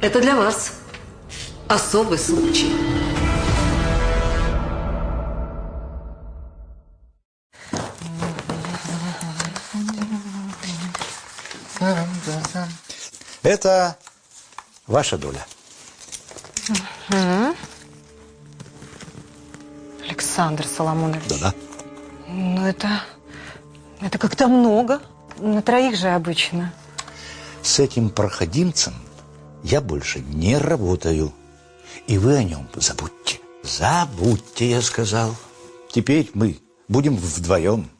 Это для вас особый случай. Это ваша доля. Александр Соломонович. Да-да. Ну это... Это как-то много. На троих же обычно. С этим проходимцем я больше не работаю. И вы о нем забудьте. Забудьте, я сказал. Теперь мы будем вдвоем.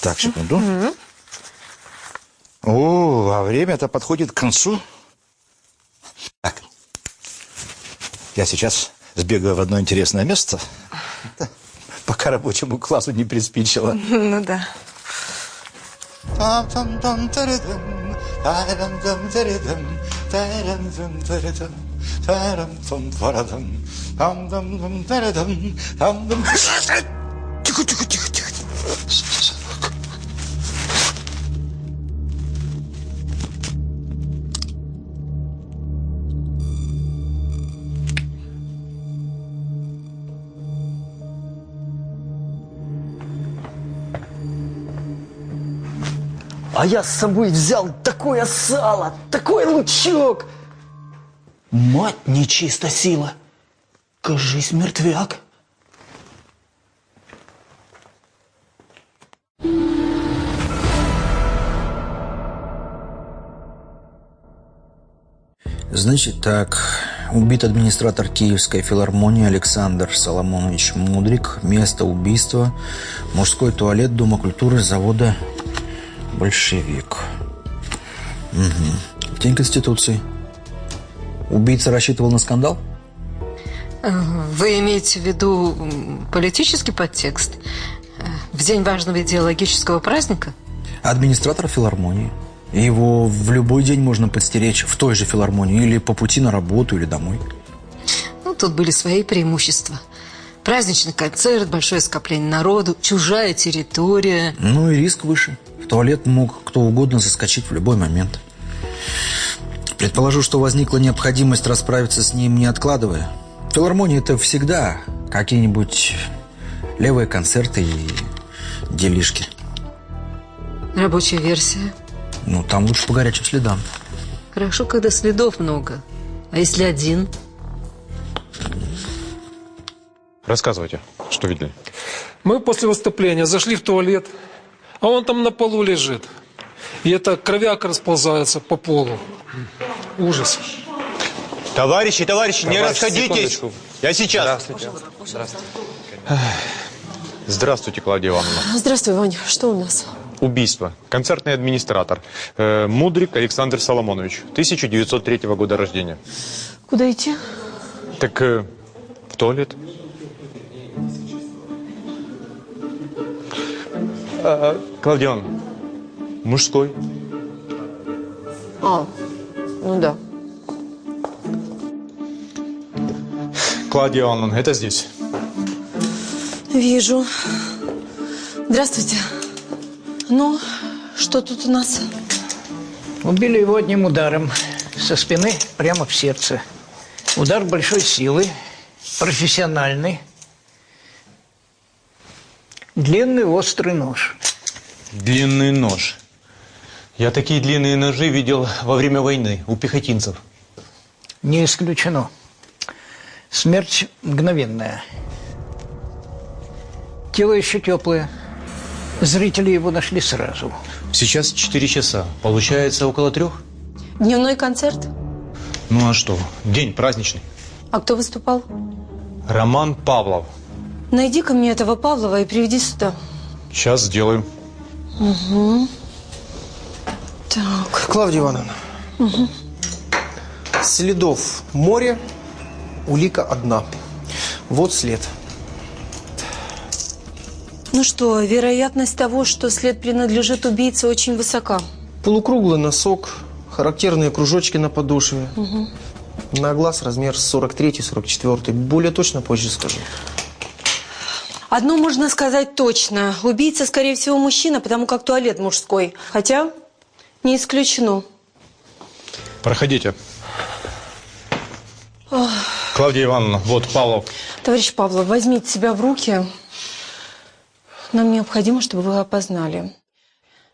Так, секунду. О, а время-то подходит к концу. Так. Я сейчас сбегаю в одно интересное место, пока рабочему классу не приспичило. Ну да. 따람듬드리듬 따람듬드리듬 따람듬드리듬 담담듬드리듬 담담 치고 치고 치고 치고 А я с собой взял такое сало, такой лучок. Мать нечиста сила. Кажись, мертвяк. Значит так, убит администратор Киевской филармонии Александр Соломонович Мудрик. Место убийства – мужской туалет Дома культуры завода «Большевик». Угу. День Конституции. Убийца рассчитывал на скандал? Вы имеете в виду политический подтекст? Э, В день важного идеологического праздника? Администратор филармонии. Его в любой день можно подстеречь в той же филармонии или по пути на работу или домой. Ну, тут были свои преимущества. Праздничный концерт, большое скопление народу, чужая территория. Ну и риск выше. В туалет мог кто угодно заскочить в любой момент. Предположу, что возникла необходимость расправиться с ним, не откладывая. Филармония – это всегда какие-нибудь левые концерты и делишки. Рабочая версия. Ну, там лучше по горячим следам. Хорошо, когда следов много. А если один? Рассказывайте, что видели. Мы после выступления зашли в туалет, а он там на полу лежит. И это кровяк расползается по полу. Ужас. Товарищи, товарищи, не Товарищ, расходитесь. секундочку. Я сейчас. Здравствуйте, Клавдия Ивановна. Здравствуй, Ваня. Что у нас? Убийство. Концертный администратор. Э, Мудрик Александр Соломонович. 1903 года рождения. Куда идти? Так э, в туалет. А, Клавдия Ивановна, мужской. А, ну да. Клавдия Ивановна, это здесь. Вижу. Здравствуйте. Ну, что тут у нас? Убили его одним ударом. Со спины прямо в сердце. Удар большой силы, профессиональный. Длинный острый нож. Длинный нож. Я такие длинные ножи видел во время войны у пехотинцев. Не исключено. Смерть мгновенная. Тело еще теплое. Зрители его нашли сразу. Сейчас 4 часа. Получается около трех? Дневной концерт? Ну а что? День праздничный. А кто выступал? Роман Павлов. Найди-ка мне этого Павлова и приведи сюда. Сейчас сделаем. Угу. Так. Клавдия Ивановна, следов море, улика одна. Вот след. Ну что, вероятность того, что след принадлежит убийце, очень высока. Полукруглый носок, характерные кружочки на подошве. На глаз размер 43-44. Более точно позже скажу. Одно можно сказать точно. Убийца, скорее всего, мужчина, потому как туалет мужской. Хотя, не исключено. Проходите. Клавдия Ивановна, вот Павлов. Товарищ Павлов, возьмите себя в руки. Нам необходимо, чтобы вы опознали.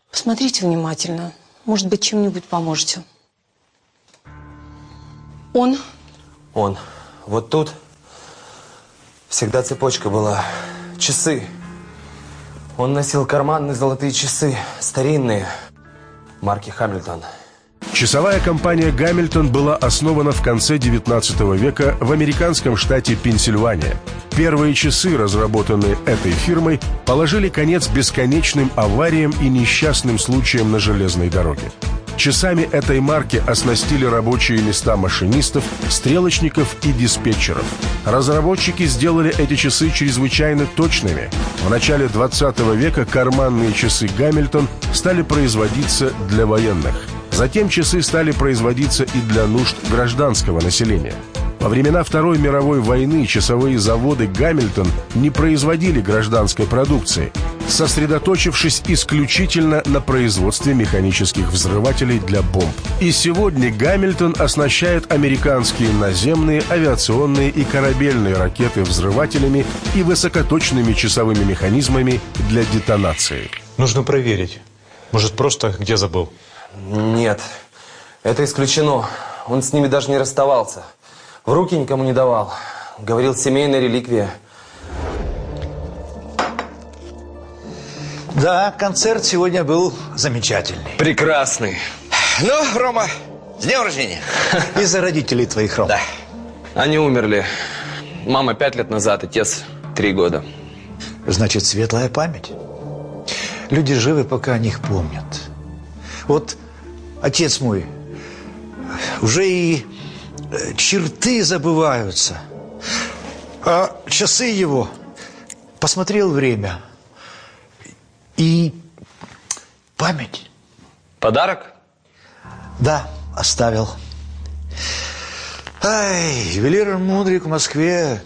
Посмотрите внимательно. Может быть, чем-нибудь поможете. Он? Он. Вот тут всегда цепочка была. Часы. Он носил карманные золотые часы. Старинные. Марки Хамильтон. Часовая компания «Гамильтон» была основана в конце 19 века в американском штате Пенсильвания. Первые часы, разработанные этой фирмой, положили конец бесконечным авариям и несчастным случаям на железной дороге. Часами этой марки оснастили рабочие места машинистов, стрелочников и диспетчеров. Разработчики сделали эти часы чрезвычайно точными. В начале 20 века карманные часы «Гамильтон» стали производиться для военных. Затем часы стали производиться и для нужд гражданского населения. Во времена Второй мировой войны часовые заводы «Гамильтон» не производили гражданской продукции, сосредоточившись исключительно на производстве механических взрывателей для бомб. И сегодня «Гамильтон» оснащает американские наземные, авиационные и корабельные ракеты взрывателями и высокоточными часовыми механизмами для детонации. Нужно проверить. Может, просто где забыл? Нет, это исключено. Он с ними даже не расставался. В руки никому не давал. Говорил, семейная реликвия. Да, концерт сегодня был замечательный. Прекрасный. Ну, Рома, с днем рождения. Из-за родителей твоих, Ром. Да. Они умерли. Мама пять лет назад, отец три года. Значит, светлая память. Люди живы, пока о них помнят. Вот отец мой, уже и черты забываются. А часы его, посмотрел время, и память. Подарок? Да, оставил. Ай, ювелир Мудрик в Москве.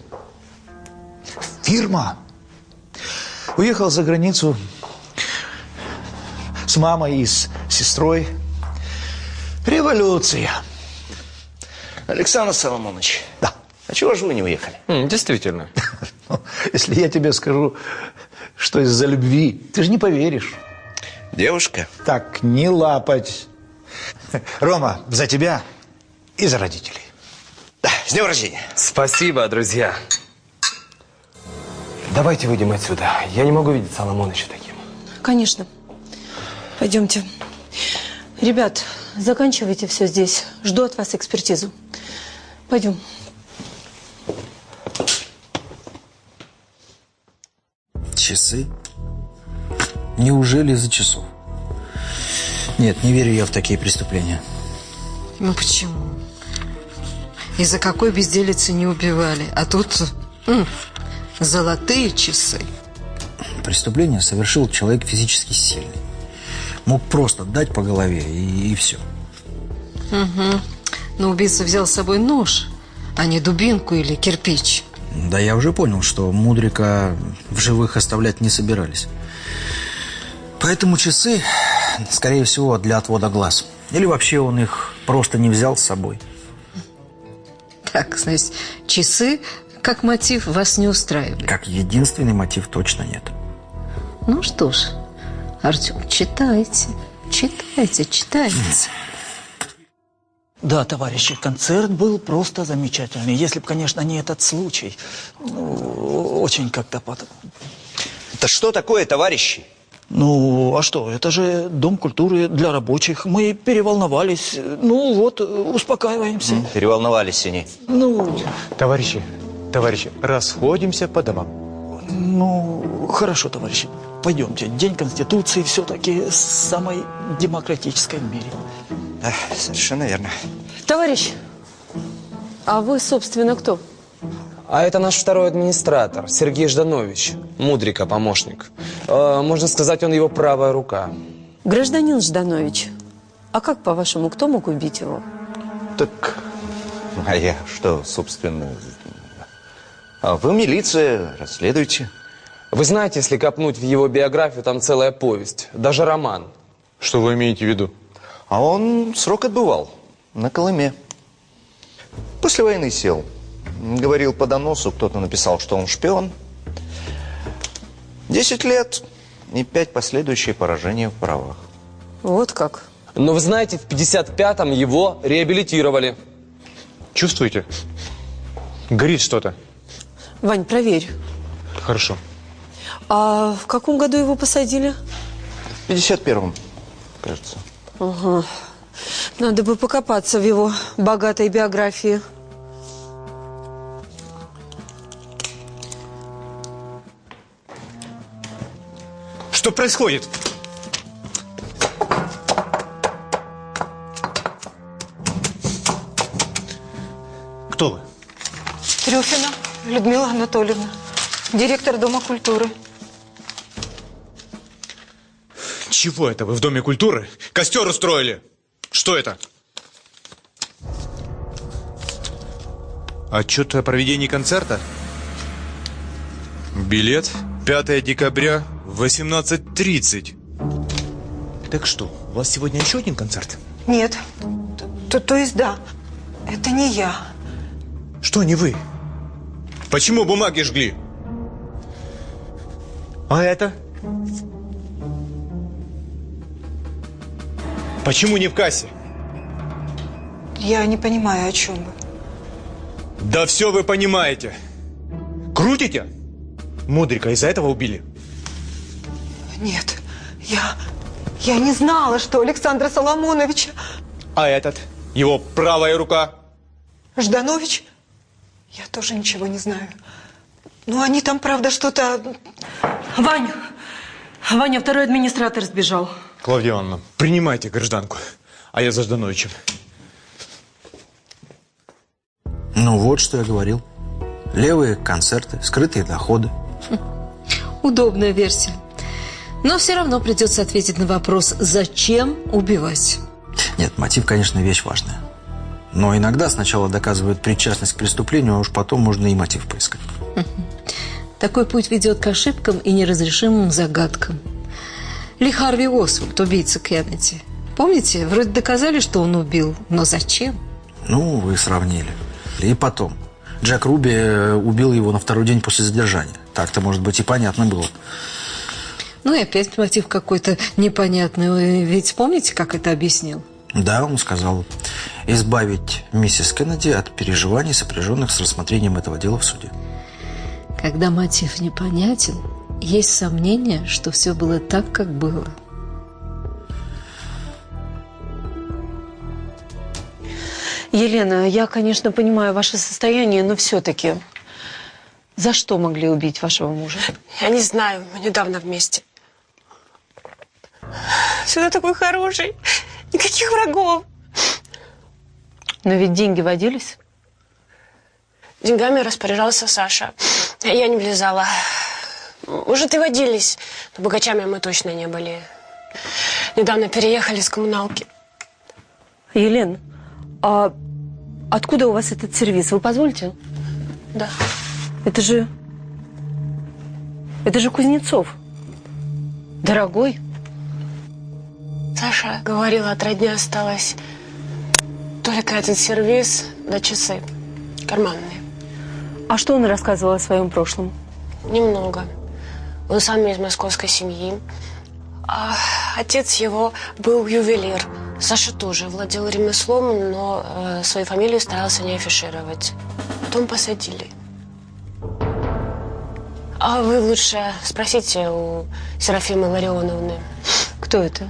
Фирма. Уехал за границу с мамой и с сестрой. Революция. Александр Соломонович. Да. А чего же вы не уехали? М, действительно. Ну, Если я тебе скажу, что из-за любви, ты же не поверишь. Девушка? Так, не лапать. Рома, за тебя и за родителей. Да, с днем рождения. Спасибо, друзья. Давайте выйдем отсюда. Я не могу видеть Соломоновича таким. Конечно. Пойдемте. Ребят, заканчивайте все здесь. Жду от вас экспертизу. Пойдем. Часы? Неужели из-за часов? Нет, не верю я в такие преступления. Ну почему? Из-за какой безделицы не убивали? А тут золотые часы. Преступление совершил человек физически сильный. Мог просто дать по голове и, и все. Угу. Но убийца взял с собой нож, а не дубинку или кирпич. Да я уже понял, что Мудрика в живых оставлять не собирались. Поэтому часы, скорее всего, для отвода глаз. Или вообще он их просто не взял с собой. Так, значит, часы как мотив вас не устраивает. Как единственный мотив точно нет. Ну что ж, Артем, читайте, читайте, читайте. Да, товарищи, концерт был просто замечательный. Если бы, конечно, не этот случай. Ну, очень как-то... под- Это что такое, товарищи? Ну, а что, это же Дом культуры для рабочих. Мы переволновались. Ну, вот, успокаиваемся. Переволновались они. Ну, Товарищи, товарищи, расходимся по домам. ну, хорошо, товарищи. Пойдемте. День Конституции все-таки самой демократической в мире. Да, совершенно верно. Товарищ, а вы, собственно, кто? А это наш второй администратор, Сергей Жданович, Мудрика помощник. Э, можно сказать, он его правая рука. Гражданин Жданович, а как, по-вашему, кто мог убить его? Так, а я что, собственно... А вы милиция, расследуйте. Вы знаете, если копнуть в его биографию, там целая повесть, даже роман. Что вы имеете в виду? А он срок отбывал на Колыме. После войны сел. Говорил по доносу, кто-то написал, что он шпион. Десять лет и пять последующие поражения в правах. Вот как? Но вы знаете, в 55-м его реабилитировали. Чувствуете? Горит что-то. Вань, проверь. Хорошо. А в каком году его посадили? В 51-м, кажется. Ага. Надо бы покопаться в его богатой биографии. Что происходит? Кто вы? Трюфина Людмила Анатольевна, директор Дома культуры. Чего это вы в Доме культуры? Костер устроили? Что это? Отчет о проведении концерта? Билет 5 декабря 18.30. Так что, у вас сегодня еще один концерт? Нет, то, то есть да, это не я. Что не вы? Почему бумаги жгли? А это? Почему не в кассе? Я не понимаю, о чем вы. Да все вы понимаете. Крутите? Мудрика из-за этого убили. Нет, я, я не знала, что Александра Соломоновича А этот? Его правая рука? Жданович, я тоже ничего не знаю. Ну, они там, правда, что-то... Вань! Ваня, второй администратор сбежал. Клавдия Ивановна, принимайте гражданку. А я за Ждановичем. Ну вот, что я говорил. Левые концерты, скрытые доходы. Удобная версия. Но все равно придется ответить на вопрос, зачем убивать? Нет, мотив, конечно, вещь важная. Но иногда сначала доказывают причастность к преступлению, а уж потом можно и мотив поискать. Такой путь ведет к ошибкам и неразрешимым загадкам. Ли Харви Освальд, убийца Кеннеди. Помните, вроде доказали, что он убил, но зачем? Ну, вы сравнили. И потом. Джек Руби э, убил его на второй день после задержания. Так-то, может быть, и понятно было. Ну и опять мотив какой-то непонятный. Вы ведь помните, как это объяснил? Да, он сказал, избавить миссис Кеннеди от переживаний, сопряженных с рассмотрением этого дела в суде. Когда мотив непонятен, есть сомнение, что все было так, как было. Елена, я, конечно, понимаю ваше состояние, но все-таки за что могли убить вашего мужа? Я не знаю, мы недавно вместе. Всегда такой хороший, никаких врагов. Но ведь деньги водились? Деньгами распоряжался Саша. Я не влезала. Может, и водились, но богачами мы точно не были. Недавно переехали с коммуналки. Елена, а откуда у вас этот сервис? Вы позволите? Да. Это же... Это же Кузнецов. Дорогой. Саша говорила, от родни осталось только этот сервис да часы карманные. А что он рассказывал о своем прошлом? Немного. Он сам из московской семьи. А отец его был ювелир. Саша тоже владел ремеслом, но э, свою фамилию старался не афишировать. Потом посадили. А вы лучше спросите у Серафимы Ларионовны. Кто это?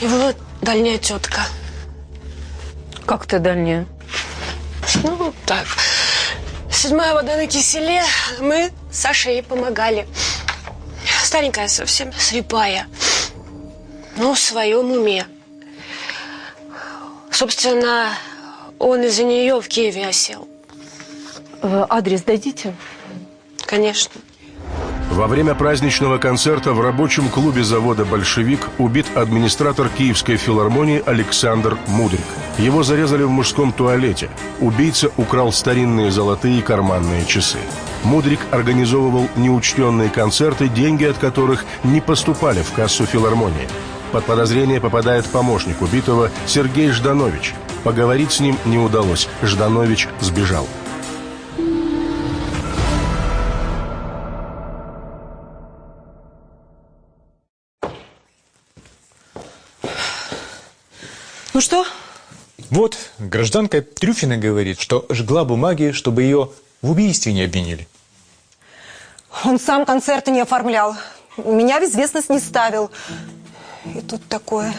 Его дальняя тетка. Как то дальняя? Ну, так. Седьмая вода на киселе. Мы с Сашей ей помогали. Старенькая совсем, слепая. Ну, в своем уме. Собственно, он из-за нее в Киеве осел. Адрес дадите? Конечно. Во время праздничного концерта в рабочем клубе завода «Большевик» убит администратор Киевской филармонии Александр Мудрик. Его зарезали в мужском туалете. Убийца украл старинные золотые карманные часы. Мудрик организовывал неучтенные концерты, деньги от которых не поступали в кассу филармонии. Под подозрение попадает помощник убитого Сергей Жданович. Поговорить с ним не удалось. Жданович сбежал. Ну что? Вот, гражданка Трюфина говорит, что жгла бумаги, чтобы ее в убийстве не обвинили. Он сам концерты не оформлял. Меня в известность не ставил. И тут такое.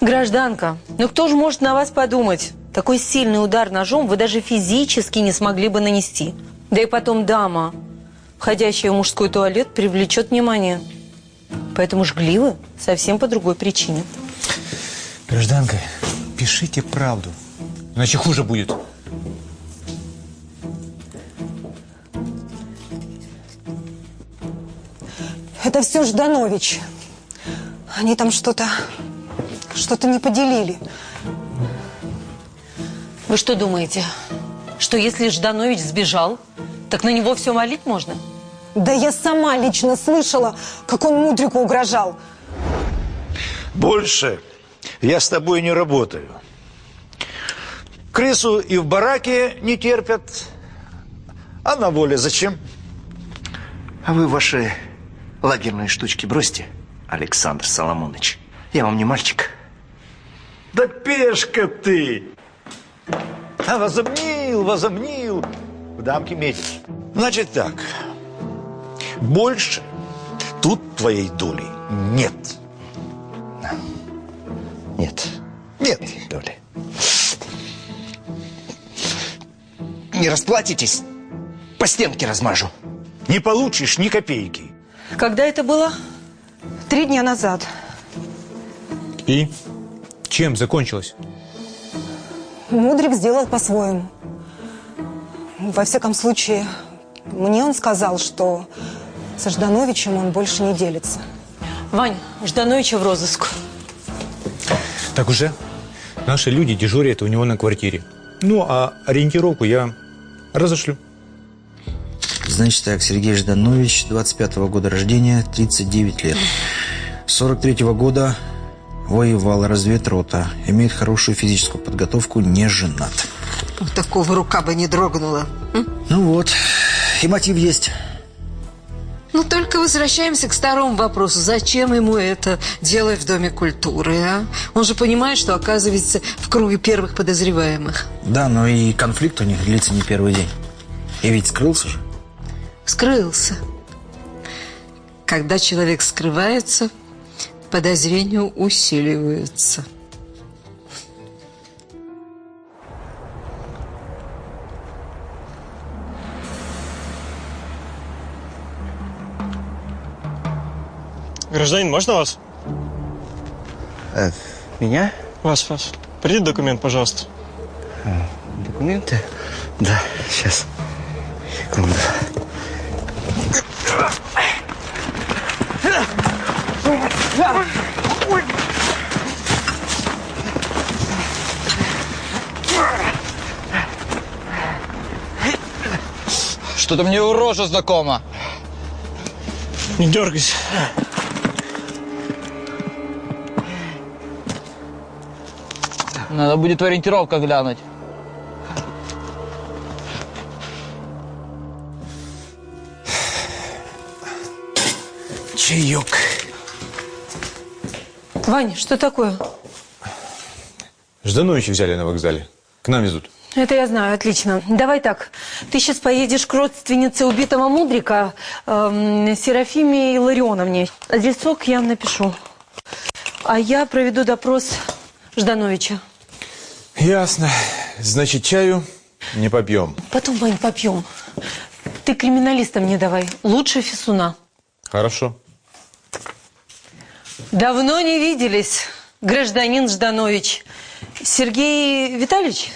Гражданка, ну кто же может на вас подумать? Такой сильный удар ножом вы даже физически не смогли бы нанести. Да и потом дама, входящая в мужской туалет, привлечет внимание. Поэтому жгли вы совсем по другой причине. Гражданка, пишите правду, иначе хуже будет. Это все Жданович. Они там что-то... Что-то не поделили. Вы что думаете, что если Жданович сбежал, так на него все валить можно? Да я сама лично слышала, как он Мудрику угрожал. Больше я с тобой не работаю. Крысу и в бараке не терпят. А на воле зачем? А вы ваши лагерные штучки бросьте, Александр Соломонович. Я вам не мальчик. Да пешка ты! А возомнил, возомнил. В дамке метишь. Значит так. Больше тут твоей доли нет. Нет. Нет. Доли. Не расплатитесь, по стенке размажу. Не получишь ни копейки. Когда это было? Три дня назад. И чем закончилось? Мудрик сделал по-своему. Во всяком случае, мне он сказал, что со Ждановичем он больше не делится. Вань, Ждановича в розыск. Так уже? Наши люди дежурят у него на квартире. Ну, а ориентировку я разошлю. Значит так, Сергей Жданович, 25-го года рождения, 39 лет. 43-го года воевал, разведрота, имеет хорошую физическую подготовку, не женат. У такого рука бы не дрогнула. Ну вот, и мотив есть. Ну, только возвращаемся к старому вопросу. Зачем ему это делать в Доме культуры, а? Он же понимает, что оказывается в круге первых подозреваемых. Да, но и конфликт у них длится не первый день. И ведь скрылся же. Скрылся. Когда человек скрывается, подозрения усиливаются. Гражданин, можно вас? Э, меня? Вас, вас. Придите документ, пожалуйста. Документы? Да, сейчас. Секунду. Что-то мне его рожа знакома. Не дергайся. Надо будет в ориентировках глянуть. Чаек. Вань, что такое? Ждановича взяли на вокзале. К нам везут. Это я знаю, отлично. Давай так. Ты сейчас поедешь к родственнице убитого Мудрика, эм, Серафиме Илларионовне. Адресок я напишу. А я проведу допрос Ждановича. Ясно. Значит, чаю не попьем. Потом, Вань, попьем. Ты криминалиста мне давай. Лучше Фисуна. Хорошо. Давно не виделись, гражданин Жданович. Сергей Витальевич,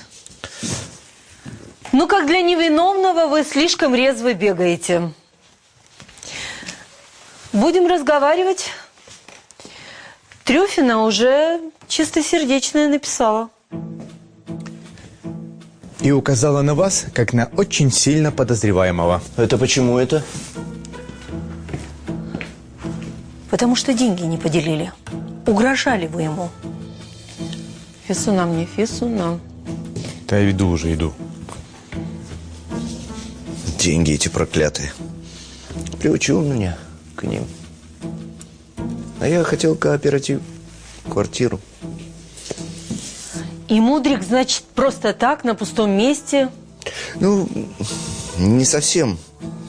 ну как для невиновного вы слишком резво бегаете. Будем разговаривать. Трюфина уже чистосердечное написала. И указала на вас, как на очень сильно подозреваемого. Это почему это? Потому что деньги не поделили. Угрожали вы ему. Фисуна мне, фисуна. Да я иду уже, иду. Деньги эти проклятые. Приучил меня к ним. А я хотел кооператив, квартиру. И Мудрик, значит, просто так, на пустом месте? Ну, не совсем.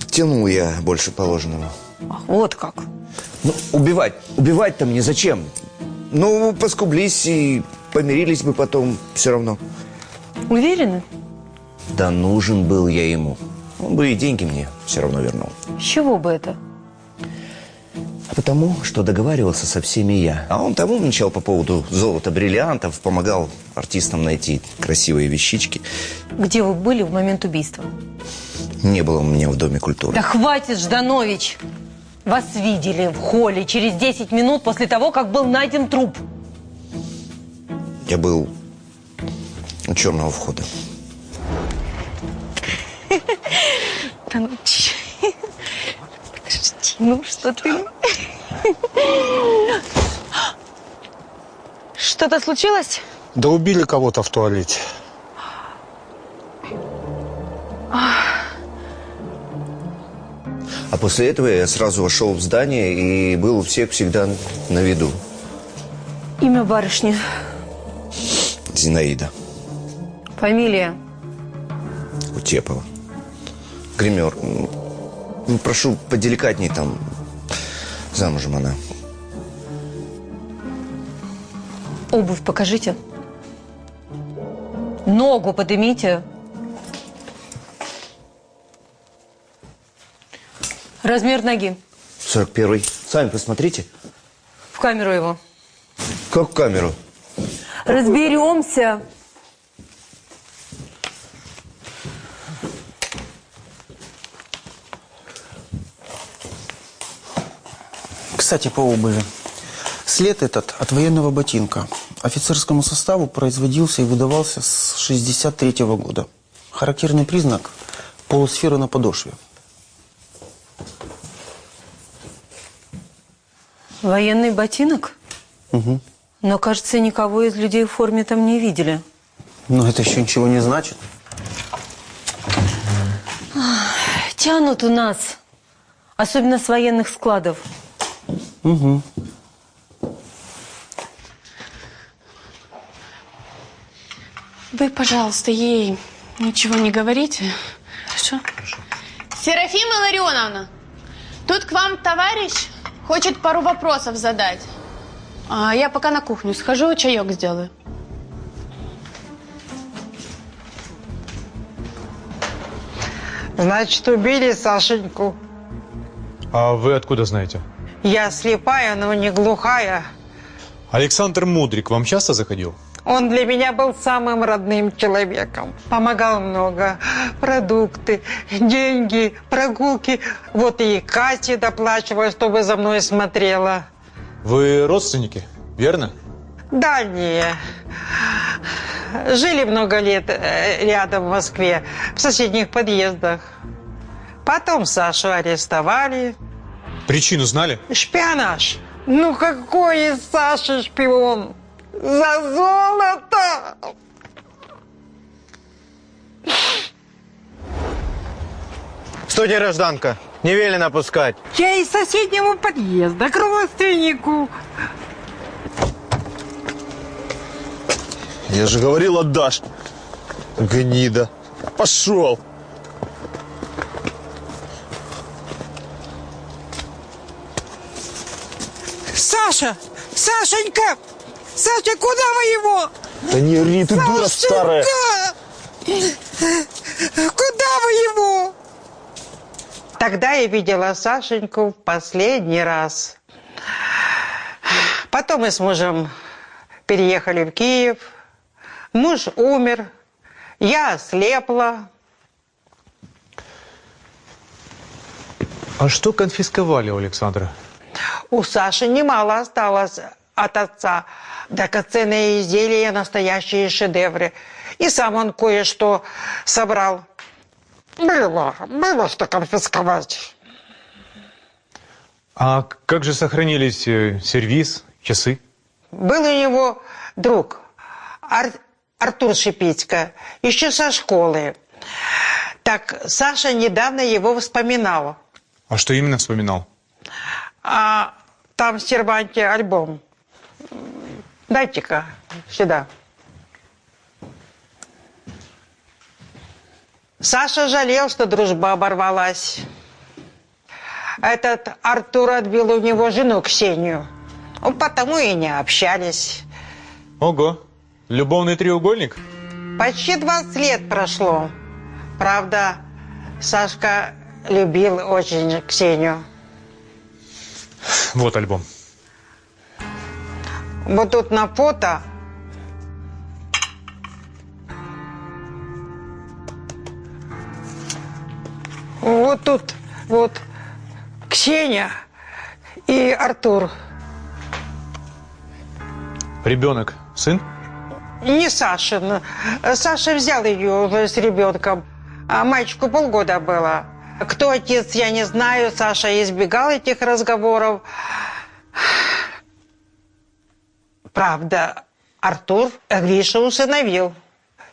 Тянул я больше положенного. Ах, вот как. Ну, убивать. Убивать-то мне зачем? Ну, поскублись и помирились бы потом все равно. Уверены? Да нужен был я ему. Он бы и деньги мне все равно вернул. С чего бы это? А потому, что договаривался со всеми я. А он там умничал по поводу золота, бриллиантов, помогал артистам найти красивые вещички. Где вы были в момент убийства? Не было у меня в Доме культуры. Да хватит, Жданович! Вас видели в холле через 10 минут после того, как был найден труп. Я был у черного входа. Да ну, Подожди, ну что ты? Что-то случилось? Да убили кого-то в туалете. А после этого я сразу вошел в здание и был у всех всегда на виду. Имя барышни. Зинаида Фамилия. Утепова. Гример. Ну, прошу, поделикатней там. Замужем она. Обувь покажите. Ногу поднимите. Размер ноги. 41-й. Сами посмотрите. В камеру его. Как в камеру? Разберемся. Кстати, по обуви. След этот от военного ботинка. Офицерскому составу производился и выдавался с 63 -го года. Характерный признак – полусфера на подошве. Военный ботинок? Угу. Но, кажется, никого из людей в форме там не видели. Но это еще ничего не значит. Тянут у нас. Особенно с военных складов. Угу. Вы, пожалуйста, ей ничего не говорите. Хорошо? Серафима Ларионовна, тут к вам товарищ хочет пару вопросов задать. А я пока на кухню схожу, чаек сделаю. Значит, убили Сашеньку. А вы откуда знаете? Я слепая, но не глухая. Александр Мудрик вам часто заходил? Он для меня был самым родным человеком. Помогал много. Продукты, деньги, прогулки. Вот и Кате доплачивала, чтобы за мной смотрела. Вы родственники, верно? Дальние. Жили много лет э, рядом в Москве, в соседних подъездах. Потом Сашу арестовали. Причину знали? Шпионаж. Ну какой из Саши шпион? За золото! Студия гражданка. Не велено пускать. Я из соседнего подъезда к родственнику. Я же говорил, отдашь. Гнида. Пошел. Саша! Сашенька! Саша, куда вы его? Да не ори, ты дура старая. Куда вы его? Тогда я видела Сашеньку в последний раз. Потом мы с мужем переехали в Киев. Муж умер, я ослепла. А что конфисковали у Александра? У Саши немало осталось от отца. Драгоценные изделия, настоящие шедевры. И сам он кое-что собрал. Было, было что конфисковать. А как же сохранились э, сервиз, часы? Был у него друг Ар- Артур Шипитько, еще со школы. Так Саша недавно его вспоминал. А что именно вспоминал? А там в серванте альбом. Дайте-ка сюда. Саша жалел, что дружба оборвалась. Этот Артур отбил у него жену Ксению. Ну, Потому и не общались. Ого, любовный треугольник? Почти 20 лет прошло. Правда, Сашка любил очень Ксению. Вот альбом. Вот тут на фото Вот тут вот Ксения и Артур. Ребенок, сын? Не Сашин. Саша взял ее с ребенком. А мальчику полгода было. Кто отец, я не знаю. Саша избегал этих разговоров. Правда, Артур Гриша усыновил.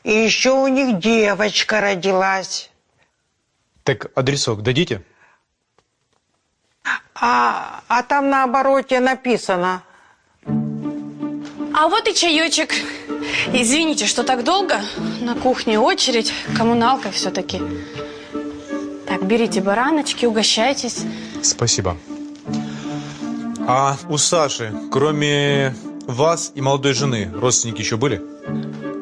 И еще у них девочка родилась. Так адресок дадите? А, а там на обороте написано. А вот и чаечек. Извините, что так долго. На кухне очередь, коммуналка все-таки. Берите бараночки, угощайтесь. Спасибо. А у Саши, кроме вас и молодой жены, родственники еще были?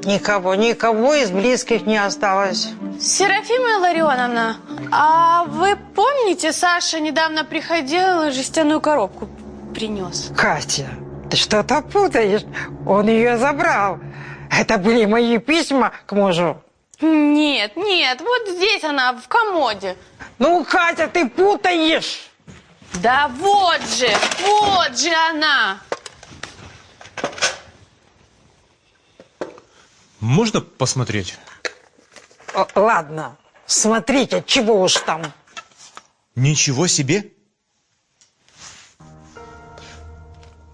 Никого, никого из близких не осталось. Серафима Ларионовна, а вы помните, Саша недавно приходил, жестяную коробку принес? Катя, ты что-то путаешь. Он ее забрал. Это были мои письма к мужу. Нет, нет, вот здесь она, в комоде. Ну, Катя, ты путаешь. Да вот же, вот же она. Можно посмотреть? О, ладно, смотрите, чего уж там. Ничего себе!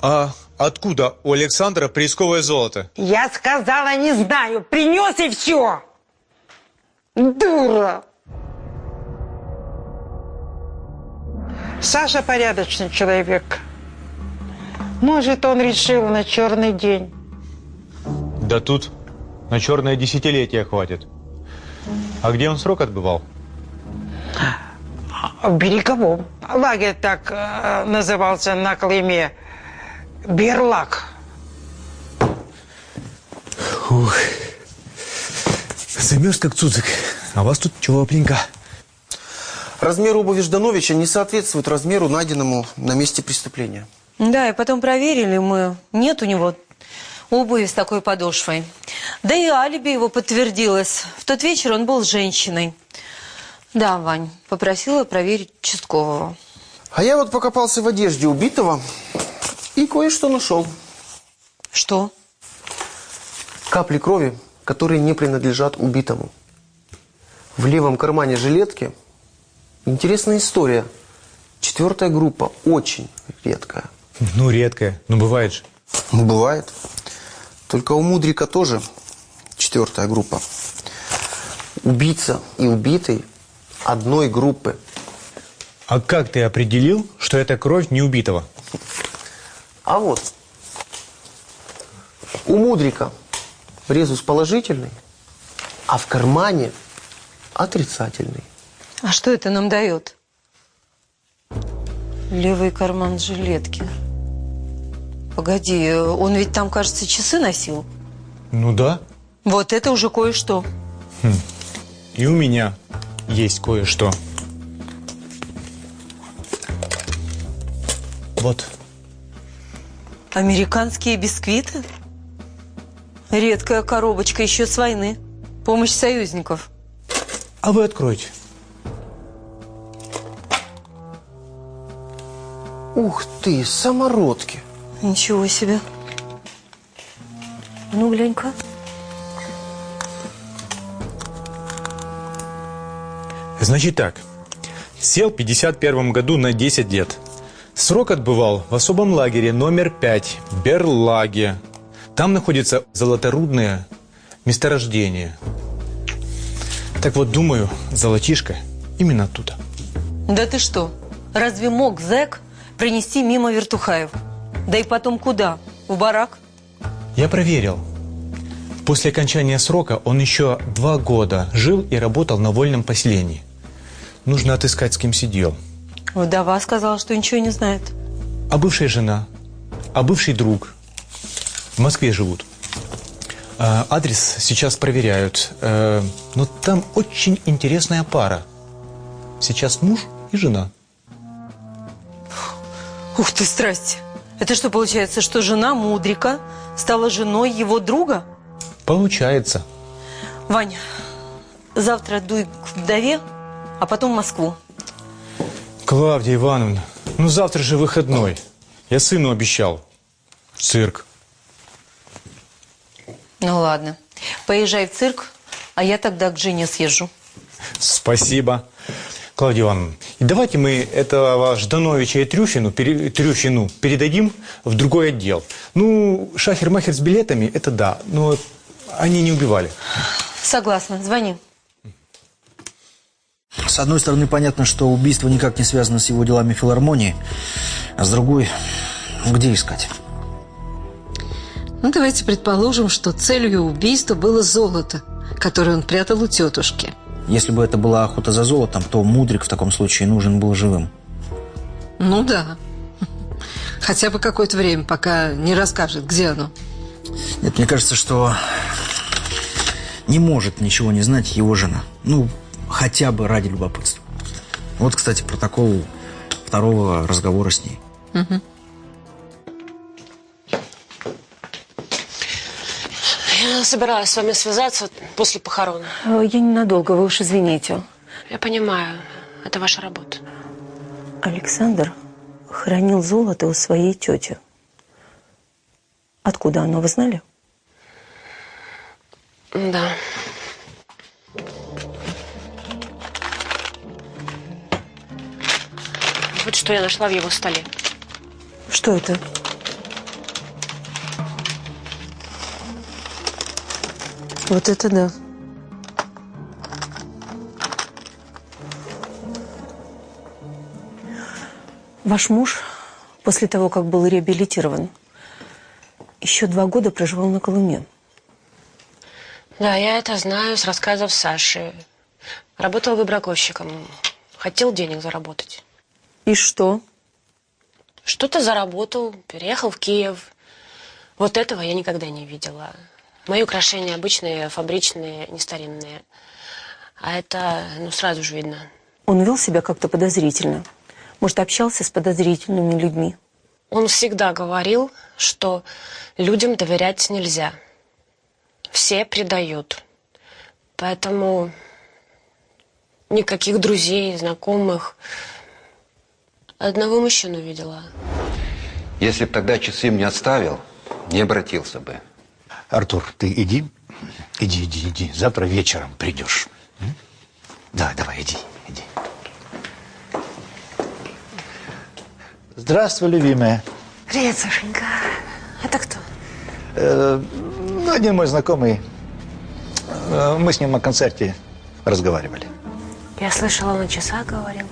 А откуда у Александра приисковое золото? Я сказала, не знаю. Принес и все. Дура. Саша порядочный человек. Может, он решил на черный день. Да тут на черное десятилетие хватит. А где он срок отбывал? В Береговом. Лагерь так э, назывался на Колыме. Берлак. Ух. Замерз как цуцик. А у вас тут чего, пленька? Размер обуви Ждановича не соответствует размеру, найденному на месте преступления. Да, и потом проверили мы. Нет у него обуви с такой подошвой. Да и алиби его подтвердилось. В тот вечер он был с женщиной. Да, Вань, попросила проверить участкового. А я вот покопался в одежде убитого и кое-что нашел. Что? Капли крови, которые не принадлежат убитому. В левом кармане жилетки интересная история. Четвертая группа, очень редкая. Ну, редкое. Ну, бывает же. Ну, бывает. Только у Мудрика тоже четвертая группа. Убийца и убитый одной группы. А как ты определил, что это кровь не убитого? А вот. У Мудрика резус положительный, а в кармане отрицательный. А что это нам дает? Левый карман жилетки. Погоди, он ведь там, кажется, часы носил. Ну да. Вот это уже кое-что. Хм. И у меня есть кое-что. Вот. Американские бисквиты? Редкая коробочка еще с войны. Помощь союзников. А вы откройте. Ух ты, самородки. Ничего себе. Ну, глянь-ка. Значит так. Сел в 51 году на 10 лет. Срок отбывал в особом лагере номер 5 в Берлаге. Там находится золоторудное месторождение. Так вот, думаю, золотишко именно оттуда. Да ты что? Разве мог зэк принести мимо вертухаев? Да и потом куда? В барак? Я проверил. После окончания срока он еще два года жил и работал на вольном поселении. Нужно отыскать, с кем сидел. Вдова сказала, что ничего не знает. А бывшая жена? А бывший друг? В Москве живут. А, адрес сейчас проверяют. Э, но там очень интересная пара. Сейчас муж и жена. Ух ты, страсть. Это что, получается, что жена Мудрика стала женой его друга? Получается. Ваня, завтра дуй к вдове, а потом в Москву. Клавдия Ивановна, ну завтра же выходной. Я сыну обещал. В цирк. Ну ладно, поезжай в цирк, а я тогда к жене съезжу. Спасибо. Клавдия Ивановна, и давайте мы этого Ждановича и Трюфину, пере- Трюфину передадим в другой отдел. Ну, шахер-махер с билетами, это да, но они не убивали. Согласна, звони. С одной стороны, понятно, что убийство никак не связано с его делами филармонии, а с другой, где искать? Ну, давайте предположим, что целью убийства было золото, которое он прятал у тетушки. Если бы это была охота за золотом, то Мудрик в таком случае нужен был живым. Ну да. Хотя бы какое-то время, пока не расскажет, где оно. Нет, мне кажется, что не может ничего не знать его жена. Ну, хотя бы ради любопытства. Вот, кстати, протокол второго разговора с ней. Мгм. Собиралась с вами связаться после похорон. Э, Я ненадолго, вы уж извините. Я понимаю, это ваша работа. Александр хранил золото у своей тети. Откуда оно, вы знали? Да. Вот что я нашла в его столе. Что это? Вот это да. Ваш муж, после того, как был реабилитирован, еще два года проживал на Колыме. Да, я это знаю с рассказов Саши. Работал выбраковщиком. Хотел денег заработать. И что? Что-то заработал, переехал в Киев. Вот этого я никогда не видела. Мои украшения обычные, фабричные, не старинные. А это, ну, сразу же видно. Он вел себя как-то подозрительно. Может, общался с подозрительными людьми. Он всегда говорил, что людям доверять нельзя. Все предают. Поэтому никаких друзей, знакомых. Одного мужчину видела. Если бы тогда часы мне отставил, не обратился бы. Артур, ты иди, иди, иди, иди. Завтра вечером придешь. М? Да, давай, иди, иди. Здравствуй, любимая. Привет, Сашенька. Это кто? Э, ну, один мой знакомый. Э, мы с ним о концерте разговаривали. Я слышала, он о часах говорил.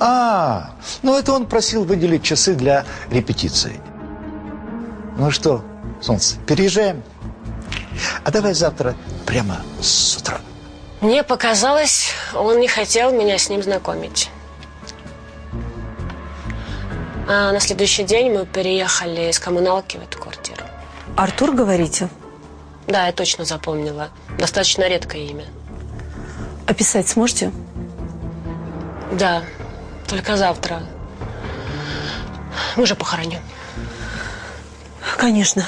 А, ну это он просил выделить часы для репетиции. Ну что, солнце, переезжаем? А давай завтра прямо с утра. Мне показалось, он не хотел меня с ним знакомить. А на следующий день мы переехали из коммуналки в эту квартиру. Артур, говорите? Да, я точно запомнила. Достаточно редкое имя. Описать сможете? Да, только завтра. Мы же похороним. Конечно.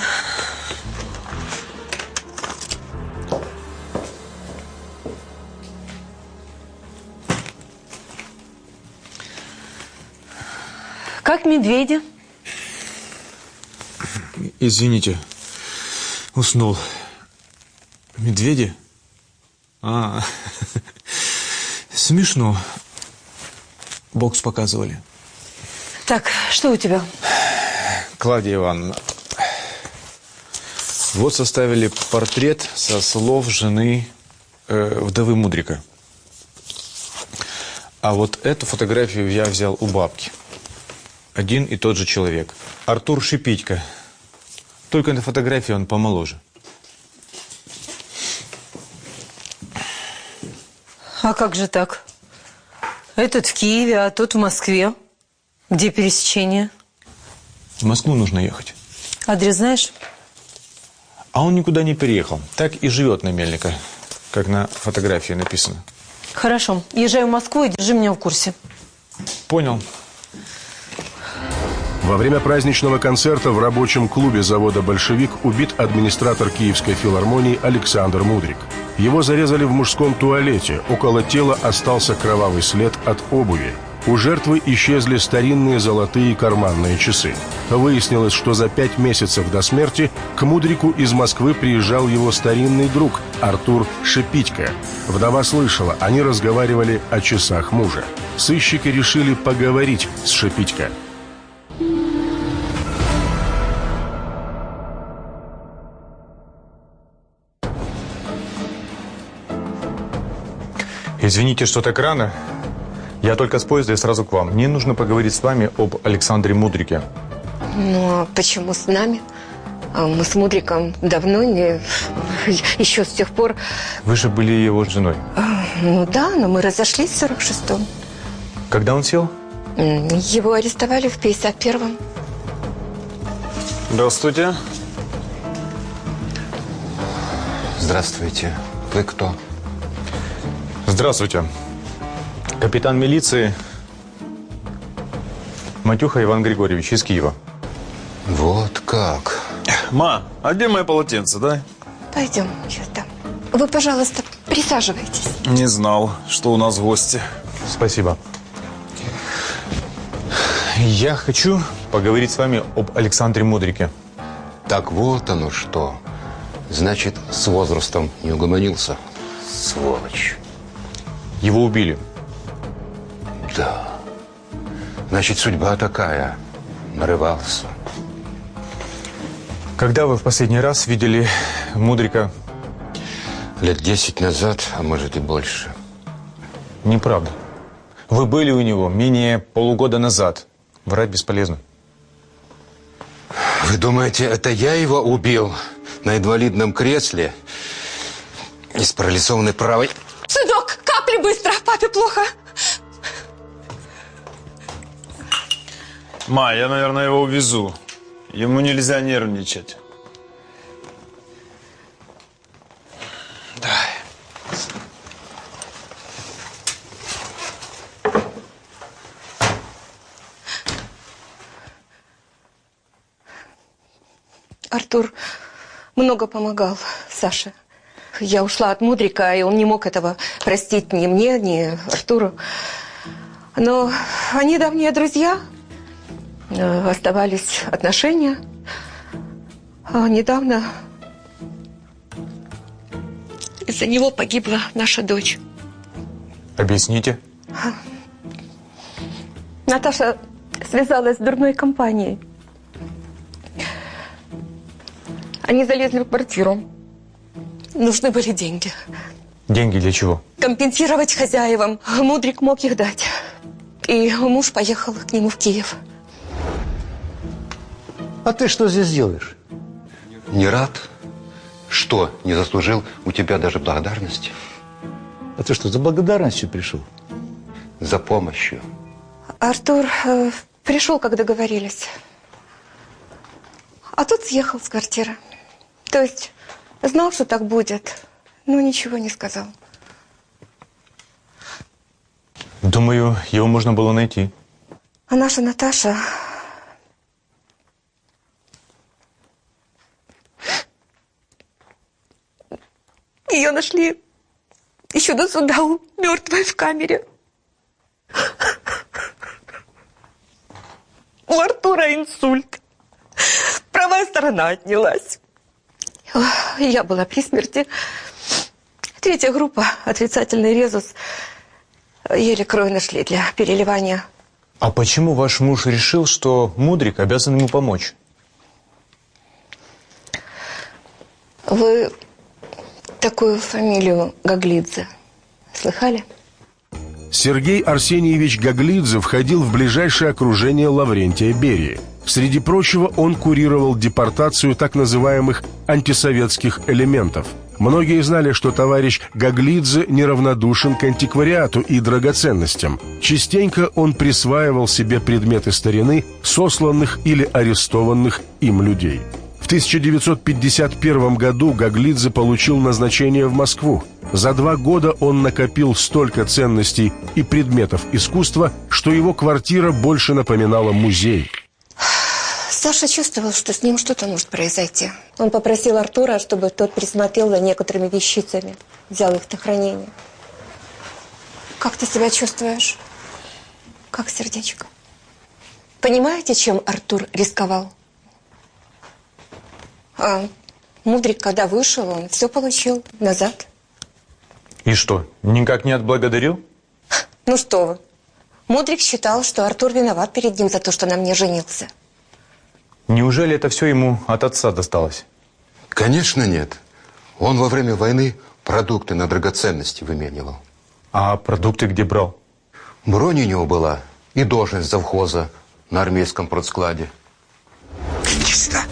Как медведи? Извините, уснул. Медведи? А, смешно. Бокс показывали. Так, что у тебя? Клавдия Ивановна, вот составили портрет со слов жены э, вдовы Мудрика. А вот эту фотографию я взял у бабки. Один и тот же человек. Артур Шипитько. Только на фотографии он помоложе. А как же так? Этот в Киеве, а тот в Москве. Где пересечение? В Москву нужно ехать. Адрес знаешь? А он никуда не переехал. Так и живет на Мельника, как на фотографии написано. Хорошо. Езжай в Москву и держи меня в курсе. Понял. Во время праздничного концерта в рабочем клубе завода «Большевик» убит администратор Киевской филармонии Александр Мудрик. Его зарезали в мужском туалете. Около тела остался кровавый след от обуви. У жертвы исчезли старинные золотые карманные часы. Выяснилось, что за пять месяцев до смерти к Мудрику из Москвы приезжал его старинный друг Артур Шипитько. Вдова слышала, они разговаривали о часах мужа. Сыщики решили поговорить с Шипитько. Извините, что так рано. Я только с поезда и сразу к вам. Мне нужно поговорить с вами об Александре Мудрике. Ну, а почему с нами? А Мы с Мудриком давно не... Еще с тех пор... Вы же были его женой. а, Ну да, но мы разошлись в 46-м. Когда он сел? Его арестовали в 51-м. Здравствуйте. Здравствуйте. Вы кто? Здравствуйте. Капитан милиции Матюха Иван Григорьевич из Киева. Вот как. Ма, а где мое полотенце, да? Пойдем, я там. Вы, пожалуйста, присаживайтесь. Не знал, что у нас гости. Спасибо. Я хочу поговорить с вами об Александре Мудрике. Так вот оно что. Значит, с возрастом не угомонился. Сволочь. Его убили. Да. Значит, судьба такая. Нарывался. Когда вы в последний раз видели Мудрика? Лет десять назад, а может и больше. Неправда. Вы были у него менее полугода назад. Врать бесполезно. Вы думаете, это я его убил на инвалидном кресле и с парализованной правой... Сынок, капли быстро, папе плохо. Ма, я, наверное, его увезу. Ему нельзя нервничать. Артур много помогал Саше. Я ушла от Мудрика, и он не мог этого простить ни мне, ни Артуру. Но они давние друзья. Э, Оставались отношения. А недавно из-за него погибла наша дочь. Объясните. Наташа связалась с дурной компанией. Они залезли в квартиру. Нужны были деньги. Деньги для чего? Компенсировать хозяевам. Мудрик мог их дать. И муж поехал к нему в Киев. А ты что здесь делаешь? Не рад? Что, не заслужил у тебя даже благодарности? А ты что, за благодарностью пришел? За помощью. Артур э, пришел, как договорились. А тут съехал с квартиры. То есть знал, что так будет, но ничего не сказал. Думаю, его можно было найти. А наша Наташа... Ее нашли еще до суда мертвой в камере. правая сторона отнялась. Я была при смерти. Третья группа, отрицательный резус. Еле кровь нашли для переливания. А почему ваш муж решил, что Мудрик обязан ему помочь? Вы такую фамилию Гаглидзе слыхали? Сергей Арсеньевич Гаглидзе входил в ближайшее окружение Лаврентия Берии. Среди прочего, он курировал депортацию так называемых антисоветских элементов. Многие знали, что товарищ Гаглидзе неравнодушен к антиквариату и драгоценностям. Частенько он присваивал себе предметы старины, сосланных или арестованных им людей. В 1951 году Гаглидзе получил назначение в Москву. За два года он накопил столько ценностей и предметов искусства, что его квартира больше напоминала музей. Саша чувствовал, что с ним что-то может произойти. Он попросил Артура, чтобы тот присмотрел за некоторыми вещицами, взял их на хранение. Как ты себя чувствуешь? Как сердечко? Понимаете, чем Артур рисковал? А Мудрик, когда вышел, он все получил назад. И что, никак не отблагодарил? Ну что вы. Мудрик считал, что Артур виноват перед ним за то, что на мне женился. Неужели это все ему от отца досталось? Конечно, нет. Он во время войны продукты на драгоценности выменивал. А продукты где брал? Бронь у него была и должность завхоза на армейском продскладе. Иди сюда.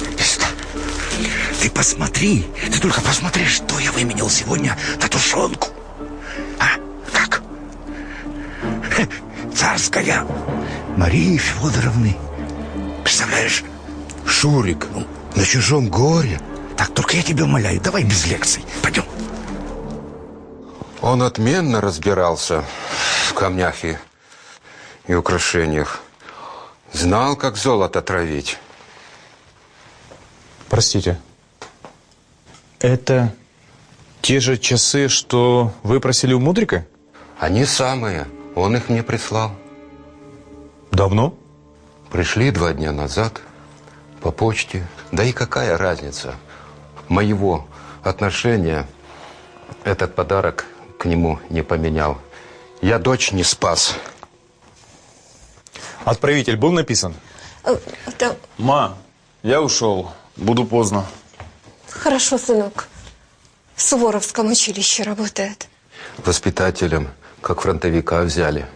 Иди сюда. Ты посмотри, ты только посмотри, что я выменял сегодня на тушенку. А, как? Царская Марии Федоровны. Представляешь? Шурик, ну, на чужом горе. Так, только я тебя умоляю, давай без лекций. Пойдем. Он отменно разбирался в камнях и, и украшениях. Знал, как золото травить. Простите. Это те же часы, что вы просили у Мудрика? Они самые. Он их мне прислал. Давно? Пришли два дня назад по почте. Да и какая разница? Моего отношения этот подарок к нему не поменял. Я дочь не спас. Отправитель был написан? Э, Да, Ма, я ушел. Буду поздно. хорошо, сынок. В Суворовском училище работает. Воспитателем, как фронтовика взяли.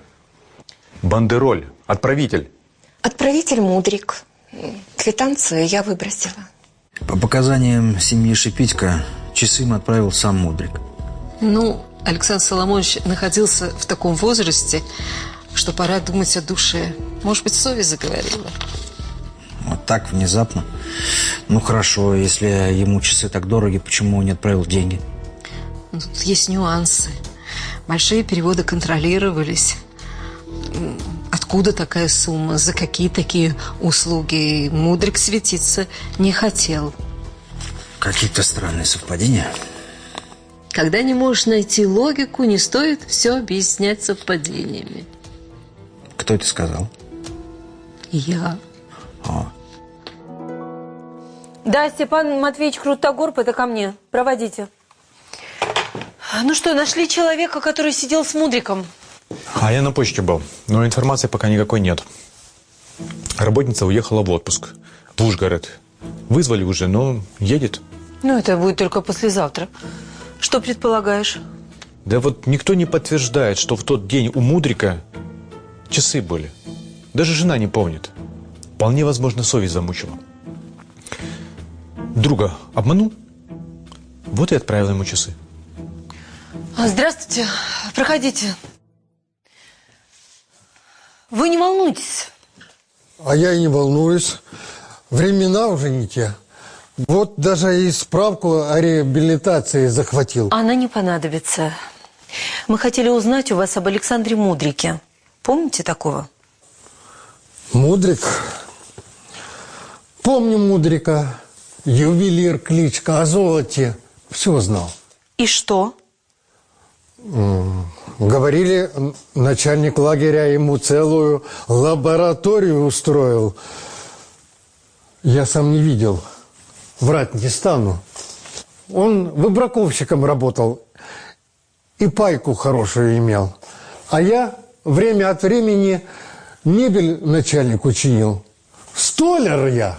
Бандероль, отправитель. Отправитель Мудрик. Квитанцию я выбросила. По показаниям семьи Шипитько, часы им отправил сам Мудрик. Ну, Александр Соломонович находился в таком возрасте, что пора думать о душе. Может быть, совесть заговорила. Вот так, внезапно. Ну, хорошо, если ему часы так дороги, почему он не отправил деньги? Ну, Тут есть нюансы. Большие переводы контролировались. Откуда такая сумма? За какие такие услуги? Мудрик светиться не хотел. Какие-то странные совпадения. Когда не можешь найти логику, не стоит все объяснять совпадениями. Кто это сказал? Я. О, Да, Степан Матвеевич Крутогорб, это ко мне. Проводите. Ну что, нашли человека, который сидел с Мудриком? А я на почте был, но информации пока никакой нет. Работница уехала в отпуск в Ужгород. Вызвали уже, но едет. Ну, это будет только послезавтра. Что предполагаешь? Да вот никто не подтверждает, что в тот день у Мудрика часы были. Даже жена не помнит. Вполне возможно, совесть замучила. Друга обманул? Вот и отправил ему часы. А, Здравствуйте. Проходите. Вы не волнуйтесь. А я и не волнуюсь. Времена уже не те. Вот даже и справку о реабилитации захватил. Она не понадобится. Мы хотели узнать у вас об Александре Мудрике. Помните такого? Мудрик. Помню Мудрика. Ювелир, кличка о золоте. Все знал. И что? Говорили, начальник лагеря ему целую лабораторию устроил. Я сам не видел. Врать не стану. Он выбраковщиком работал и пайку хорошую имел. А я время от времени мебель начальнику чинил. Столяр я.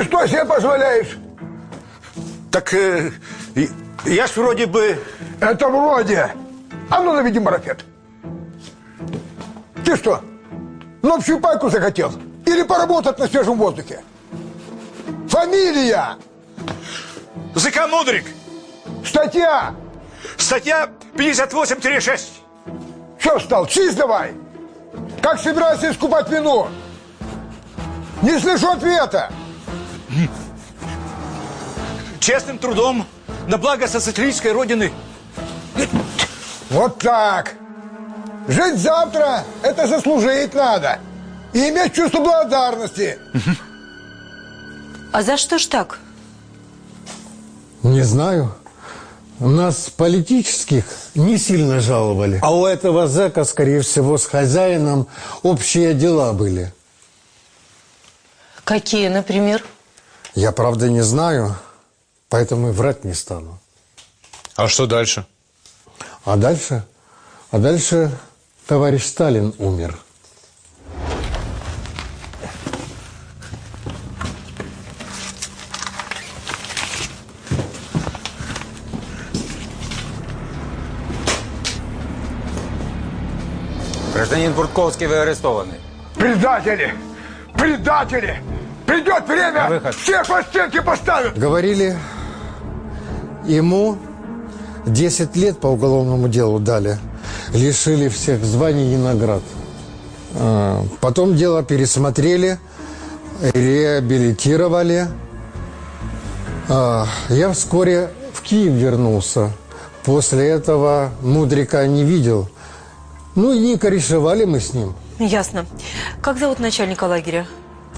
Ты что себе позволяешь? Так э, я ж вроде бы... Это вроде. А ну наведи марафет. Ты что, на общую пайку захотел? Или поработать на свежем воздухе? Фамилия! ЗК Мудрик! Статья! Статья 58-6. Что встал? Чист давай! Как собираешься искупать вину? Не слышу ответа! Честным трудом на благо социалистической родины. Вот так! Жить завтра – это заслужить надо. И иметь чувство благодарности. А за что ж так? Не знаю. Нас политических не сильно жаловали. А у этого зэка, скорее всего, с хозяином общие дела были. Какие, например? Я, правда, не знаю, поэтому и врать не стану. А что дальше? А дальше? А дальше товарищ Сталин умер. Гражданин Буртковский, вы арестованы. Предатели! Предатели! Придет время, всех по стенке поставят! Говорили, ему 10 лет по уголовному делу дали. Лишили всех званий и наград. А, Потом дело пересмотрели, реабилитировали. А, Я вскоре в Киев вернулся. После этого Мудрика не видел. Ну и не корешевали мы с ним. Ясно. Как зовут начальника лагеря?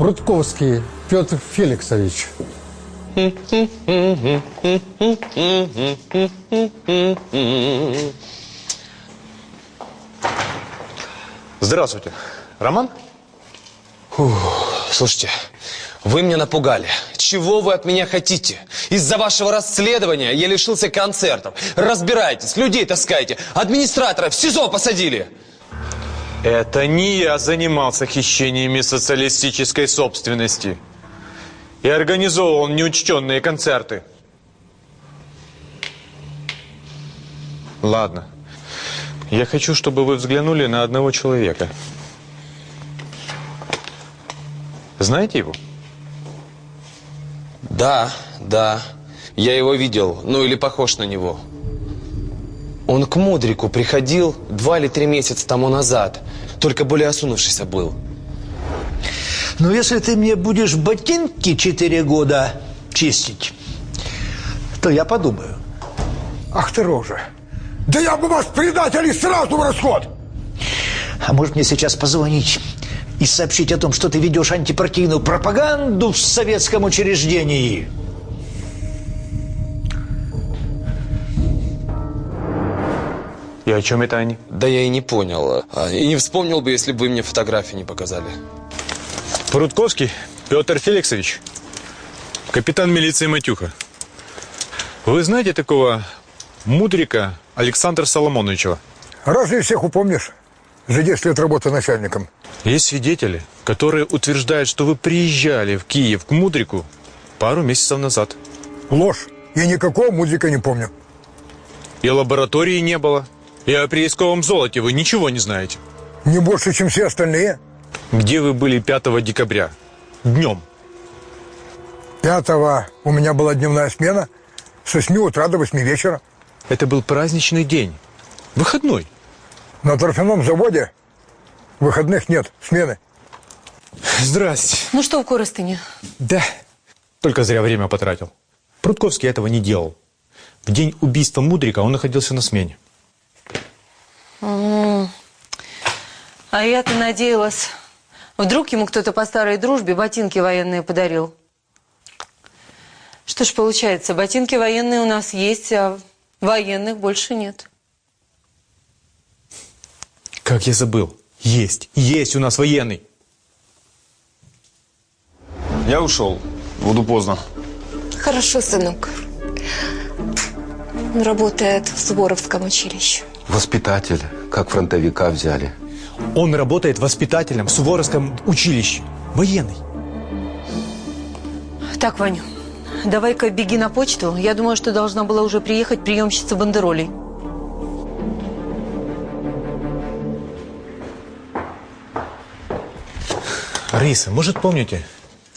Прудковский Петр Феликсович. Здравствуйте. Роман? Фух, слушайте, вы меня напугали. Чего вы от меня хотите? Из-за вашего расследования я лишился концертов. Разбирайтесь, людей таскайте, администратора в СИЗО посадили. Это не я занимался хищениями социалистической собственности и организовывал неучтенные концерты. Ладно. Я хочу, чтобы вы взглянули на одного человека. Знаете его? Да, да, я его видел, ну или похож на него. Он к Мудрику приходил два или три месяца тому назад, только более осунувшийся был. Но если ты мне будешь ботинки четыре года чистить, то я подумаю. Ах ты рожа! Да я бы вас, предателей, сразу в расход! А может мне сейчас позвонить и сообщить о том, что ты ведешь антипартийную пропаганду в советском учреждении? И о чем это они? Да я и не понял. А, И не вспомнил бы, если бы вы мне фотографии не показали. Прудковский Петр Феликсович, капитан милиции Матюха. Вы знаете такого мудрика Александра Соломоновича? Разве всех упомнишь? За 10 лет работы начальником. Есть свидетели, которые утверждают, что вы приезжали в Киев к Мудрику пару месяцев назад. Ложь. Я никакого мудрика не помню. И лаборатории не было. И о приисковом золоте вы ничего не знаете. Не больше, чем все остальные. Где вы были 5 декабря? Днем. Пятого у меня была дневная смена с 8 утра до 8 вечера. Это был праздничный день. Выходной. На торфяном заводе выходных нет, смены. Здрасте. Ну что в Коростыне? Да. Только зря время потратил. Прудковский этого не делал. В день убийства Мудрика он находился на смене. А я-то надеялась, вдруг ему кто-то по старой дружбе ботинки военные подарил. Что ж получается, ботинки военные у нас есть, а Военных больше нет. Как я забыл. Есть, есть у нас военный. Я ушел. Буду поздно. Хорошо, сынок. Он работает в Суворовском училище. Воспитатель, как фронтовика взяли. Он работает воспитателем в Суворовском училище. Военный. Так, Ваню, давай-ка беги на почту. Я думаю, что должна была уже приехать приемщица бандеролей. Раиса, может, помните,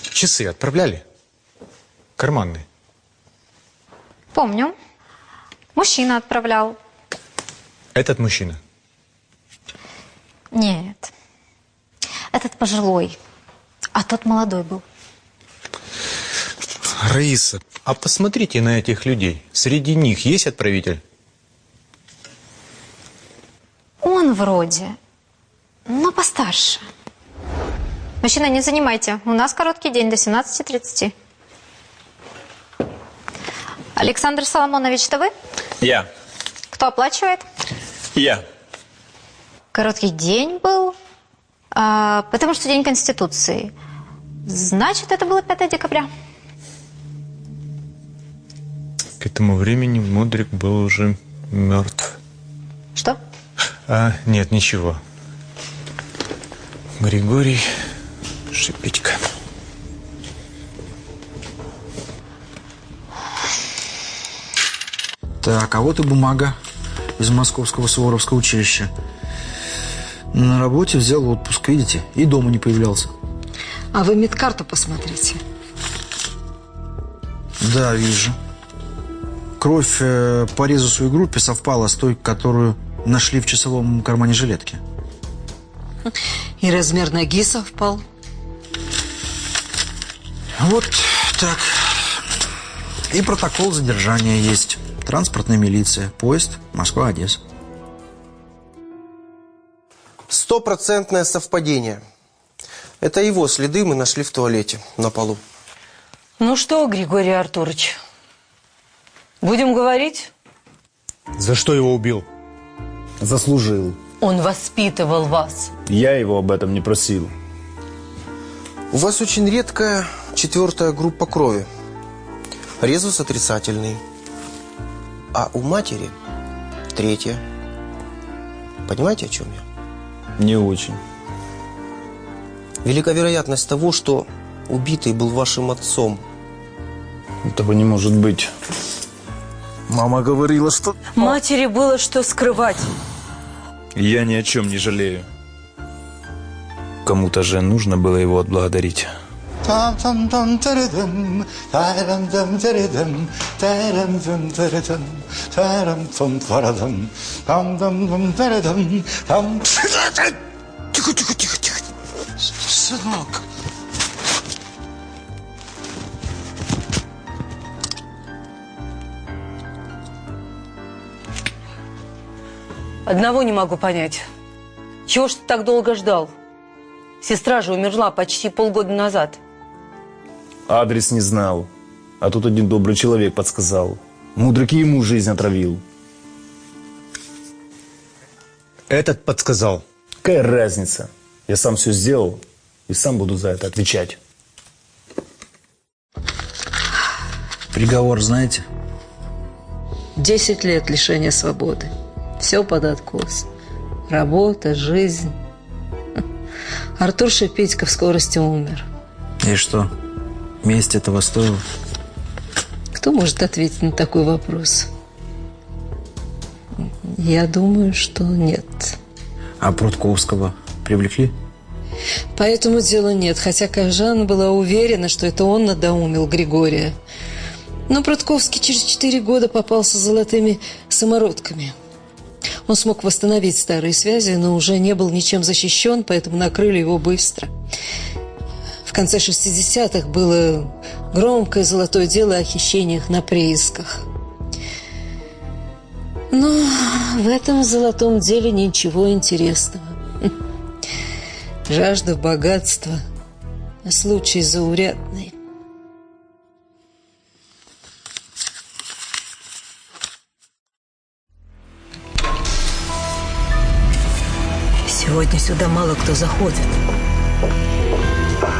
часы отправляли? Карманные. Помню. Мужчина отправлял. Этот мужчина. Нет. Этот пожилой. А тот молодой был. Раиса, а посмотрите на этих людей. Среди них есть отправитель? Он вроде, но постарше. Мужчина, не занимайте. У нас короткий день до 17.30. Александр Соломонович, это вы? Я. Кто оплачивает? Я. Короткий день был, а, потому что День Конституции. Значит, это было 5 декабря. К этому времени Мудрик был уже мертв. Что? А, нет, ничего. Григорий Шипитько. Так, а вот и бумага из Московского Суворовского училища. На работе взял отпуск, видите, и дома не появлялся. А вы медкарту посмотрите. Да, вижу. Кровь э, по резусу и группе совпала с той, которую нашли в часовом кармане жилетки. И размер ноги совпал. Вот так. И протокол задержания есть. Транспортная милиция. Поезд Москва-Одесса. Стопроцентное совпадение. Это его следы мы нашли в туалете на полу. Ну что, Григорий Артурович, будем говорить? За что его убил? Заслужил. Он воспитывал вас. Я его об этом не просил. У вас очень редкая четвертая группа крови. Резус отрицательный. А у матери третья. Понимаете, о чем я? Не очень. Велика вероятность того, что убитый был вашим отцом. Этого не может быть. Мама говорила, что... Матери было что скрывать. Я ни о чем не жалею. Кому-то же нужно было его отблагодарить. Тихо, тихо, тихо, тихо. Сынок. Одного не могу понять. Чего ж ты так долго ждал? Сестра же умерла почти полгода назад. Адрес не знал. А тут один добрый человек подсказал. Мудрик ему жизнь отравил. Этот подсказал. Какая разница? Я сам все сделал и сам буду за это отвечать. Приговор знаете? Десять лет лишения свободы. Все под откос. Работа, жизнь. Артур Шипитько в скорости умер. И что? Месть этого стоила? Кто может ответить на такой вопрос? Я думаю, что нет. А Прудковского привлекли? По этому делу нет, хотя Кажан была уверена, что это он надоумил Григория. Но Прудковский через четыре года попался золотыми самородками. Он смог восстановить старые связи, но уже не был ничем защищен, поэтому накрыли его быстро конце 60-х было громкое золотое дело о хищениях на приисках. Но в этом золотом деле ничего интересного. Жажда богатства, а случай заурядный. Сегодня сюда мало кто заходит.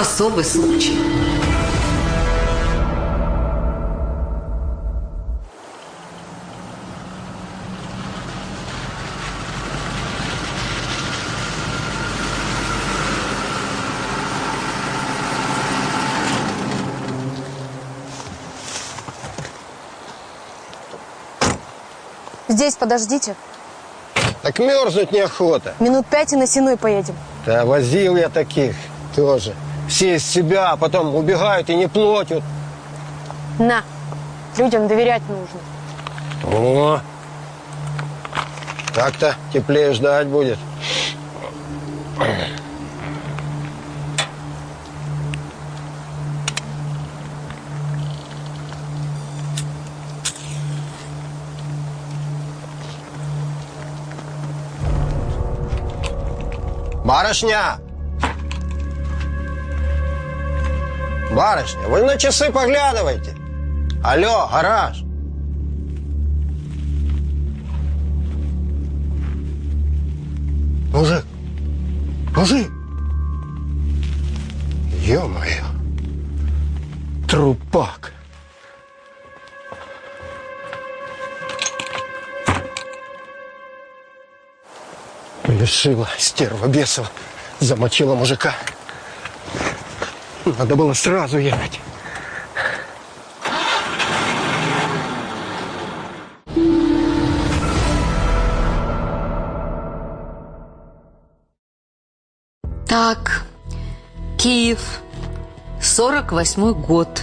особый случай. Здесь подождите. Так мерзнуть неохота. Минут пять и на Сеной поедем. Да возил я таких тоже. Все из себя, а потом убегают и не платят. На, людям доверять нужно. О, так-то теплее ждать будет. Барышня! Барышня, вы на часы поглядывайте. Алло, гараж. Мужик, мужик. Ё-моё. Трупак. Лишила стерва бесова. Замочила мужика. Надо было сразу ехать. Так, Киев, 48 год.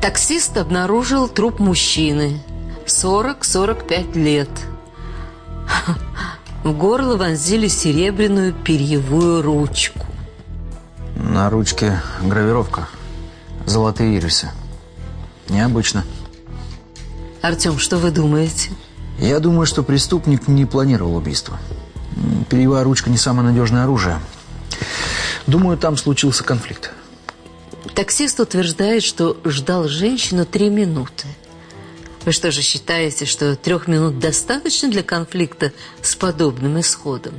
Таксист обнаружил труп мужчины, 40-45 лет. В горло вонзили серебряную перьевую ручку. На ручке гравировка. Золотые ирисы. Необычно. Артем, что вы думаете? Я думаю, что преступник не планировал убийство. Перьевая ручка не самое надежное оружие. Думаю, там случился конфликт. Таксист утверждает, что ждал женщину три минуты. Вы что же считаете, что трех минут достаточно для конфликта с подобным исходом?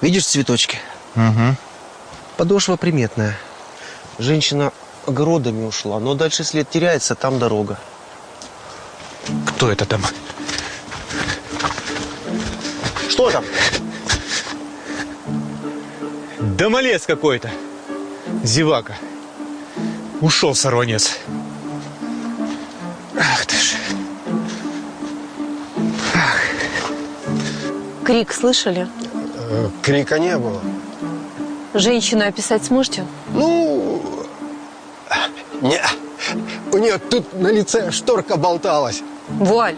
Видишь цветочки? Угу. Подошва приметная. Женщина огородами ушла, но дальше след теряется, там дорога. Кто это там? Что там? Да малец какой-то. Зевака. Ушел сорванец. Ах ты ж. Крик слышали? Э, Крика не было. Женщину описать сможете? Ну, не. У нее тут на лице шторка болталась. Вуаль.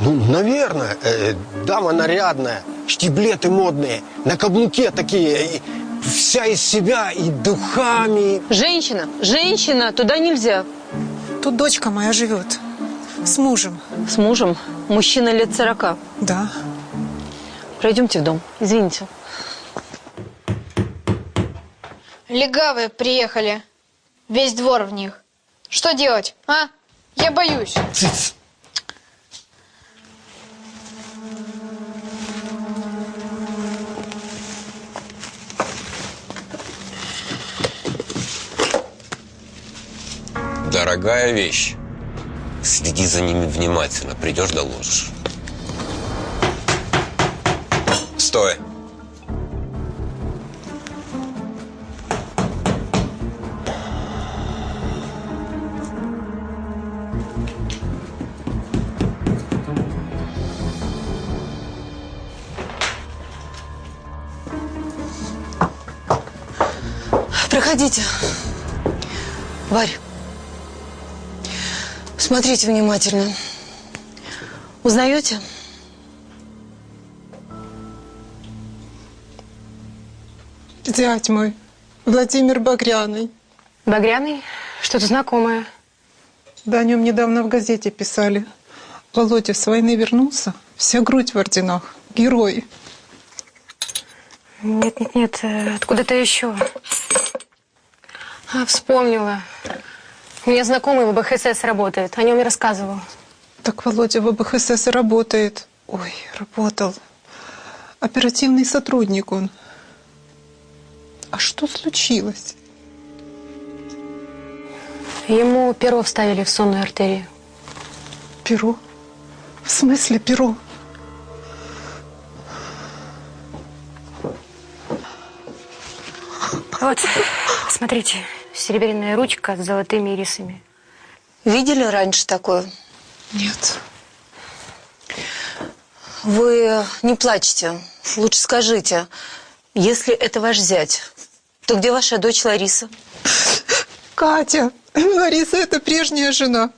Ну, наверное. Э, дама нарядная, штиблеты модные, на каблуке такие, и вся из себя, и духами. Женщина, женщина, туда нельзя. Тут дочка моя живет. С мужем. С мужем? Мужчина лет сорока. Да. Пройдемте в дом. Извините. Легавые приехали. Весь двор в них. Что делать, а? Я боюсь. Дорогая вещь. Следи за ними внимательно. Придешь, доложишь. Стой. Проходите. Варь, смотрите внимательно. Узнаете? Зять мой, Владимир Багряный. Багряный? Что-то знакомое. Да о нем недавно в газете писали. Володя с войны вернулся, вся грудь в орденах. Герой. Нет, нет, нет, э, откуда-то еще. А, вспомнила. У меня знакомый в БХСС работает, о нем и рассказывал. Так Володя в БХСС работает. Ой, работал. Оперативный сотрудник он. А что случилось? Ему перо вставили в сонную артерию. Перо? В смысле перо? Вот, смотрите, серебряная ручка с золотыми ирисами. Видели раньше такое? Нет. Вы не плачьте. Лучше скажите, если это ваш зять, то где ваша дочь Лариса? Катя, Лариса это прежняя жена.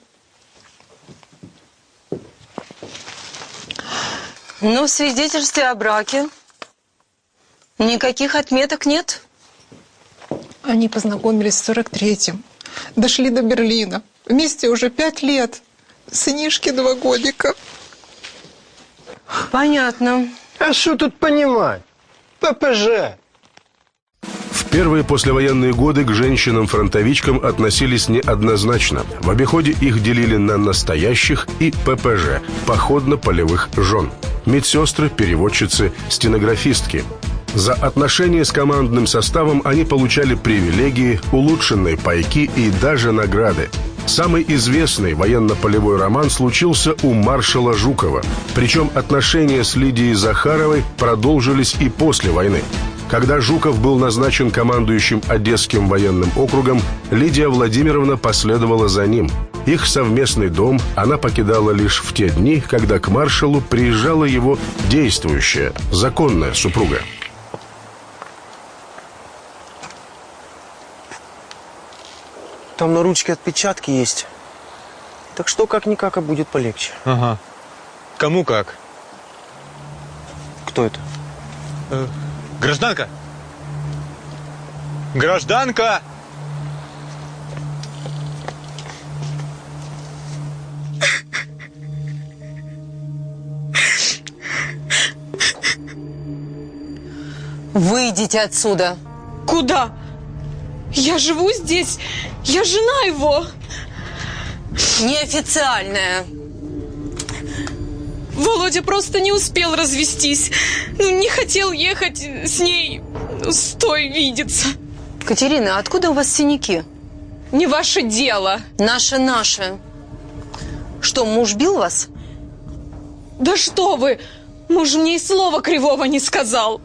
Ну, в свидетельстве о браке никаких отметок нет. Они познакомились в 43-м. Дошли до Берлина. Вместе уже пять лет. Сынишки два годика. Понятно. А что тут понимать? ППЖ. Первые послевоенные годы к женщинам-фронтовичкам относились неоднозначно. В обиходе их делили на настоящих и ППЖ – походно-полевых жен. Медсестры, переводчицы, стенографистки. За отношения с командным составом они получали привилегии, улучшенные пайки и даже награды. Самый известный военно-полевой роман случился у маршала Жукова. Причем отношения с Лидией Захаровой продолжились и после войны. Когда Жуков был назначен командующим Одесским военным округом, Лидия Владимировна последовала за ним. Их совместный дом она покидала лишь в те дни, когда к маршалу приезжала его действующая, законная супруга. Там на ручке отпечатки есть. Так что как-никак, а будет полегче. Ага. Кому как? Кто это? Э, гражданка! Гражданка! Выйдите отсюда. Куда? Я живу здесь. Я жена его. Неофициальная. Володя просто не успел развестись. Ну, не хотел ехать с ней ну, с той видеться. Катерина, откуда у вас синяки? Не ваше дело. Наше, наше. Что, муж бил вас? Да что вы! Муж мне и слова кривого не сказал.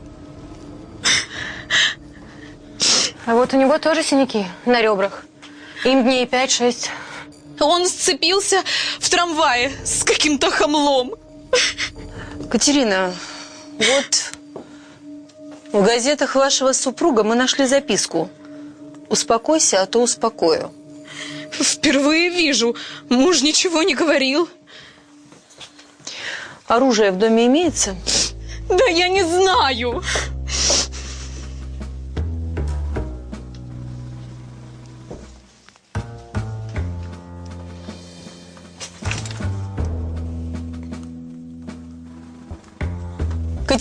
А вот у него тоже синяки на ребрах. Им дней пять-шесть. Он сцепился в трамвае с каким-то хамлом. Катерина, вот в газетах вашего супруга мы нашли записку. Успокойся, а то успокою. Впервые вижу. Муж ничего не говорил. Оружие в доме имеется? Да я не знаю.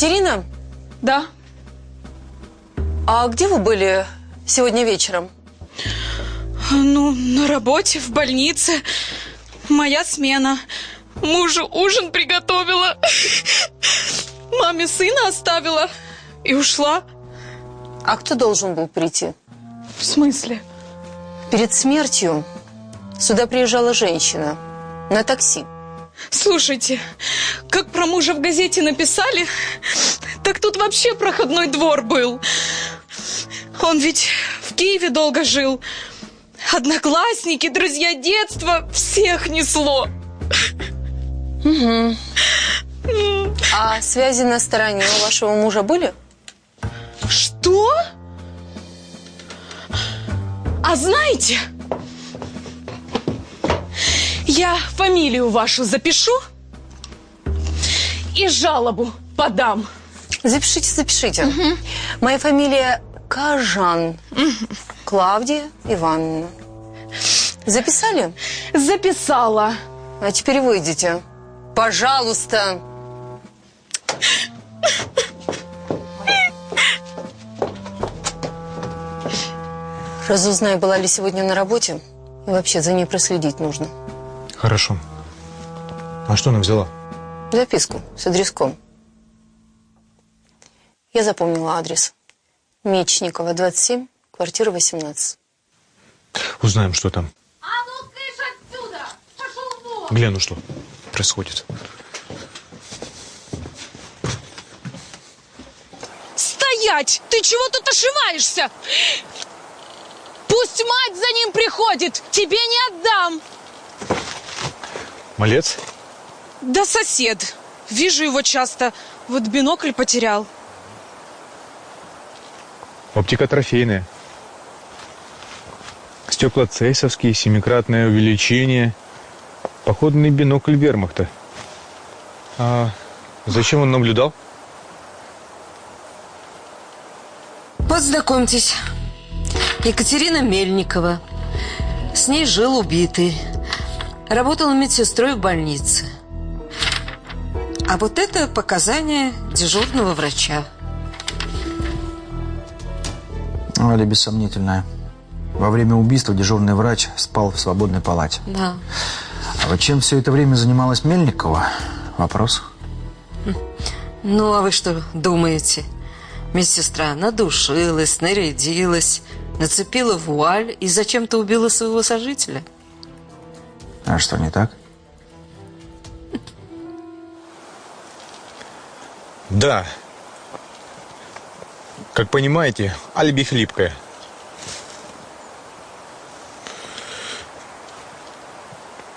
Катерина? Да. А где вы были сегодня вечером? Ну, на работе, в больнице. Моя смена. Мужу ужин приготовила. Маме сына оставила и ушла. А кто должен был прийти? В смысле? Перед смертью сюда приезжала женщина на такси. Слушайте, как про мужа в газете написали, так тут вообще проходной двор был. Он ведь в Киеве долго жил. Одноклассники, друзья детства, всех несло. Угу. А связи на стороне у вашего мужа были? Что? А знаете, я фамилию вашу запишу и жалобу подам. Запишите, запишите. Угу. Моя фамилия Кажан. Клавдия Ивановна. Записали? Записала. А теперь выйдите. Пожалуйста. Разузнай, была ли сегодня на работе. И вообще за ней проследить нужно. Хорошо. А что она взяла? Записку с адреском. Я запомнила адрес. Мечникова, 27, квартира 18. Узнаем, что там. Гляну, что происходит. Стоять! Ты чего тут ошиваешься? Пусть мать за ним приходит! Тебе не отдам! Малец? Да сосед. Вижу его часто. Вот бинокль потерял. Оптика трофейная. Стекла цейсовские, семикратное увеличение. Походный бинокль вермахта. А зачем он наблюдал? Познакомьтесь. Екатерина Мельникова. С ней жил убитый. Работала медсестрой в больнице. А вот это показания дежурного врача. Алиби сомнительное. Во время убийства дежурный врач спал в свободной палате. Да. А вот чем все это время занималась Мельникова? Вопрос. Ну, а вы что думаете? Медсестра надушилась, нарядилась, нацепила вуаль и зачем-то убила своего сожителя. А что, не так? Да. Как понимаете, алиби хлипкое.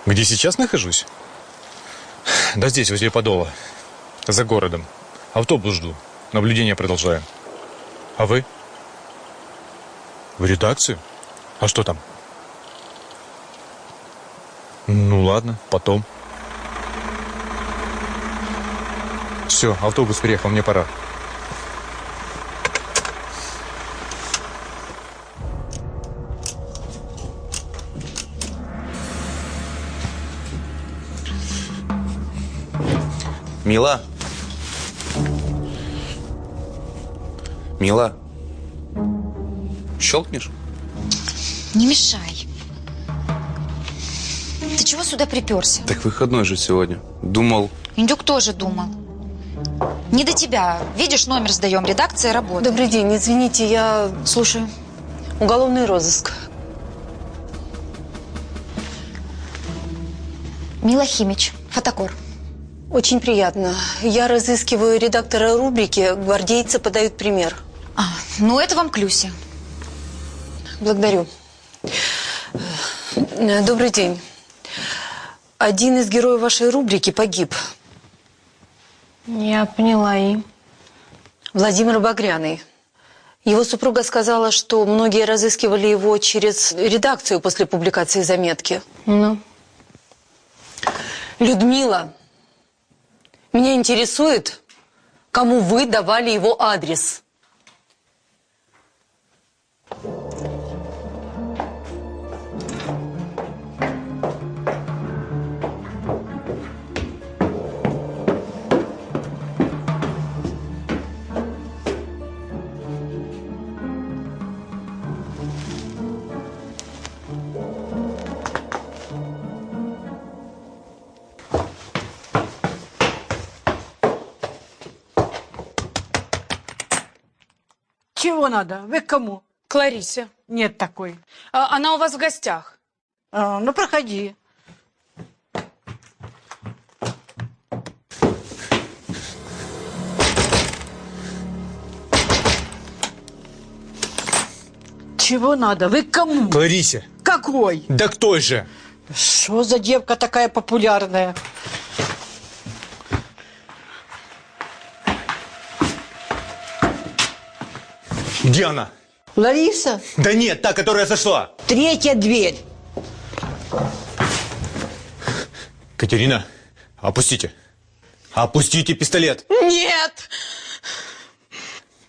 Где сейчас нахожусь? Да здесь, возле Подола. За городом. Автобус жду. Наблюдение продолжаю. А вы? В редакцию? А что там? Ну ладно, потом. Все, автобус приехал, мне пора. Мила? Мила? Щелкнешь? Не мешай. Чего сюда приперся? Так выходной же сегодня. Думал, Индюк тоже думал. Не до тебя. Видишь, номер сдаем, редакция работает. Добрый день, извините, я... Слушаю. Уголовный розыск. Мила Химич, фотокор. Очень приятно. Я разыскиваю редактора рубрики «Гвардейцы подают пример». А, ну это вам клюси. Благодарю. Э, Добрый день. Один из героев вашей рубрики погиб. Я поняла и... Владимир Багряный. Его супруга сказала, что многие разыскивали его через редакцию после публикации заметки. Ну? Людмила, меня интересует, кому вы давали его адрес. Чего надо? Вы к кому? Кларисе. Нет такой. А, Она у вас в гостях. А, ну, проходи. Чего надо? Вы к кому? Кларисе. Какой? Да кто же? Что за девка такая популярная? Где она? Лариса? Да нет, та, которая зашла. Третья дверь. Катерина, опустите. Опустите пистолет. Нет!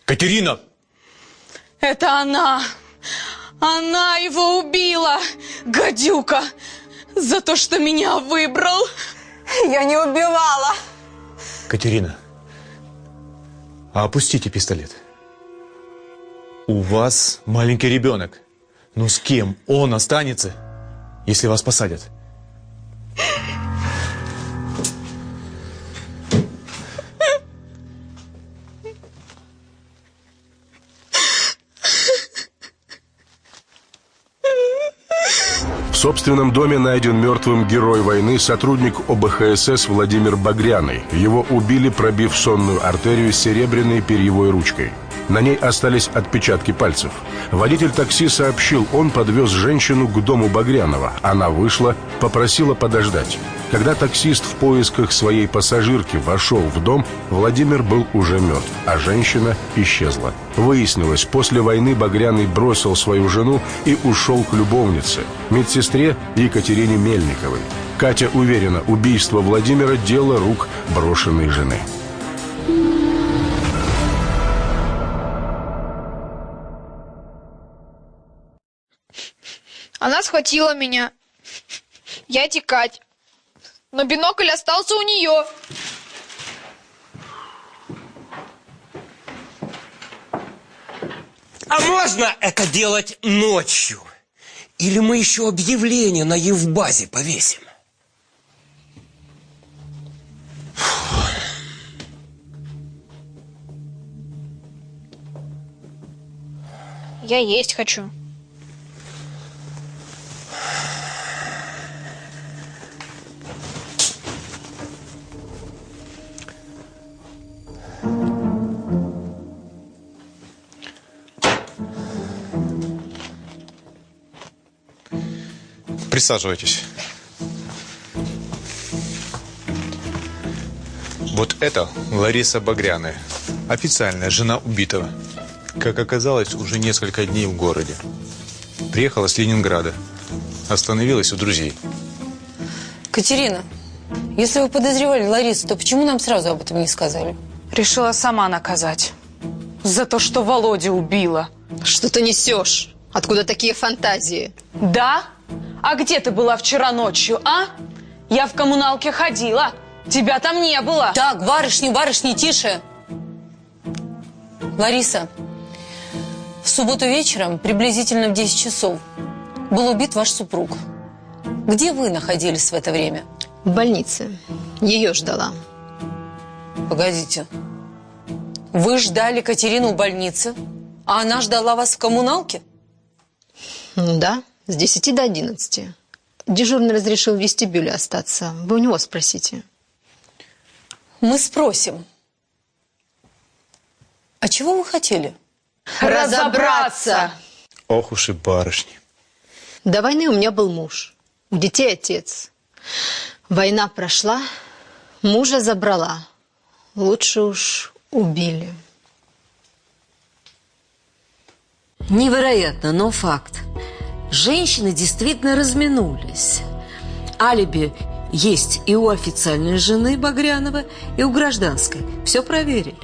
Катерина! Это она! Она его убила! Гадюка! За то, что меня выбрал! Я не убивала! Катерина, опустите пистолет. У вас маленький ребенок. Но с кем он останется, если вас посадят? В собственном доме найден мертвым герой войны, сотрудник ОБХСС Владимир Багряный. Его убили, пробив сонную артерию серебряной перьевой ручкой. На ней остались отпечатки пальцев. Водитель такси сообщил, он подвез женщину к дому Багрянова. Она вышла, попросила подождать. Когда таксист в поисках своей пассажирки вошел в дом, Владимир был уже мертв, а женщина исчезла. Выяснилось, после войны Багряный бросил свою жену и ушел к любовнице, медсестре Екатерине Мельниковой. Катя уверена, убийство Владимира – дело рук брошенной жены. Она схватила меня. Я текать. Но бинокль остался у нее. А можно это делать ночью? Или мы еще объявление на Евбазе повесим? Я есть хочу. Присаживайтесь. Вот это Лариса Багряная, официальная жена убитого. Как оказалось, уже несколько дней в городе. Приехала с Ленинграда. Остановилась у друзей. Катерина, если вы подозревали Ларису, то почему нам сразу об этом не сказали? Решила сама наказать. За то, что Володя убила. Что ты несешь? Откуда такие фантазии? Да? А где ты была вчера ночью, а? Я в коммуналке ходила. Тебя там не было. Так, барышни, барышни, тише. Лариса, в субботу вечером, приблизительно в 10 часов, был убит ваш супруг. Где вы находились в это время? В больнице. Ее ждала. Погодите. Вы ждали Катерину в больнице, а она ждала вас в коммуналке? Ну да, с 10 до 11. Дежурный разрешил в вестибюле остаться. Вы у него спросите. Мы спросим. А чего вы хотели? Разобраться! Ох уж и барышни. До войны у меня был муж. У детей отец. Война прошла, мужа забрала. Лучше уж убили. Невероятно, но факт. Женщины действительно разминулись. Алиби есть и у официальной жены Багрянова, и у гражданской. Все проверили.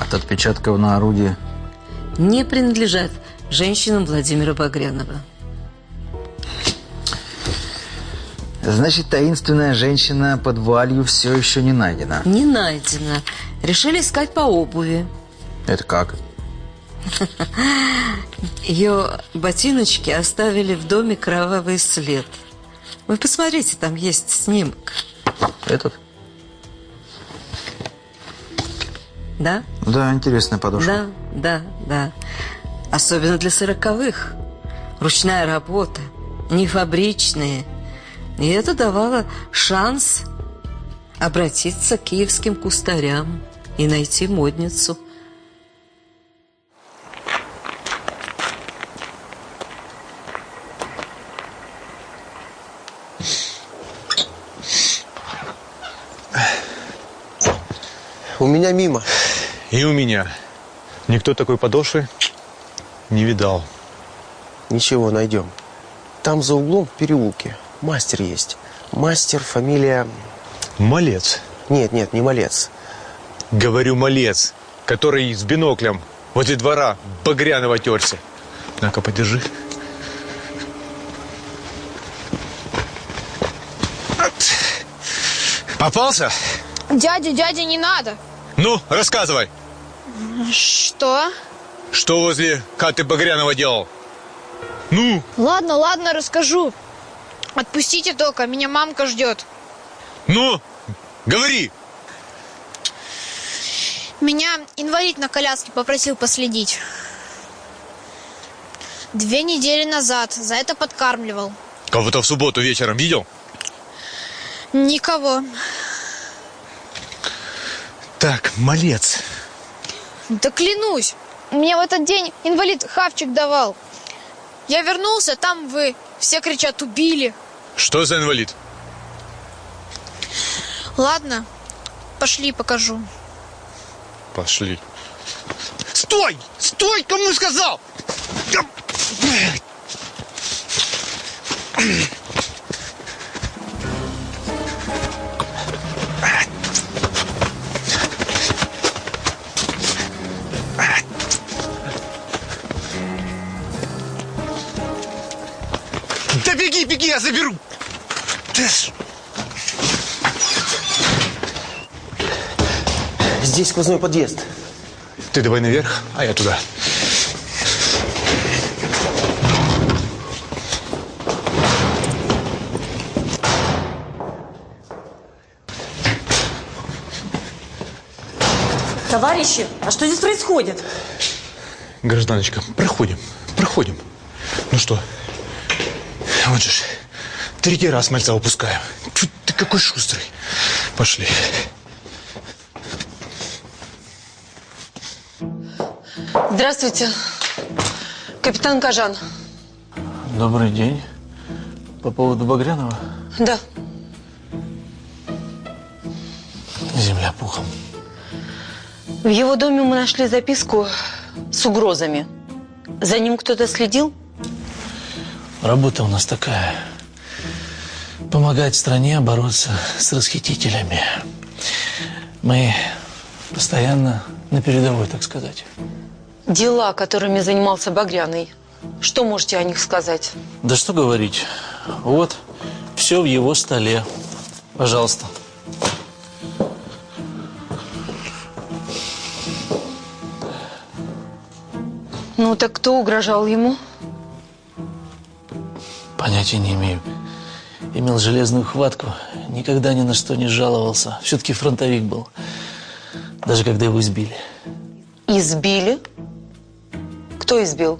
От отпечатков на орудии Не принадлежат женщинам Владимира Багрянова. Значит, таинственная женщина под вуалью все еще не найдена. Не найдено. Решили искать по обуви. Это как? Ее ботиночки оставили в доме кровавый след. Вы посмотрите, там есть снимок. Этот? Да? Да, интересная подошва. Да, да, да. Особенно для сороковых. Ручная работа, не фабричные. И это давало шанс обратиться к киевским кустарям и найти модницу. У меня мимо. И у меня. Никто такой подошвы не видал. Ничего, найдем. Там за углом в переулке мастер есть. Мастер, фамилия... Малец. Нет, нет, не Малец. Говорю, малец, который с биноклем возле двора Багрянова терся. На-ка, подержи. Попался? Дядя, дядя, не надо. Ну, рассказывай. Что? Что возле Каты Багрянова делал? Ну? Ладно, ладно, расскажу. Отпустите только, меня мамка ждет. Ну, говори. Меня инвалид на коляске попросил последить. Две недели назад за это подкармливал. Кого-то в субботу вечером видел? Никого. Так, малец. Да клянусь, мне в этот день инвалид хавчик давал. Я вернулся, там вы все кричат «убили». Что за инвалид? Ладно, пошли покажу. Пошли. Стой! Стой! Кому сказал? Беги, я заберу. Ты ж- Здесь сквозной подъезд. Ты давай наверх, а я туда. Товарищи, а что здесь происходит? Гражданочка, проходим, проходим. Ну что? Вот же ж, третий раз мальца упускаю. Тьфу, ты какой шустрый. Пошли. Здравствуйте. Капитан Кажан. Добрый день. По поводу Багрянова? Да. Земля пухом. В его доме мы нашли записку с угрозами. За ним кто-то следил? Работа у нас такая. Помогать стране бороться с расхитителями. Мы постоянно на передовой, так сказать. Дела, которыми занимался Багряный. Что можете о них сказать? Да что говорить. Вот, все в его столе. Пожалуйста. Ну, так кто угрожал ему? Понятия не имею. Имел железную хватку, никогда ни на что не жаловался. Все-таки фронтовик был. Даже когда его избили. Избили? Кто избил?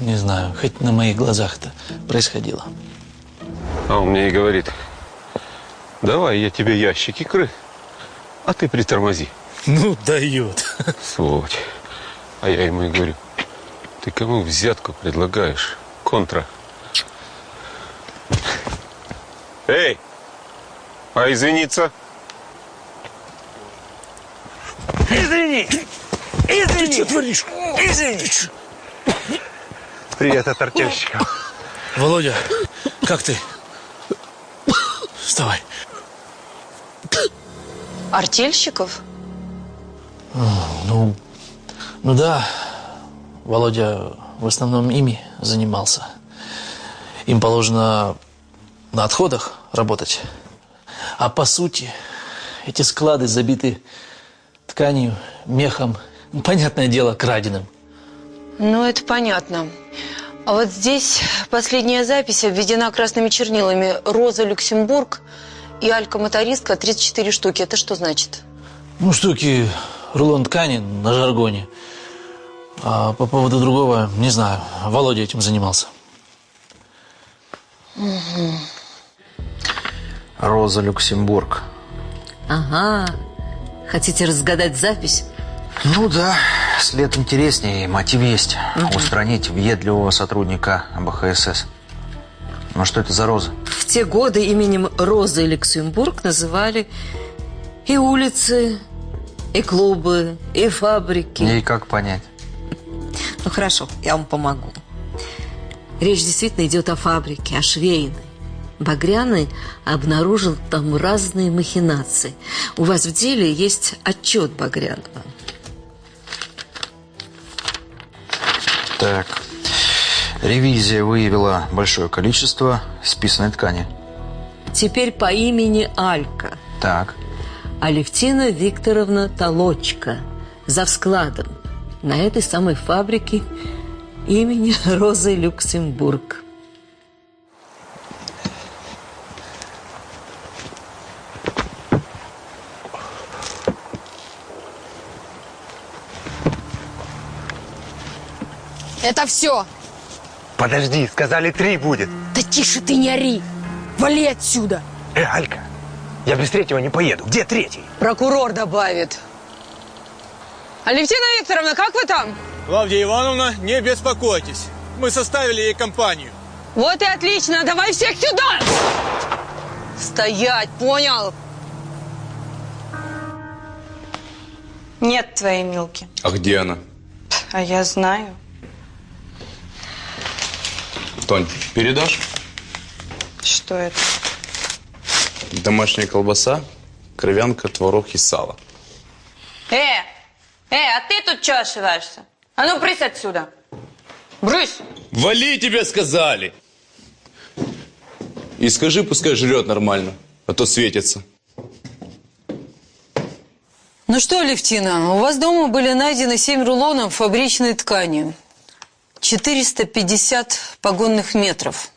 Не знаю, хоть на моих глазах это происходило. А он мне и говорит, давай я тебе ящик икры, а ты притормози. Ну, дает. Сволочь. А я ему и говорю, ты кому взятку предлагаешь? Контра. Эй, а извиниться? Извини! Извини! Ты что творишь? Извини! Привет от артельщика. Володя, как ты? Вставай. Артельщиков? Ну, ну да, Володя в основном ими занимался. Им положено на отходах работать. А по сути, эти склады забиты тканью, мехом, ну, понятное дело, краденым. Ну, это понятно. А вот здесь последняя запись обведена красными чернилами. Роза Люксембург и Алька-мотористка 34 штуки. Это что значит? Ну, штуки рулон ткани на жаргоне. А по поводу другого, не знаю, Володя этим занимался. Роза Люксембург. Ага. Хотите разгадать запись? Ну да, след интереснее, мотив есть. Мгм. Устранить въедливого сотрудника АБХСС. Ну что это за роза? В те годы именем Розы Люксембург называли и улицы, и клубы, и фабрики. И как понять? Ну хорошо, я вам помогу. Речь действительно идет о фабрике, о швейной. Багряный обнаружил там разные махинации. У вас в деле есть отчет Багрянова. Так. Ревизия выявила большое количество списанной ткани. Теперь по имени Алька. Так. Алевтина Викторовна Толочка. За складом. На этой самой фабрике имени Розы Люксембург. Это все. Подожди, сказали три будет. Да тише ты не ори. Вали отсюда. Э, Алька, я без третьего не поеду. Где третий? Прокурор добавит. Алевтина Викторовна, как вы там? Клавдия Ивановна, не беспокойтесь. Мы составили ей компанию. Вот и отлично, давай всех сюда! Стоять, понял? Нет твоей Милки. А где она? А я знаю. Тонь, передашь? Что это? Домашняя колбаса, кровянка, творог и сало. Э, э, а ты тут что ошиваешься? А ну, брысь отсюда. Брысь! Вали, тебе сказали! И скажи, пускай жрет нормально, а то светится. Ну что, Левтина, у вас дома были найдены 7 рулонов фабричной ткани. 450 погонных метров.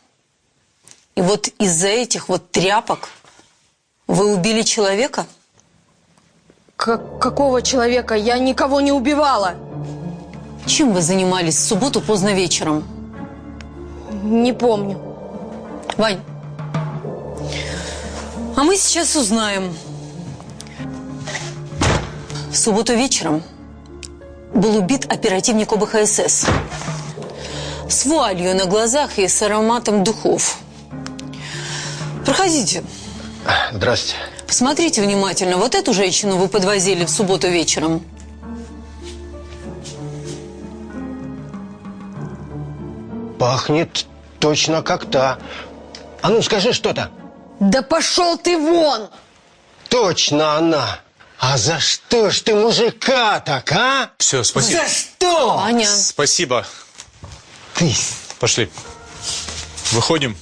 И вот из-за этих вот тряпок вы убили человека? К- какого человека? Я никого не убивала. Чем вы занимались в субботу поздно вечером? Не помню. Вань, а мы сейчас узнаем. В субботу вечером был убит оперативник ОБХСС с вуалью на глазах и с ароматом духов. Проходите. Здрасте. Посмотрите внимательно. Вот эту женщину вы подвозили в субботу вечером. Пахнет точно как та. А ну скажи что-то. Да пошел ты вон! Точно она. А за что ж ты мужика так, а? Все, спасибо. За что? Аня. Спасибо. Ты. Пошли. Выходим.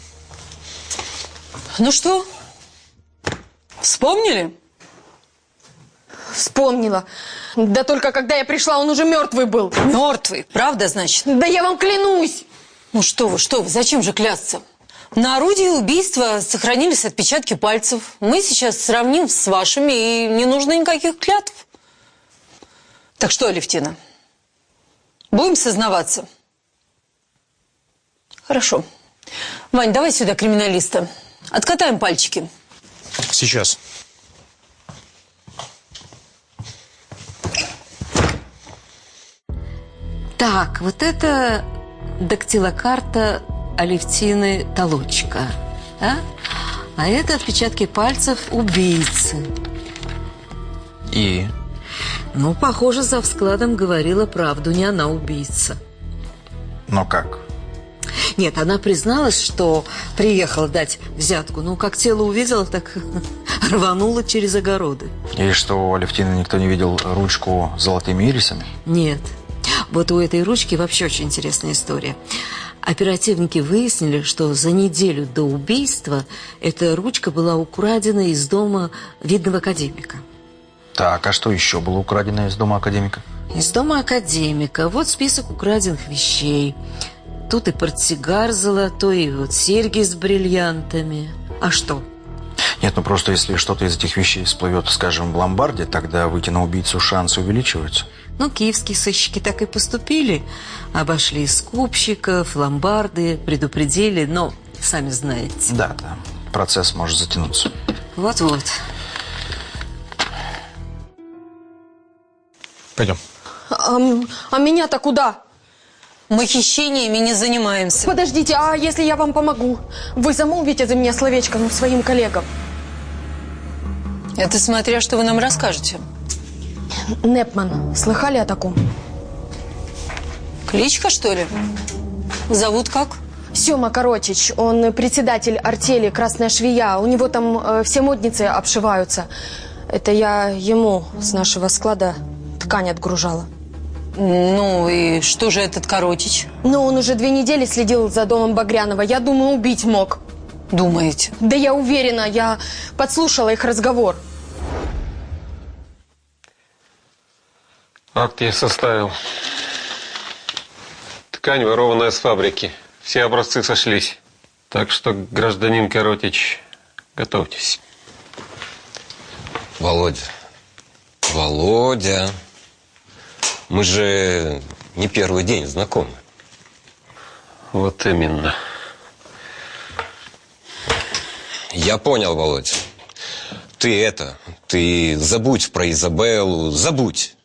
Ну что? Вспомнили? Вспомнила. Да только когда я пришла, он уже мертвый был. Мертвый, правда, значит? Да я вам клянусь! Ну что вы, что вы, зачем же клясться? На орудии убийства сохранились отпечатки пальцев. Мы сейчас сравним с вашими, и не нужно никаких клятв. Так что, Алевтина, будем сознаваться? Хорошо. Вань, давай сюда криминалиста. Откатаем пальчики. Сейчас. Так, вот это дактилокарта Алевтины Толочка. А? а это отпечатки пальцев убийцы. И? Ну, похоже, за складом говорила правду, не она убийца. Но как? Нет, она призналась, что приехала дать взятку. Ну, как тело увидела, так рванула через огороды. И что, у Алевтины никто не видел ручку с золотыми ирисами? Нет. Вот у этой ручки вообще очень интересная история. Оперативники выяснили, что за неделю до убийства эта ручка была украдена из дома видного академика. Так, а что еще было украдено из дома академика? Из дома академика. Вот список украденных вещей. Тут и портсигар золотой, и вот серьги с бриллиантами. А что? Нет, ну просто если что-то из этих вещей всплывет, скажем, в ломбарде, тогда выйти на убийцу шансы увеличиваются. Ну, киевские сыщики так и поступили. Обошли скупщиков, ломбарды, предупредили, но сами знаете. Да, да. Процесс может затянуться. Вот-вот. Пойдем. А, а меня-то куда? Мы хищениями не занимаемся. Подождите, а если я вам помогу? Вы замолвите за меня словечко ну, своим коллегам? Это смотря, что вы нам расскажете. Непман, слыхали о таком? Кличка, что ли? Зовут как? Сема Коротич, он председатель артели «Красная швея». У него там э, все модницы обшиваются. Это я ему с нашего склада ткань отгружала. Ну и что же этот Коротич? Но он уже две недели следил за домом Багрянова. Я думаю, убить мог. Думаете? Да я уверена, я подслушала их разговор. Акт я составил. Ткань ворованная с фабрики. Все образцы сошлись. Так что, гражданин Коротич, готовьтесь. Володя, Володя, мы же не первый день знакомы. Вот именно. Я понял, Володя. Ты это, ты забудь про Изабеллу, забудь.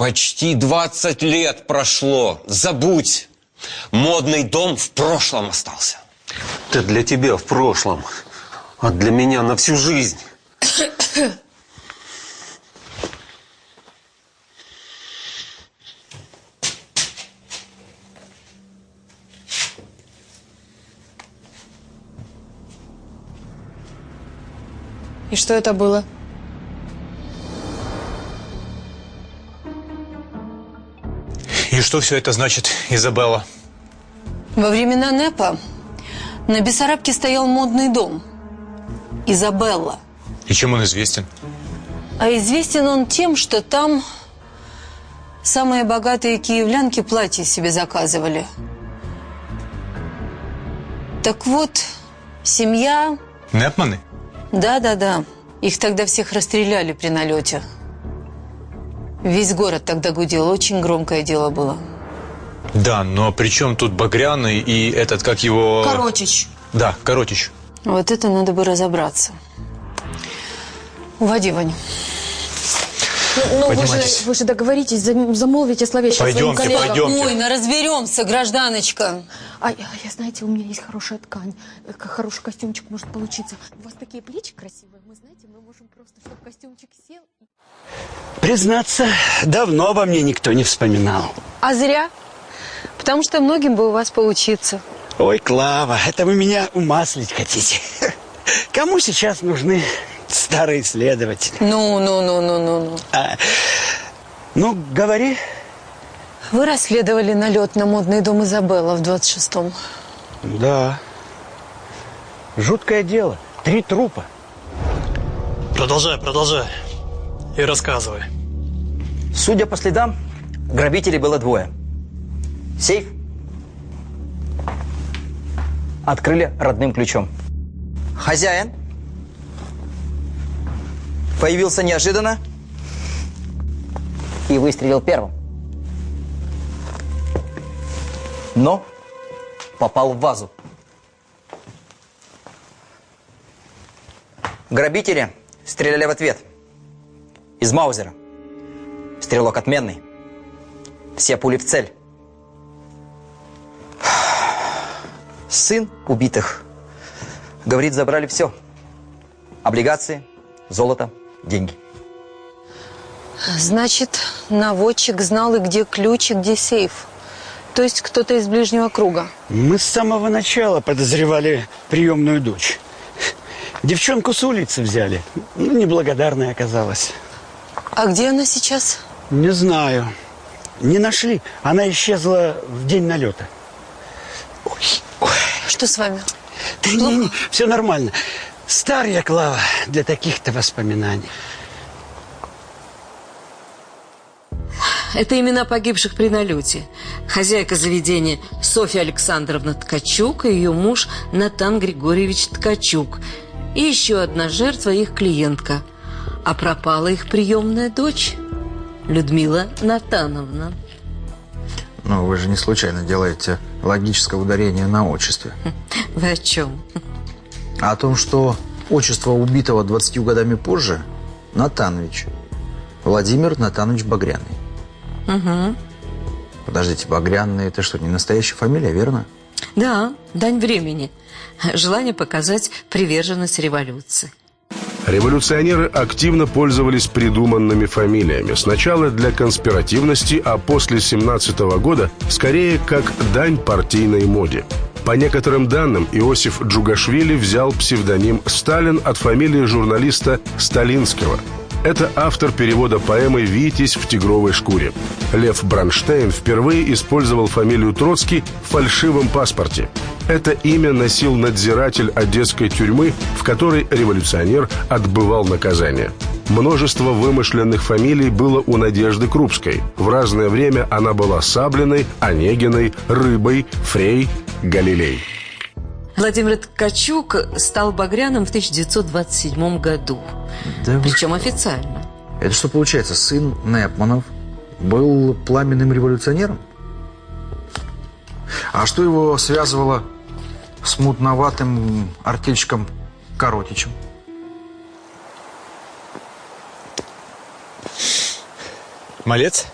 Почти 20 лет прошло, забудь. Модный дом в прошлом остался. Это для тебя в прошлом, а для меня на всю жизнь. И что это было? И что все это значит, Изабелла? Во времена НЭПа на Бессарабке стоял модный дом. Изабелла. И чем он известен? А известен он тем, что там самые богатые киевлянки платья себе заказывали. Так вот, семья... Непманы? Да-да-да. Их тогда всех расстреляли при налете. Весь город тогда гудел. Очень громкое дело было. Да, но при чем тут Багряный и этот, как его... Коротич. Да, Коротич. Вот это надо бы разобраться. Уводи, Вань. Ну, вы же, вы же договоритесь, зам- замолвите словечко своим Пойдемте, коллегам. пойдемте. Ой, ну разберемся, гражданочка. А, я, знаете, у меня есть хорошая ткань. э, Хороший костюмчик может получиться. У вас такие плечи красивые. Мы, знаете, мы можем просто, чтобы костюмчик сел. Признаться, давно обо мне никто не вспоминал. А зря. Потому что многим бы у вас поучиться. Ой, Клава, это вы меня умаслить хотите. Кому сейчас нужны старые следователи? Ну, ну, ну, ну, ну, ну. А, ну, говори. Вы расследовали налет на модный дом Изабелла в 26-м. Да. Жуткое дело. Три трупа. Продолжай, продолжай. И рассказывай. Судя по следам, грабителей было двое. Сейф открыли родным ключом. Хозяин появился неожиданно и выстрелил первым. Но попал в вазу. Грабители стреляли в ответ. Из Маузера. Стрелок отменный. Все пули в цель. Сын убитых. Говорит, забрали все. Облигации, золото, деньги. Значит, наводчик знал и где ключ, и где сейф. То есть кто-то из ближнего круга. Мы с самого начала подозревали приемную дочь. Девчонку с улицы взяли. Ну, неблагодарная оказалась. А где она сейчас? Не знаю. Не нашли. Она исчезла в день налета. Что с вами? Да не, не, все нормально. Стар я, Клава, для таких-то воспоминаний. Это имена погибших при налете. Хозяйка заведения Софья Александровна Ткачук и ее муж Натан Григорьевич Ткачук. И еще одна жертва их клиентка. А пропала их приемная дочь Людмила Натановна. Но вы же не случайно делаете логическое ударение на отчестве. Вы о чем? А о том, что отчество убитого 20 годами позже Натанович. Владимир Натанович Багряный. Угу. Подождите, Багряный это что, не настоящая фамилия, верно? Да, дань времени. Желание показать приверженность революции. Революционеры активно пользовались придуманными фамилиями. Сначала для конспиративности, а после 17 года скорее как дань партийной моде. По некоторым данным, Иосиф Джугашвили взял псевдоним «Сталин» от фамилии журналиста Сталинского. Это автор перевода поэмы «Витязь в тигровой шкуре». Лев Бронштейн впервые использовал фамилию Троцкий в фальшивом паспорте. Это имя носил надзиратель одесской тюрьмы, в которой революционер отбывал наказание. Множество вымышленных фамилий было у Надежды Крупской. В разное время она была Саблиной, Онегиной, Рыбой, Фрей, Галилей. Владимир Ткачук стал Багряном в 1927 году. Да Причем официально. Это что получается, сын Непманов был пламенным революционером? А что его связывало с мутноватым артельщиком Коротичем? Малец?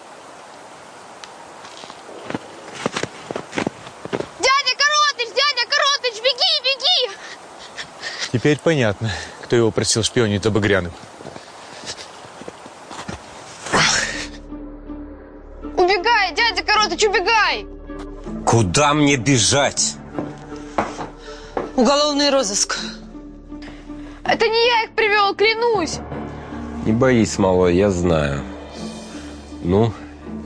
Дядя Коротыч, дядя Коротыч, беги, беги! Теперь понятно, кто его просил шпионить за Багряным. Убегай, дядя Коротыч, убегай! Куда мне бежать? Уголовный розыск. Это не я их привел, клянусь! Не боись, малой, я знаю. Ну,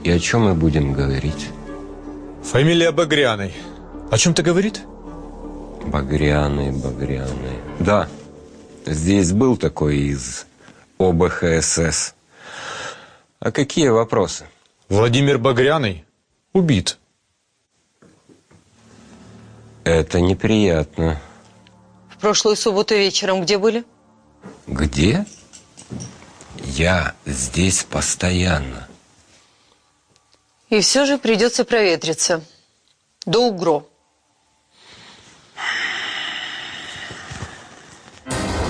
и о чем мы будем говорить? Фамилия Багряной. О чем-то говорит? Багряный, Багряный. Да, здесь был такой из ОБХСС. А какие вопросы? Владимир Багряный убит. Это неприятно. В прошлую субботу вечером где были? Где? Я здесь постоянно. И все же придется проветриться. До угро.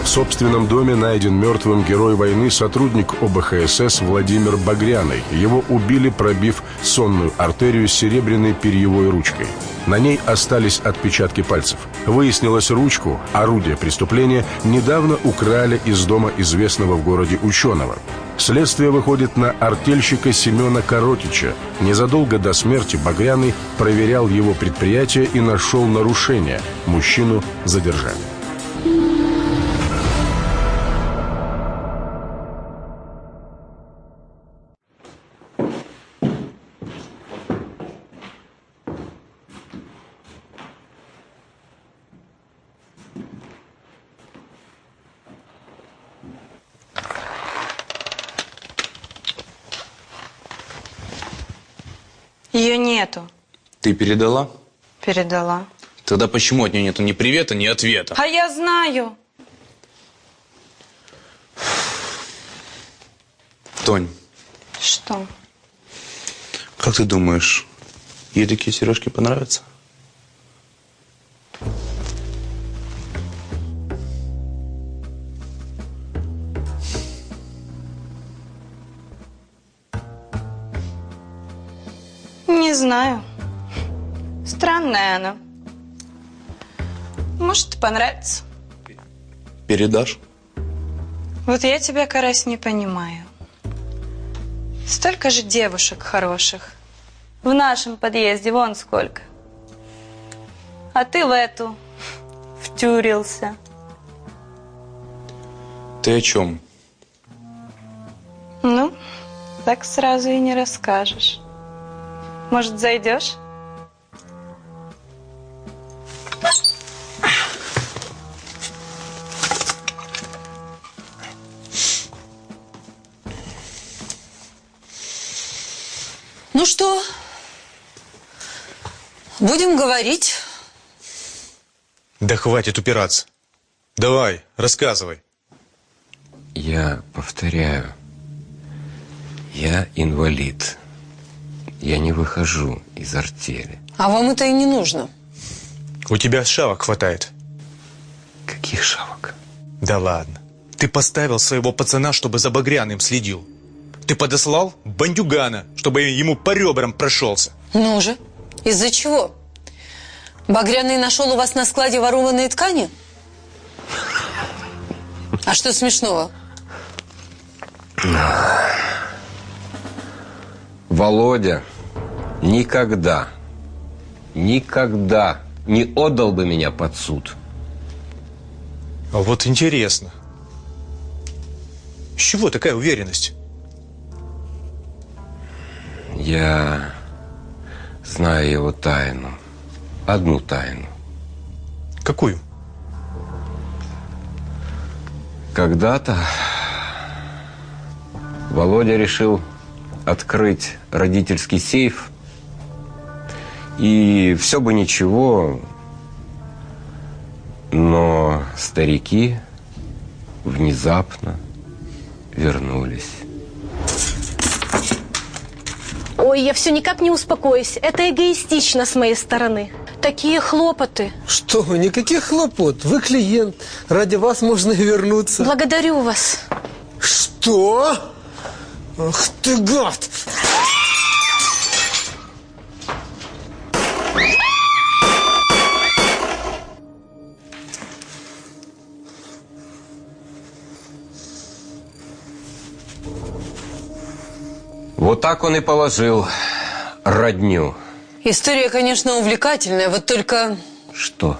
В собственном доме найден мертвым герой войны сотрудник ОБХСС Владимир Багряный. Его убили, пробив сонную артерию серебряной перьевой ручкой. На ней остались отпечатки пальцев. Выяснилось, ручку, орудие преступления, недавно украли из дома известного в городе ученого. Следствие выходит на артельщика Семена Коротича. Незадолго до смерти Багряный проверял его предприятие и нашел нарушение. Мужчину задержали. Нету. Ты передала? Передала. Тогда почему от нее нету ни привета, ни ответа? А я знаю. Тонь, Что? как ты думаешь, ей такие сережки понравятся? Не знаю. Странная она. Может, понравится. Передашь? Вот я тебя, Карась, не понимаю. Столько же девушек хороших. В нашем подъезде вон сколько. А ты в эту втюрился. Ты о чем? Ну, так сразу и не расскажешь. Может, зайдешь? Ну что, будем говорить. Да хватит упираться. Давай, рассказывай. Я повторяю, я инвалид. Я не выхожу из артели. А вам это и не нужно. У тебя шавок хватает. Каких шавок? Да ладно. Ты поставил своего пацана, чтобы за Багряным следил. Ты подослал бандюгана, чтобы ему по ребрам прошелся. Ну же, из-за чего? Багряный нашел у вас на складе ворованные ткани? А что смешного? Володя никогда, никогда не отдал бы меня под суд. А вот интересно. С чего такая уверенность? Я знаю его тайну. Одну тайну. Какую? Когда-то Володя решил открыть родительский сейф. И все бы ничего, но старики внезапно вернулись. Ой, я все никак не успокоюсь. Это эгоистично с моей стороны. Такие хлопоты. Что вы, никаких хлопот. Вы клиент. Ради вас можно и вернуться. Благодарю вас. Что? Ах ты гад! Вот так он и положил родню. История, конечно, увлекательная, вот только... Что?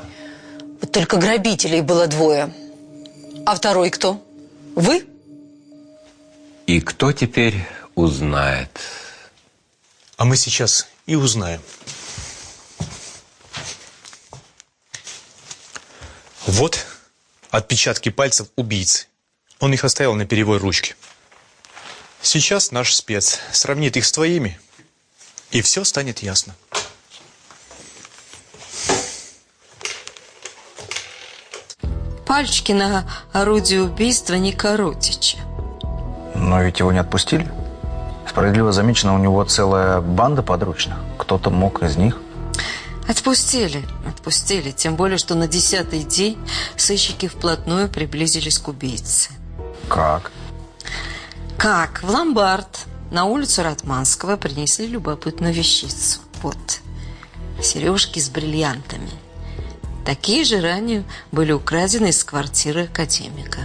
Вот только грабителей было двое. А второй кто? Вы? И кто теперь узнает? А мы сейчас и узнаем. Вот отпечатки пальцев убийцы. Он их оставил на перевой ручке. Сейчас наш спец сравнит их с твоими, и все станет ясно. Пальчики на орудие убийства не Коротича. Но ведь его не отпустили. Справедливо замечено, у него целая банда подручных. Кто-то мог из них. Отпустили, отпустили. Тем более, что на десятый день сыщики вплотную приблизились к убийце. Как? Как? В ломбард на улицу Ратманского принесли любопытную вещицу. Вот, сережки с бриллиантами. Такие же ранее были украдены из квартиры академика.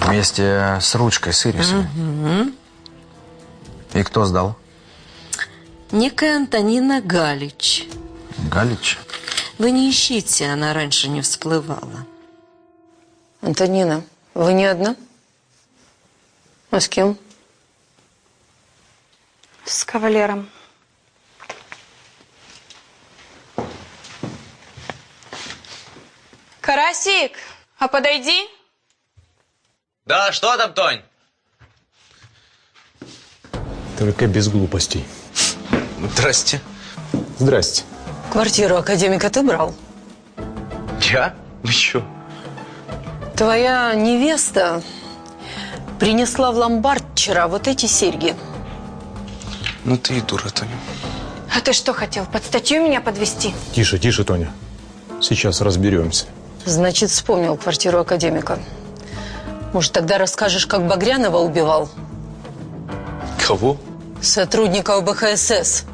Вместе с ручкой с ирисом. Мгм. И кто сдал? Некая Антонина Галич. Галич? Вы не ищите, она раньше не всплывала. Антонина, вы не одна? А с кем? С кавалером. Карасик, а подойди. Да, что там, Тонь? Только без глупостей. Здрасте. Здрасте. Квартиру академика ты брал? Я? Вы что? Твоя невеста принесла в ломбард вчера вот эти серьги. Ну ты и дура, Тоня. А ты что хотел, под статью меня подвести? Тише, тише, Тоня. Сейчас разберемся. Значит, вспомнил квартиру академика. Может, тогда расскажешь, как Багрянова убивал? Кого? Сотрудника ОБХСС.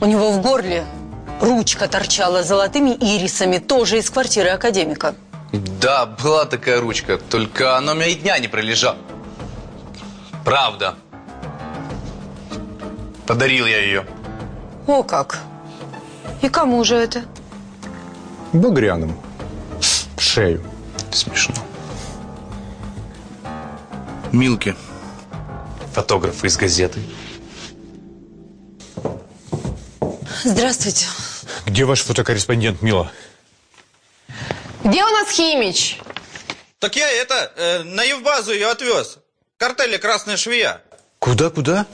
У него в горле ручка торчала золотыми ирисами, тоже из квартиры академика. Да, была такая ручка, только она у меня и дня не пролежала. Правда. Подарил я ее. О как! И кому же это? Багряным. В шею. Смешно. Милки. Фотограф из газеты. Здравствуйте. Где ваш фотокорреспондент, Мила? Где у нас химич? Так я это, э, на Евбазу ее отвез. Картелли Красная Швея. Куда, куда?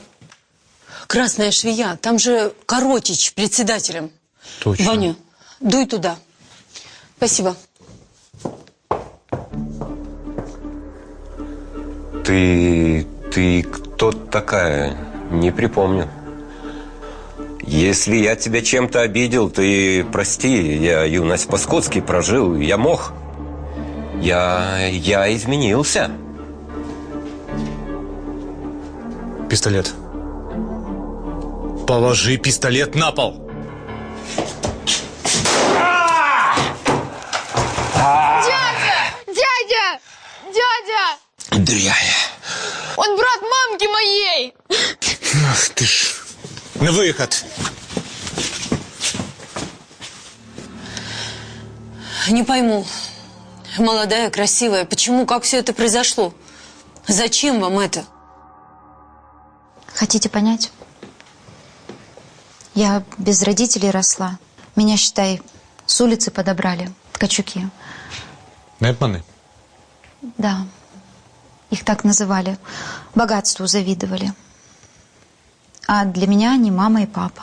Красная швея. Там же Коротич председателем. Точно. Ваня, дуй туда. Спасибо. Ты... ты кто такая? Не припомню. Если я тебя чем-то обидел, ты прости. Я юность по-скотски прожил. Я мог. Я... я изменился. Пистолет. Положи пистолет на пол. Дядя! Дядя! Дядя! Дрянь. Он брат мамки моей! Ах ты ж. На выход. Не пойму. Молодая, красивая. Почему? Как все это произошло? Зачем вам это? Хотите понять? Я без родителей росла. Меня, считай, с улицы подобрали. Ткачуки. Непманы? Да. Их так называли. Богатству завидовали. А для меня они мама и папа.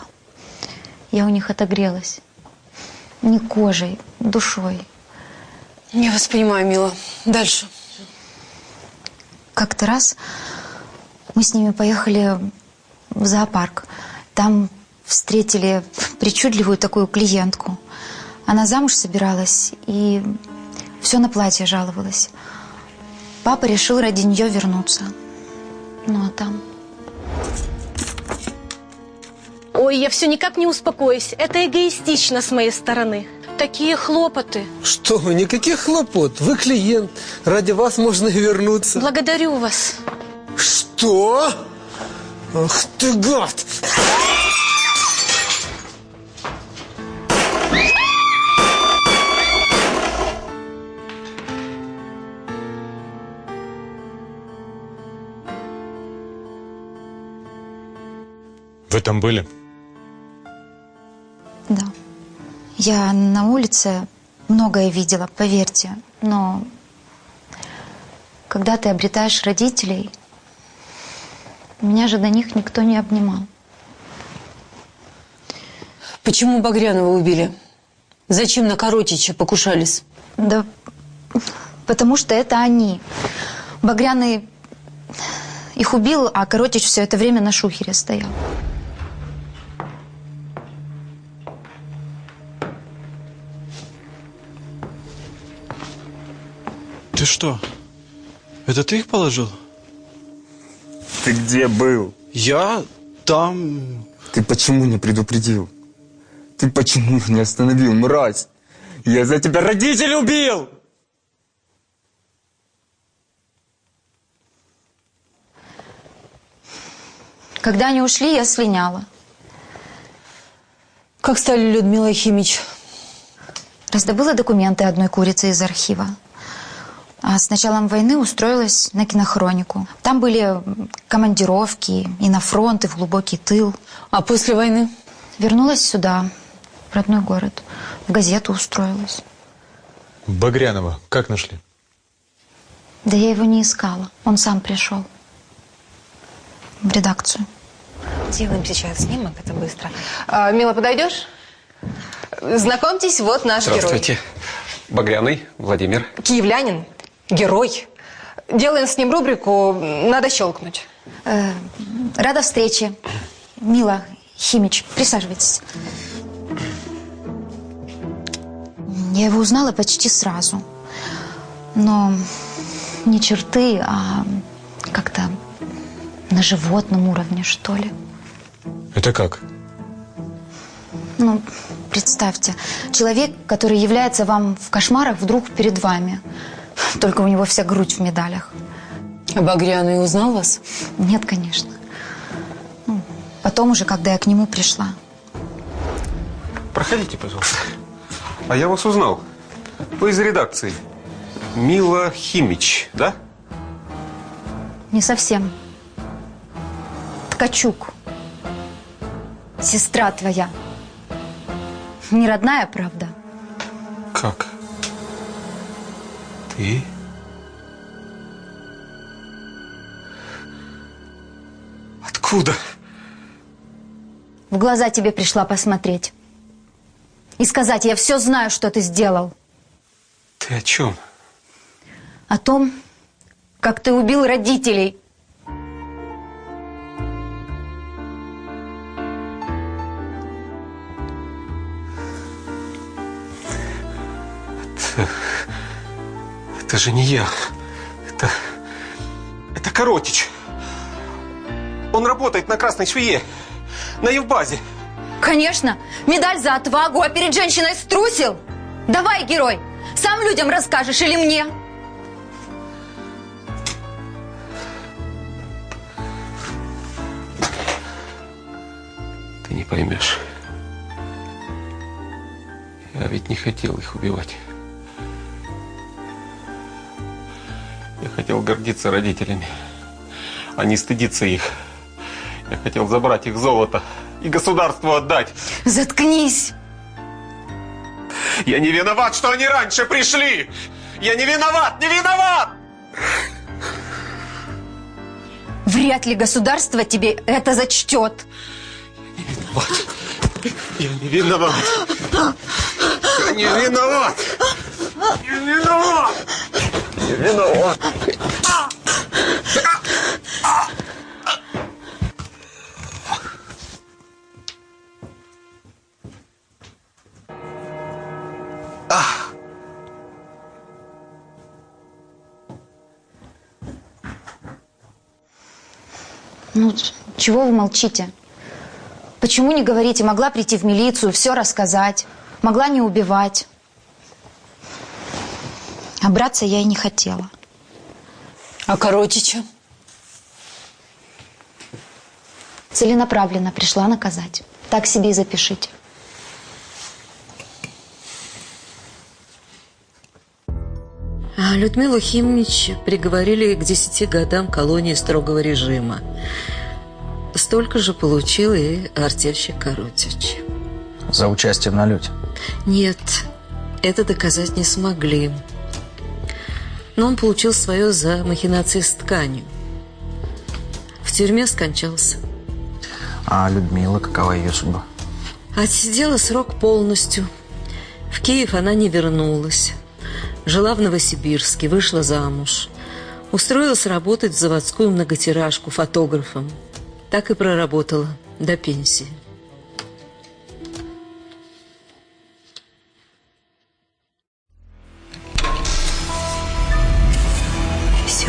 Я у них отогрелась. Не кожей, душой. Я вас понимаю, Мила. Дальше. Как-то раз мы с ними поехали в зоопарк. Там встретили причудливую такую клиентку. Она замуж собиралась и все на платье жаловалась. Папа решил ради нее вернуться. Ну а там... Ой, я все никак не успокоюсь. Это эгоистично с моей стороны. Такие хлопоты. Что вы, никаких хлопот. Вы клиент. Ради вас можно и вернуться. Благодарю вас. Что? Ах ты гад! Вы там были? Да. Я на улице многое видела, поверьте. Но когда ты обретаешь родителей, меня же до них никто не обнимал. Почему Багрянова убили? Зачем на Коротича покушались? Да потому что это они. Багряный их убил, а Коротич все это время на шухере стоял. Ты что? Это ты их положил? Ты где был? Я там... Ты почему не предупредил? Ты почему их не остановил, мразь? Я за тебя родителей убил! Когда они ушли, я слиняла. Как стали Людмила Химич? Раздобыла документы одной курицы из архива. А с началом войны устроилась на кинохронику. Там были командировки и на фронт, и в глубокий тыл. А после войны? Вернулась сюда, в родной город. В газету устроилась. Багрянова как нашли? Да я его не искала. Он сам пришел. В редакцию. Делаем сейчас снимок, это быстро. А, Мила, подойдешь? Знакомьтесь, вот наш Здравствуйте. Багряный Владимир. герой. Киевлянин, герой. Делаем с ним рубрику «Надо щелкнуть». Э, рада встрече. Мила Химич, присаживайтесь. Я его узнала почти сразу. Но не черты, а как-то на животном уровне, что ли. Это как? Ну, представьте, человек, который является вам в кошмарах, вдруг перед вами. Только у него вся грудь в медалях. А Багряный узнал вас? Нет, конечно. Ну, потом уже, когда я к нему пришла. Проходите, пожалуйста. А я вас узнал. Вы из редакции. Мила Химич, да? Не совсем. Ткачук. Сестра твоя. Не родная, правда? Как? Ты? Откуда? В глаза тебе пришла посмотреть. И сказать, я все знаю, что ты сделал. Ты о чем? О том, как ты убил родителей. Это, это же не я. Это, это Коротич. Он работает на Красной Швее, на Евбазе. Конечно, медаль за отвагу, а перед женщиной струсил. Давай, герой, сам людям расскажешь или мне? Ты не поймешь. Я ведь не хотел их убивать. Я хотел гордиться родителями, а не стыдиться их. Я хотел забрать их золото и государству отдать. Заткнись! Я не виноват, что они раньше пришли! Я не виноват, не виноват! Вряд ли государство тебе это зачтет. Я не виноват. Я не виноват. Я не виноват. Не виноват. Ну, чего вы молчите? Почему не говорите? Могла прийти в милицию, все рассказать. Могла не убивать. А браться я и не хотела. А Коротича? Целенаправленно пришла наказать. Так себе и запишите. А Людмилу Химич приговорили к десяти годам колонии строгого режима. Столько же получил и артельщик Коротич. За участие в налете. Нет, это доказать не смогли. Но он получил свое за махинации с тканью. В тюрьме скончался. А Людмила, какова ее судьба? Отсидела срок полностью. В Киев она не вернулась. Жила в Новосибирске, вышла замуж. Устроилась работать в заводскую многотиражку фотографом. Так и проработала до пенсии.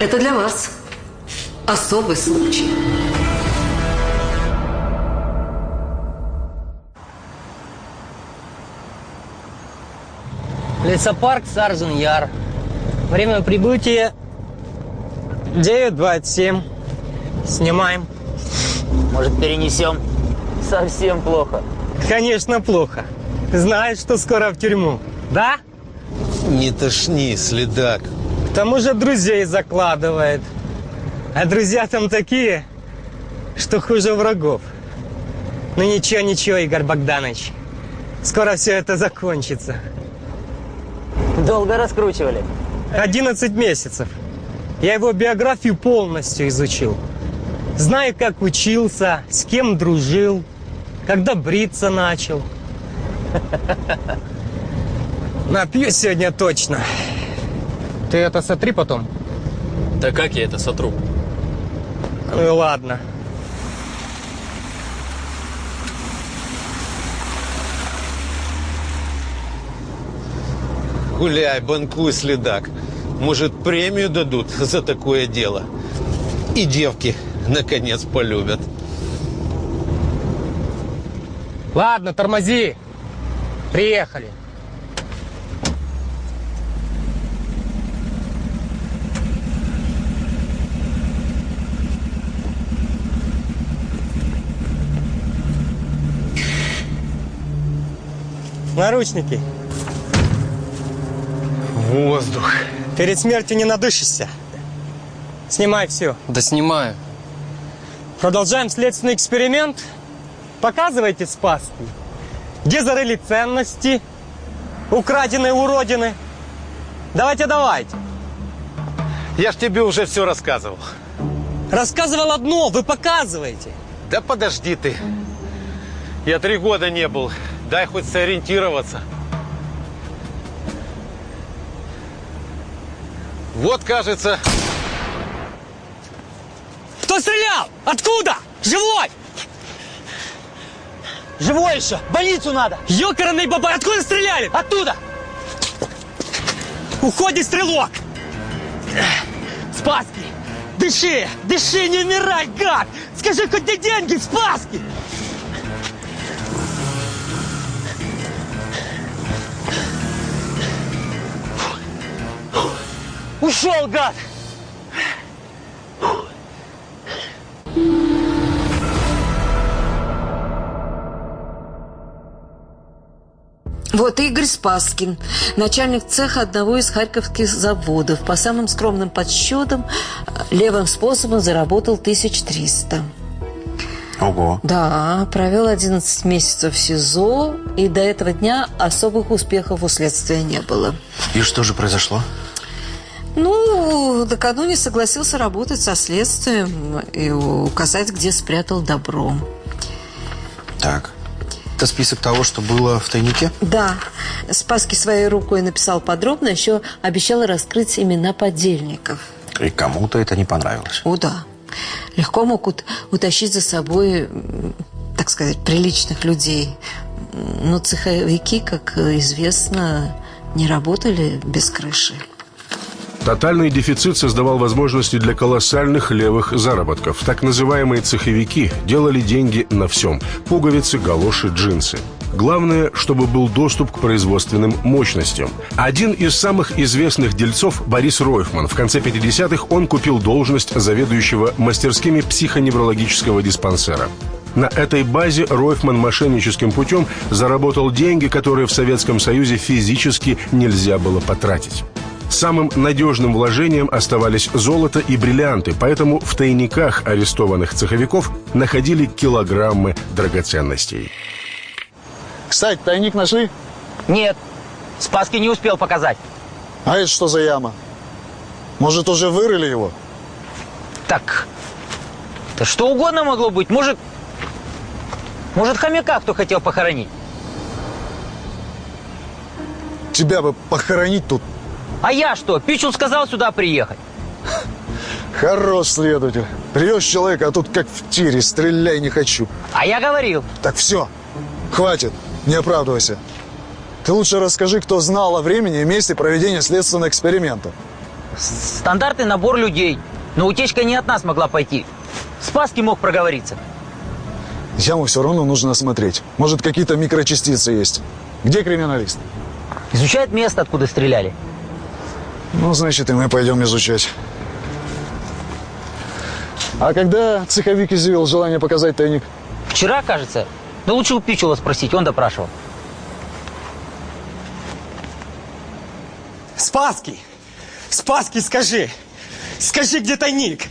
Это для вас особый случай. Лесопарк Сарзан Яр. Время прибытия 9.27. Снимаем. Может, перенесем? Совсем плохо. Конечно, плохо. Знаешь, что скоро в тюрьму, да? Не тошни, следак. К тому же друзей закладывает. А друзья там такие, что хуже врагов. Ну ничего, ничего, Игорь Богданович. Скоро все это закончится. Долго раскручивали? 11 месяцев. Я его биографию полностью изучил. Знаю, как учился, с кем дружил, когда бриться начал. Напью сегодня точно. Ты это сотри потом. Да как я это сотру? Ну ладно. Гуляй, банкуй, следак. Может, премию дадут за такое дело? И девки, наконец, полюбят. Ладно, тормози. Приехали. Наручники. Воздух. Перед смертью не надышишься. Снимай все. Да снимаю. Продолжаем следственный эксперимент. Показывайте спаски. Где зарыли ценности, украденные уродины. Давайте, давайте. Я ж тебе уже все рассказывал. Рассказывал одно, вы показываете. Да подожди ты. Я три года не был. Дай хоть сориентироваться. Вот, кажется... Кто стрелял? Откуда? Живой! Живой еще! Больницу надо! Ёкарный бабай, откуда стреляли? Оттуда! Уходи, стрелок! Спаски! Дыши! Дыши, не умирай, гад! Скажи хоть где деньги, Спаски! Ушел, гад! Вот Игорь Спаскин, начальник цеха одного из харьковских заводов. По самым скромным подсчетам, левым способом заработал 1300. Ого. Да, провел 11 месяцев в СИЗО, и до этого дня особых успехов у следствия не было. И что же произошло? Ну, накануне согласился работать со следствием и указать, где спрятал добро. Так. Это список того, что было в тайнике? Да. Спаски своей рукой написал подробно, еще обещал раскрыть имена подельников. И кому-то это не понравилось. О, да. Легко мог ут- утащить за собой, так сказать, приличных людей. Но цеховики, как известно, не работали без крыши. Тотальный дефицит создавал возможности для колоссальных левых заработков. Так называемые цеховики делали деньги на всем. Пуговицы, галоши, джинсы. Главное, чтобы был доступ к производственным мощностям. Один из самых известных дельцов, Борис Ройфман, в конце 50-х он купил должность заведующего мастерскими психоневрологического диспансера. На этой базе Ройфман мошенническим путем заработал деньги, которые в Советском Союзе физически нельзя было потратить. Самым надежным вложением оставались золото и бриллианты, поэтому в тайниках арестованных цеховиков находили килограммы драгоценностей. Кстати, тайник нашли? Нет, Спаски не успел показать. А это что за яма? Может, уже вырыли его? Так, да что угодно могло быть. Может, может хомяка кто хотел похоронить. Тебя бы похоронить тут. А я что? Пичул сказал сюда приехать. Хорош следователь. Привез человека, а тут как в тире, стреляй не хочу. А я говорил. Так все, хватит, не оправдывайся. Ты лучше расскажи, кто знал о времени и месте проведения следственного эксперимента. Стандартный набор людей. Но утечка не от нас могла пойти. Спаски мог проговориться. Яму все равно нужно осмотреть. Может, какие-то микрочастицы есть. Где криминалист? Изучает место, откуда стреляли. Ну, значит, и мы пойдем изучать. А когда цеховик изъявил желание показать тайник? Вчера, кажется. Да лучше у Пичула спросить, он допрашивал. Спаски! Спаски, скажи! Скажи, где тайник!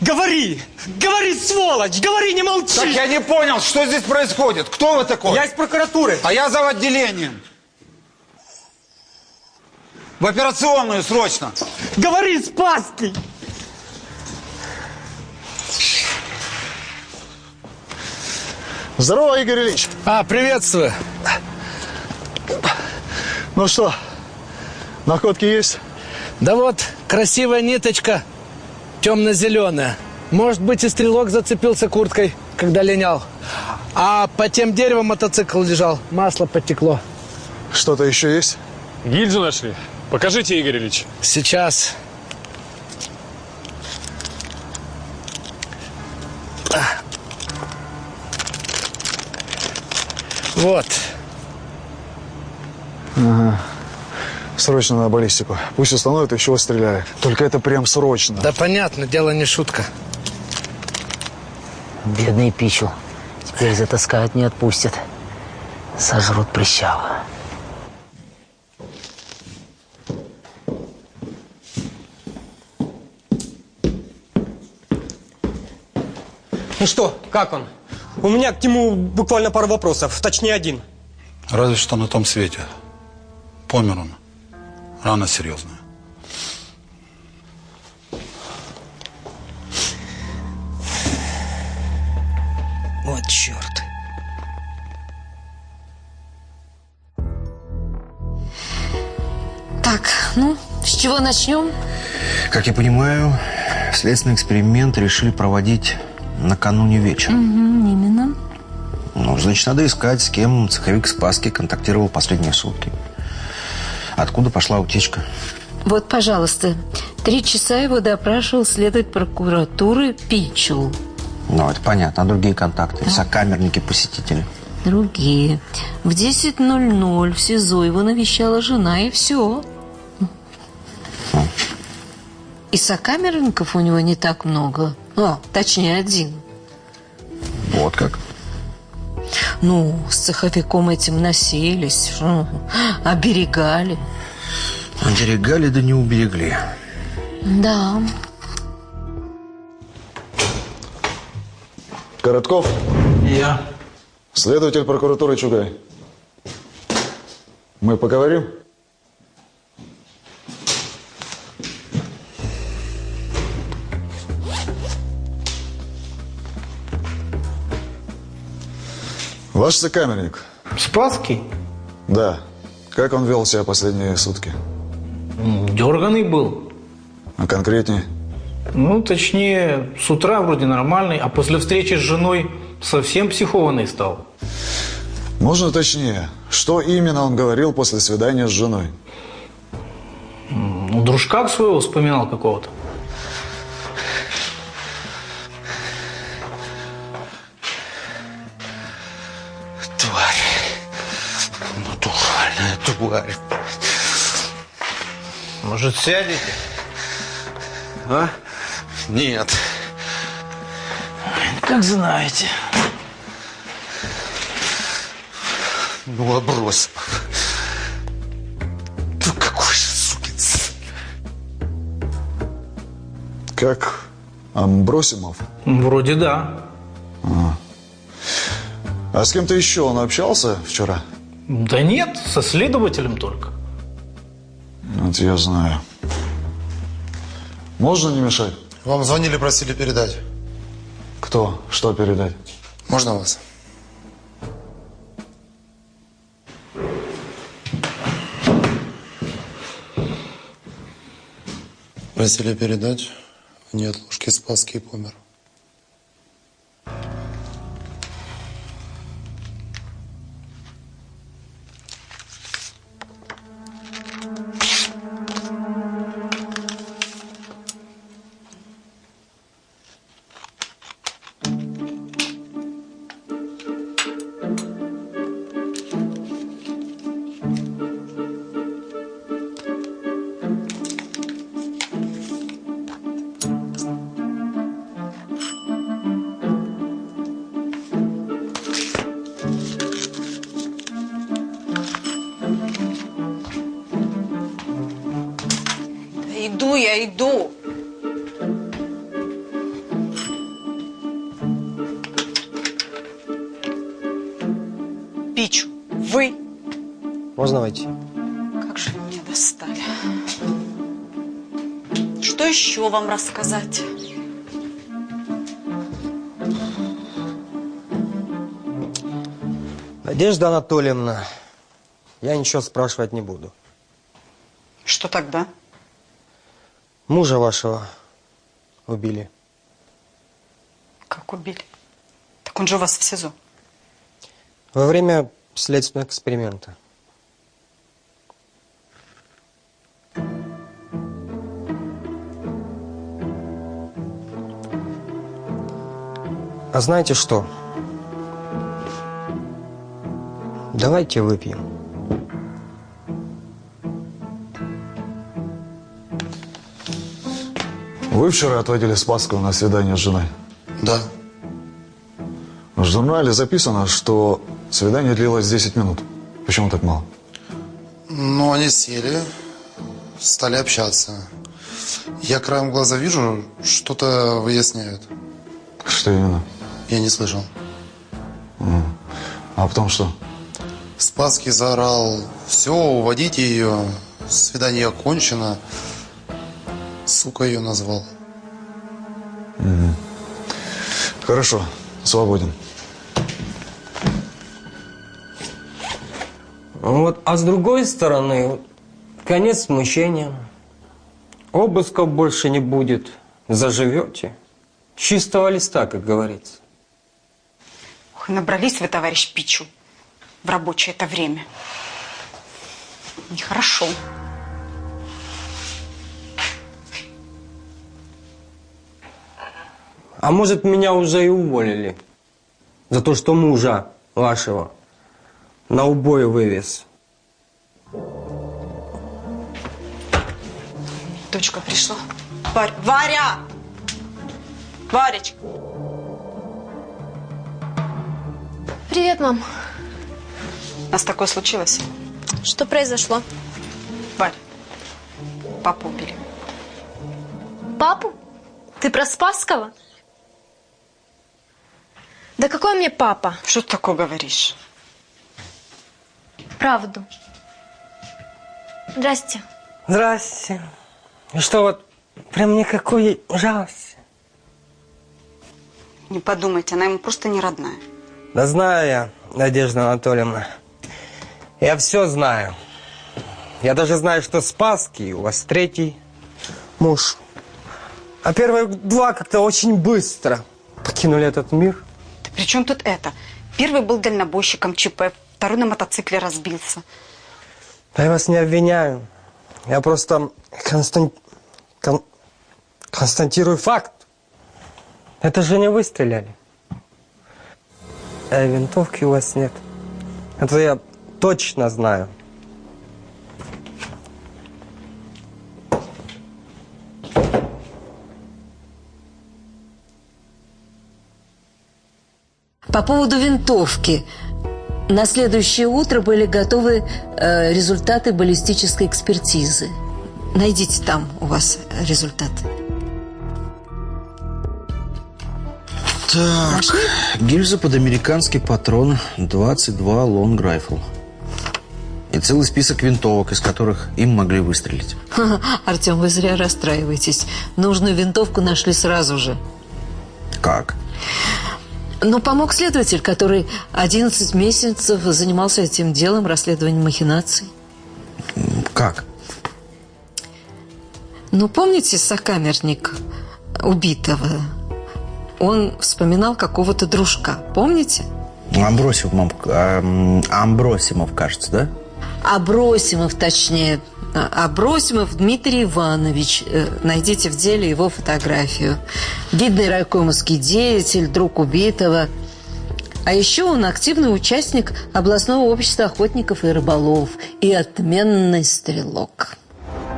Говори! Говори, сволочь! Говори, не молчи! Так я не понял, что здесь происходит. Кто вы такой? Я из прокуратуры. А я за отделением. В операционную срочно. Говори, Спаски! Здорово, Игорь Ильич. А, приветствую. Ну что, находки есть? Да вот, красивая ниточка, темно-зеленая. Может быть, и стрелок зацепился курткой, когда линял. А по тем деревам мотоцикл лежал, масло потекло. Что-то еще есть? Гильзу нашли. Покажите, Игорь Ильич. Сейчас. Вот. Ага. Срочно на баллистику. Пусть установят, еще стреляет. Только это прям срочно. Да понятно, дело не шутка. Бедный Пичул. Теперь затаскают, не отпустят. Сожрут прищава. Ну что, как он? У меня к нему буквально пару вопросов, точнее один. Разве что на том свете. Помер он. Рана серьезная. Вот черт. Так, ну, с чего начнем? Как я понимаю, следственный эксперимент решили проводить накануне вечером. Угу, именно. Ну, значит, надо искать, с кем цеховик Спаски контактировал последние сутки. Откуда пошла утечка? Вот, пожалуйста, три часа его допрашивал следователь прокуратуры Пичул. Ну, это понятно. А другие контакты? Сокамерники, посетители? Другие. В 10.00 в СИЗО его навещала жена, и все. И сокамерников у него не так много. А, точнее, один. Вот как? Ну, с цеховиком этим носились, что, оберегали. Оберегали, да не уберегли. Да. Коротков? Я. Следователь прокуратуры Чугай. Мы поговорим? Ваш сокамерник. Спасский? Да. Как он вел себя последние сутки? Дерганый был. А конкретнее? Ну, точнее, с утра вроде нормальный, а после встречи с женой совсем психованный стал. Можно точнее? Что именно он говорил после свидания с женой? Ну, дружка своего вспоминал какого-то. Тварь. Может, сядете? А? Нет. Как знаете. Ну, оброс. Ну, какой же сукин сын. Как Амбросимов? Вроде да. А. А с кем-то еще он общался вчера? Да нет, со следователем только. Вот я знаю. Можно не мешать? Вам звонили, просили передать. Кто? Что передать? Можно вас? Просили передать. В неотложке Спасский помер. Рассказать? Надежда Анатольевна, я ничего спрашивать не буду. Что тогда? Мужа вашего убили. Как убили? Так он же у вас в СИЗО. Во время следственного эксперимента. А знаете что? Давайте выпьем. Вы вчера отводили Спасского на свидание с женой? Да. В журнале записано, что свидание длилось 10 минут. Почему так мало? Ну, они сели, стали общаться. Я краем глаза вижу, что-то выясняют. Что именно? Я не слышал. А потом что? Спасский заорал, все, уводите ее, свидание окончено. Сука ее назвал. Хорошо, свободен. Вот, а с другой стороны, конец смущениям. Обысков больше не будет. Заживете. Чистого листа, как говорится. Набрались вы, товарищ Пичу, в рабочее это время. Нехорошо. А может, меня уже и уволили? За то, что мужа вашего на убой вывез. Дочка пришла. Варя! Варечка! Привет, мам. У нас такое случилось. Что произошло? Варь, папу убили. Папу? Ты про Спасского? Да какой мне папа? Что ты такое говоришь? Правду. Здрасте. Здрасте. И что вот, прям никакой жалости? Не подумайте, она ему просто не родная. Да знаю я, Надежда Анатольевна. Я все знаю. Я даже знаю, что Спасский у вас третий муж. А первые два как-то очень быстро покинули этот мир. Да при чем тут это? Первый был дальнобойщиком ЧП, второй на мотоцикле разбился. Да я вас не обвиняю. Я просто констан... кон- констатирую факт. Это же не вы стреляли. А винтовки у вас нет. Это я точно знаю. По поводу винтовки. На следующее утро были готовы э, результаты баллистической экспертизы. Найдите там у вас результаты. Так, гильза под американский патрон 22 лонг райфл. И целый список винтовок, из которых им могли выстрелить. Артем, вы зря расстраиваетесь. Нужную винтовку нашли сразу же. Как? Но помог следователь, который 11 месяцев занимался этим делом, расследованием махинаций. Как? Ну, помните сокамерник убитого? Он вспоминал какого-то дружка. Помните? Амбросимов, мам, ам, Амбросимов, кажется, да? Абросимов, точнее. А, Абросимов Дмитрий Иванович. Э, Найдите в деле его фотографию. Видный райкомовский деятель, друг убитого. А еще он активный участник областного общества охотников и рыболов и отменный стрелок.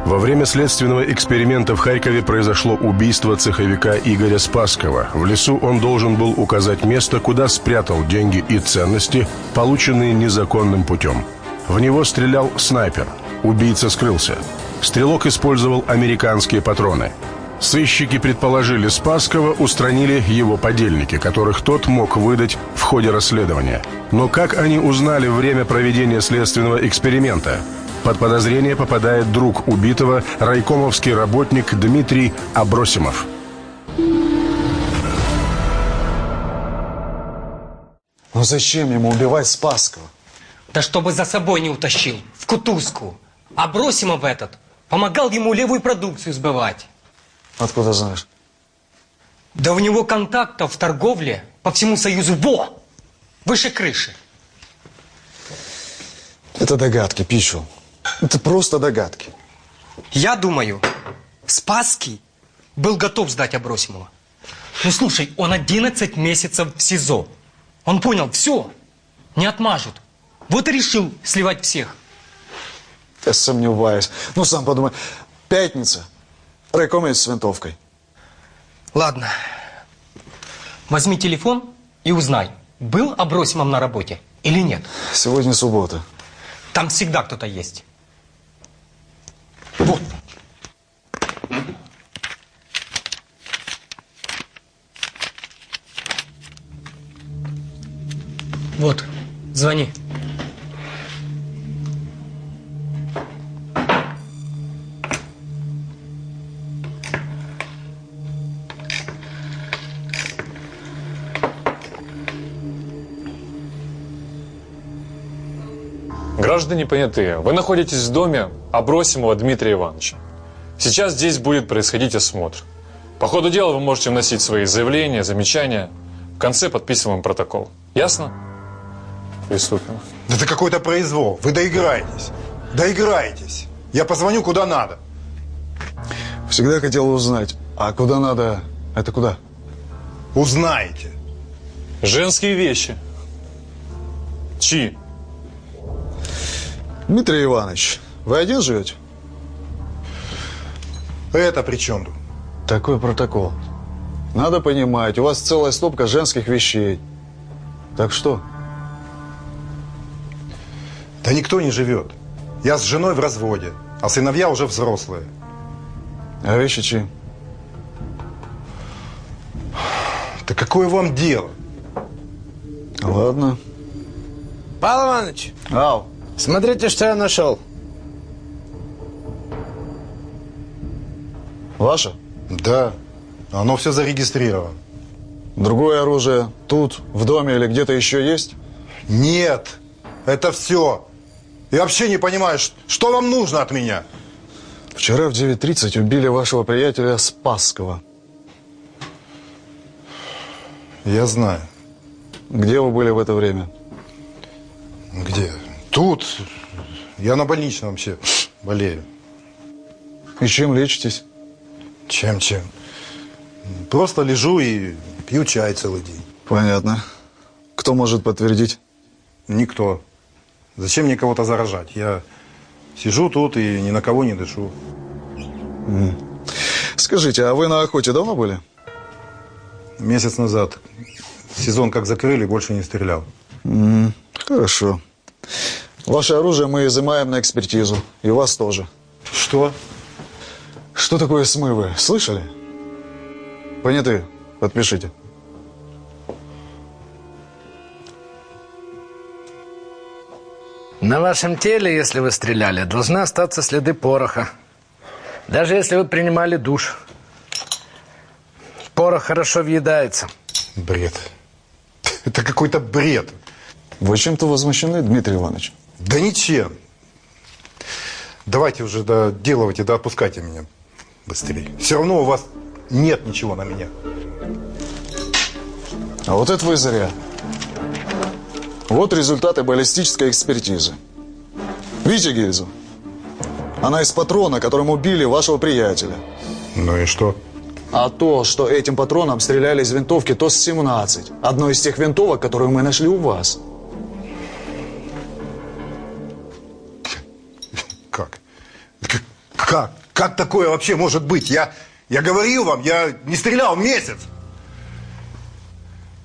Во время следственного эксперимента в Харькове произошло убийство цеховика Игоря Спасского. В лесу он должен был указать место, куда спрятал деньги и ценности, полученные незаконным путем. В него стрелял снайпер. Убийца скрылся. Стрелок использовал американские патроны. Сыщики предположили Спасского устранили его подельники, которых тот мог выдать в ходе расследования. Но как они узнали время проведения следственного эксперимента? Под подозрение попадает друг убитого, райкомовский работник Дмитрий Абросимов. Ну зачем ему убивать Спасского? Да чтобы за собой не утащил, в кутузку. А Бросимов этот помогал ему левую продукцию сбывать. Откуда знаешь? Да у него контактов в торговле по всему Союзу во! Выше крыши. Это догадки, Пичу. Это просто догадки. Я думаю, Спасский был готов сдать Абросимова. Ну слушай, он 11 месяцев в СИЗО. Он понял, все, не отмажут. Вот и решил сливать всех. Я сомневаюсь. Ну, сам подумай. Пятница. Райкомец с винтовкой. Ладно. Возьми телефон и узнай, был Абросимов на работе или нет. Сегодня суббота. Там всегда кто-то есть. Вот, звони. Граждане понятые, вы находитесь в доме Абросимова Дмитрия Ивановича. Сейчас здесь будет происходить осмотр. По ходу дела вы можете вносить свои заявления, замечания. В конце подписываем протокол. Ясно? Приступим. Да это какой-то произвол. Вы доиграетесь. Доиграетесь. Я позвоню куда надо. Всегда хотел узнать, а куда надо, это куда? Узнаете. Женские вещи. Чьи? Дмитрий Иванович, вы один живете? Это при чем тут? Такой протокол. Надо понимать, у вас целая стопка женских вещей. Так что? Да никто не живет. Я с женой в разводе, а сыновья уже взрослые. А вещи чьи? Да какое вам дело? Ладно. Павел Иванович, Ау. Смотрите, что я нашел. Ваше? Да. Оно все зарегистрировано. Другое оружие тут, в доме или где-то еще есть? Нет. Это все. Я вообще не понимаю, что вам нужно от меня? Вчера в 9.30 убили вашего приятеля Спасского. Я знаю. Где вы были в это время? Где? Тут. Я на больничном вообще болею. И чем лечитесь? Чем-чем? Просто лежу и пью чай целый день. Понятно. Кто может подтвердить? Никто. Зачем мне кого-то заражать? Я сижу тут и ни на кого не дышу. Скажите, а вы на охоте давно были? Месяц назад. Сезон как закрыли, больше не стрелял. М, Хорошо. Ваше оружие мы изымаем на экспертизу. И вас тоже. Что? Что такое смывы? Слышали? Понятые. Подпишите. На вашем теле, если вы стреляли, должны остаться следы пороха. Даже если вы принимали душ. Порох хорошо въедается. Бред. Это какой-то бред. Вы чем-то возмущены, Дмитрий Иванович? Да ничем. Давайте уже да, делайте, да отпускайте меня быстрее. Все равно у вас нет ничего на меня. А вот это вы зря. Вот результаты баллистической экспертизы. Видите гильзу? Она из патрона, которым убили вашего приятеля. Ну и что? А то, что этим патроном стреляли из винтовки ТОС-17. Одной из тех винтовок, которую мы нашли у вас. Как? Как такое вообще может быть? Я, я говорил вам, я не стрелял месяц.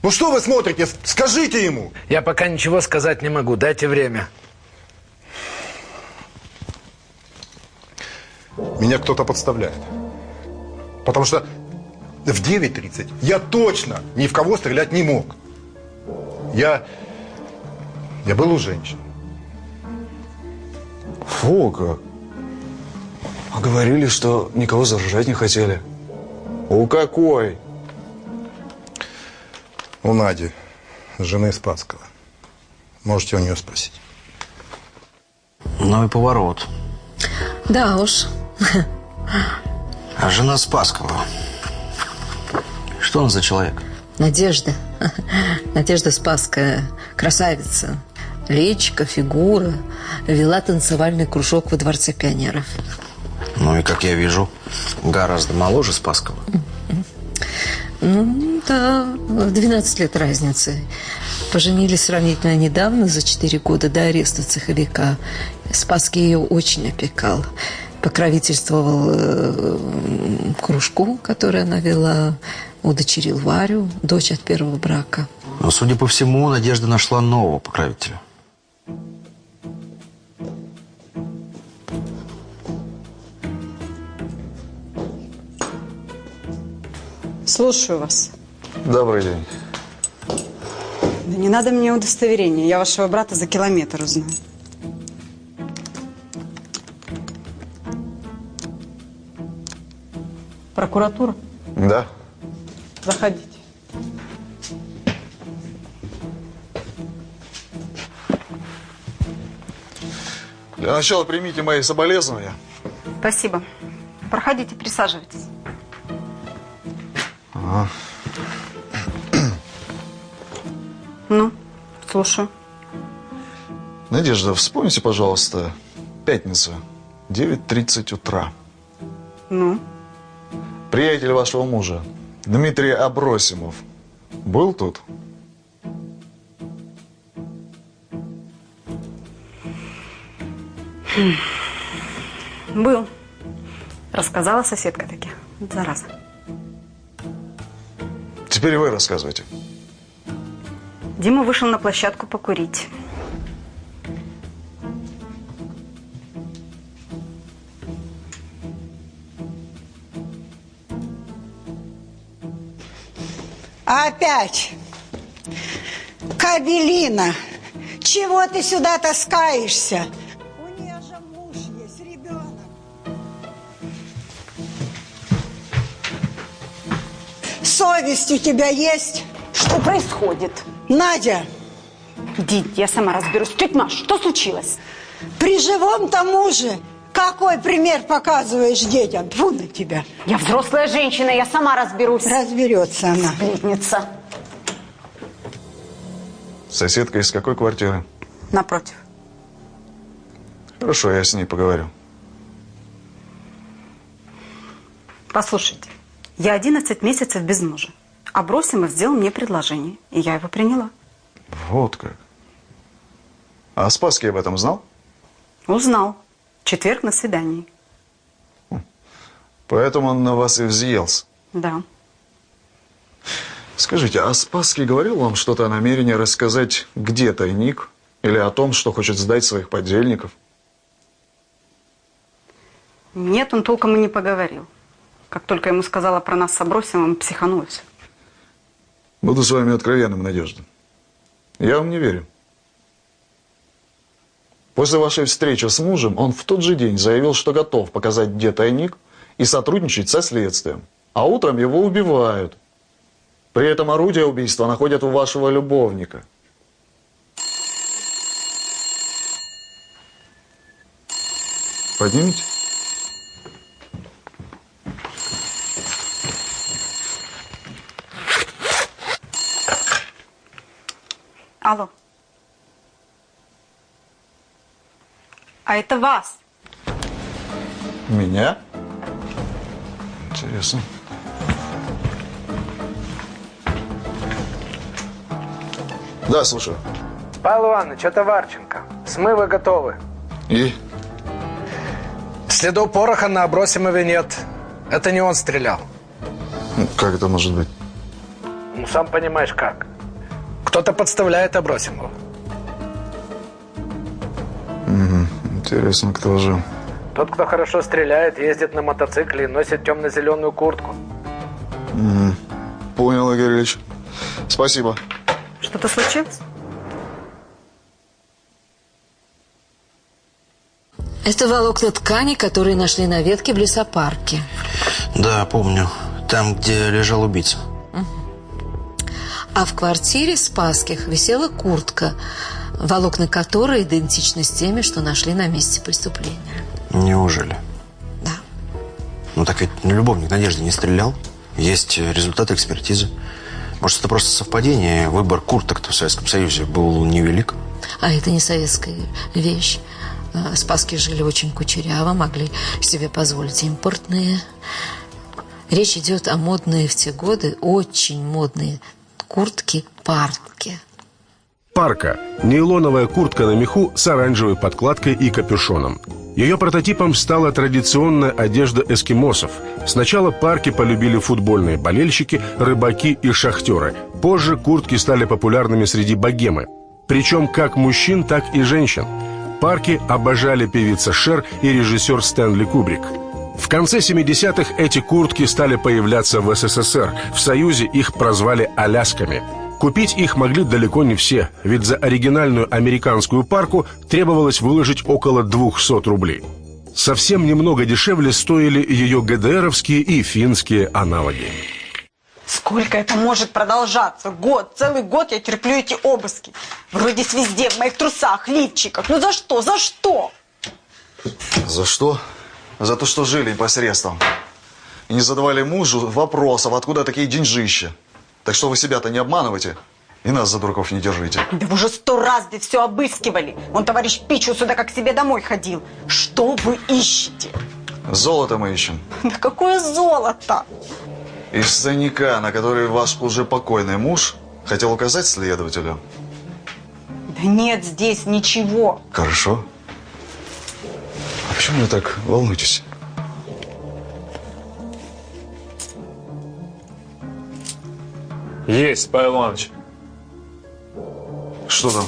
Ну что вы смотрите? Скажите ему. Я пока ничего сказать не могу. Дайте время. Меня кто-то подставляет. Потому что в 9.30 я точно ни в кого стрелять не мог. Я... Я был у женщин. Фу, как. Говорили, что никого заражать не хотели. У какой? У Нади, жены Спасского. Можете у нее спросить. Ну и поворот. Да уж. А жена Спасского. Что он за человек? Надежда. Надежда Спасская. Красавица. Личка, фигура. Вела танцевальный кружок во Дворце пионеров. Ну и, как я вижу, гораздо моложе Спасского. Ну, да, в 12 лет разницы. Поженились сравнительно недавно, за 4 года до ареста цеховика. Спасский ее очень опекал. Покровительствовал э, кружку, который она вела, удочерил Варю, дочь от первого брака. Но, судя по всему, Надежда нашла нового покровителя. Слушаю вас. Добрый день. Да не надо мне удостоверения. Я вашего брата за километр узнаю. Прокуратура? Да. Заходите. Для начала примите мои соболезнования. Спасибо. Проходите, присаживайтесь. Ну, слушаю. Надежда, вспомните, пожалуйста, пятница, 9.30 утра. Ну? Приятель вашего мужа, Дмитрий Абросимов, был тут? Хм. Был. Рассказала соседка таки. Зараза. Теперь вы рассказывайте. Дима вышел на площадку покурить. Опять. Кабелина, чего ты сюда таскаешься? Совесть у тебя есть? Что происходит? Надя. Иди, я сама разберусь. Тетя Маш, что случилось? При живом-то муже какой пример показываешь детям? Тьфу на тебя. Я взрослая женщина, я сама разберусь. Разберется она. Сплетница. Соседка из какой квартиры? Напротив. Хорошо, я с ней поговорю. Послушайте, я 11 месяцев без мужа. Абросимов сделал мне предложение, и я его приняла. Вот как. А Спасский об этом знал? Узнал. Четверг на свидании. Поэтому он на вас и взъелся. Да. Скажите, а Спасский говорил вам что-то о намерении рассказать, где тайник? Или о том, что хочет сдать своих подельников? Нет, он толком и не поговорил. Как только ему сказала про нас с Абросимовым, психанулся. Буду с вами откровенным, Надежда. Я вам не верю. После вашей встречи с мужем он в тот же день заявил, что готов показать, где тайник, и сотрудничать со следствием. А утром его убивают. При этом орудие убийства находят у вашего любовника. Поднимите. Алло. А это вас. Меня? Интересно. Да, слушаю. Павел Иванович, это Варченко. Смывы готовы. И? Следов пороха на Абросимове нет. Это не он стрелял. Ну, Как это может быть? Ну, сам понимаешь, как. Кто-то подставляет. Мгм. Интересно, кто же? Тот, кто хорошо стреляет, ездит на мотоцикле и носит темно-зеленую куртку. Мгм. Понял, Игорь Ильич. Спасибо. Что-то случилось? Это волокна ткани, которые нашли на ветке в лесопарке. Да, помню. Там, где лежал убийца. А в квартире Спасских висела куртка, волокна которой идентичны с теми, что нашли на месте преступления. Неужели? Да. Ну так ведь любовник Надежды не стрелял. Есть результаты экспертизы. Может, это просто совпадение. Выбор курток в Советском Союзе был невелик. А это не советская вещь. А, Спасские жили очень кучеряво, могли себе позволить импортные. Речь идет о модные в те годы, очень модные куртки-партки. Парка – нейлоновая куртка на меху с оранжевой подкладкой и капюшоном. Ее прототипом стала традиционная одежда эскимосов. Сначала парки полюбили футбольные болельщики, рыбаки и шахтеры. Позже куртки стали популярными среди богемы. Причем как мужчин, так и женщин. Парки обожали певица Шер и режиссер Стэнли Кубрик. В конце 70-х эти куртки стали появляться в СССР. В Союзе их прозвали «алясками». Купить их могли далеко не все, ведь за оригинальную американскую парку требовалось выложить около 200 рублей. Совсем немного дешевле стоили ее ГДРовские и финские аналоги. Сколько это может продолжаться? Год, целый год я терплю эти обыски. Вроде везде, в моих трусах, лифчиках. Ну за что, за что? За что? За то, что жили посредством. И не задавали мужу вопросов, откуда такие деньжища. Так что вы себя-то не обманывайте. И нас за дураков не держите. Да вы уже сто раз здесь все обыскивали. Он товарищ Пичу сюда как к себе домой ходил. Что вы ищете? Золото мы ищем. Да какое золото? Из тайника, на который ваш уже покойный муж хотел указать следователю. Да нет здесь ничего. Хорошо. Почему вы так волнуетесь? Есть, Павел Иванович. Что там?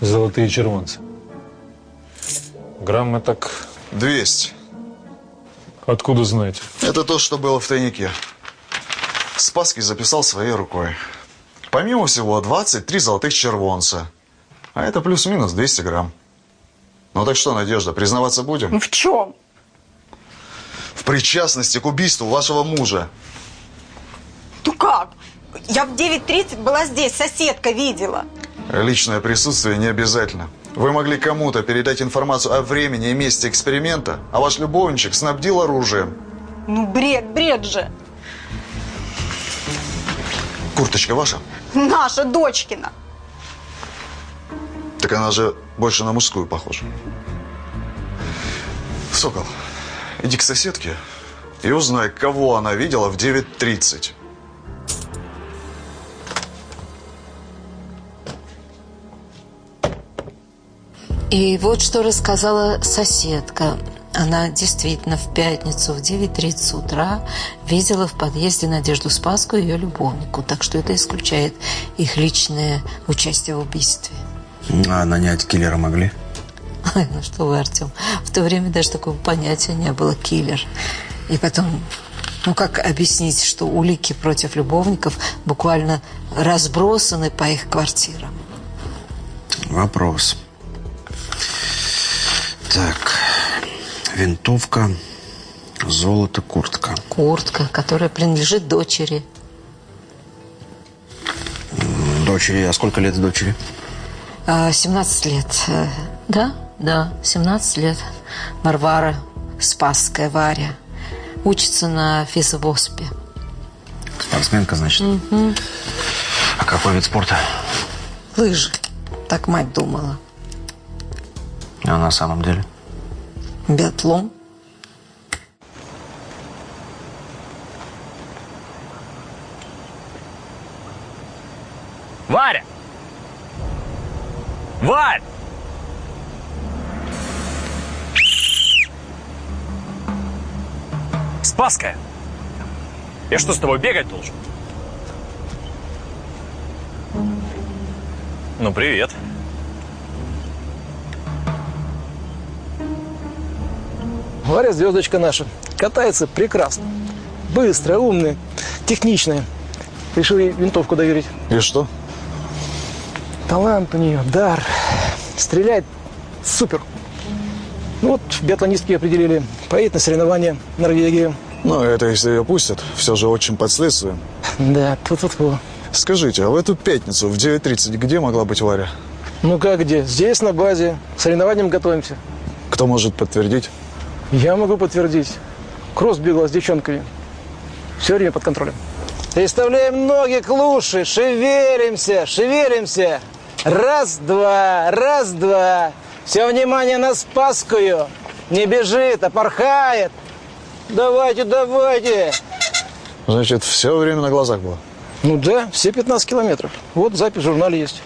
Золотые червонцы. Граммы так... 200. Откуда знаете? Это то, что было в тайнике. Спасский записал своей рукой. Помимо всего, 23 золотых червонца. А это плюс-минус 200 грамм. Ну так что, Надежда, признаваться будем? В чем? В причастности к убийству вашего мужа. Ну как? Я в 9.30 была здесь, соседка видела. Личное присутствие не обязательно. Вы могли кому-то передать информацию о времени и месте эксперимента, а ваш любовничек снабдил оружием. Ну бред, бред же. Курточка ваша? Наша дочкина. Так она же больше на мужскую похожа. Сокол, иди к соседке и узнай, кого она видела в 9.30. И вот что рассказала соседка. Она действительно в пятницу в 9.30 утра видела в подъезде Надежду Спасскую и ее любовнику. Так что это исключает их личное участие в убийстве. А нанять киллера могли? Ой, ну что вы, Артем, в то время даже такого понятия не было киллер. И потом, ну как объяснить, что улики против любовников буквально разбросаны по их квартирам? Вопрос. Так, винтовка, золото, куртка. Куртка, которая принадлежит дочери. Дочери, а сколько лет дочери? А, 17 лет. Э, Да, да, 17 лет. Варвара Спасская Варя. Учится на физвоспе. Спортсменка, значит. А какой вид спорта? Лыжи. Так мать думала. А на самом деле? Биатлон. Варя! Варь! Спаская! Я что, с тобой бегать должен? Ну, привет. Варя звездочка наша. Катается прекрасно. Быстрая, умная, техничная. Решил ей винтовку доверить. И что? Талант у нее, дар. Стреляет супер. Ну вот, биатлонистки определили. Поедет на соревнования в Норвегию. Ну, это если ее пустят. Все же очень под следствием. Да, тут-тут. Скажите, а в эту пятницу в 9.30 где могла быть Варя? Ну как где? Здесь, на базе. К соревнованиям готовимся. Кто может подтвердить? Я могу подтвердить. Кросс бегала с девчонками. Все время под контролем. Переставляем ноги к лучше, шевелимся, шевелимся. Раз, два, раз, два. Все внимание на Спасскую. Не бежит, а порхает. Давайте, давайте. Значит, все время на глазах было. Ну да, все 15 километров. Вот запись в журнале есть.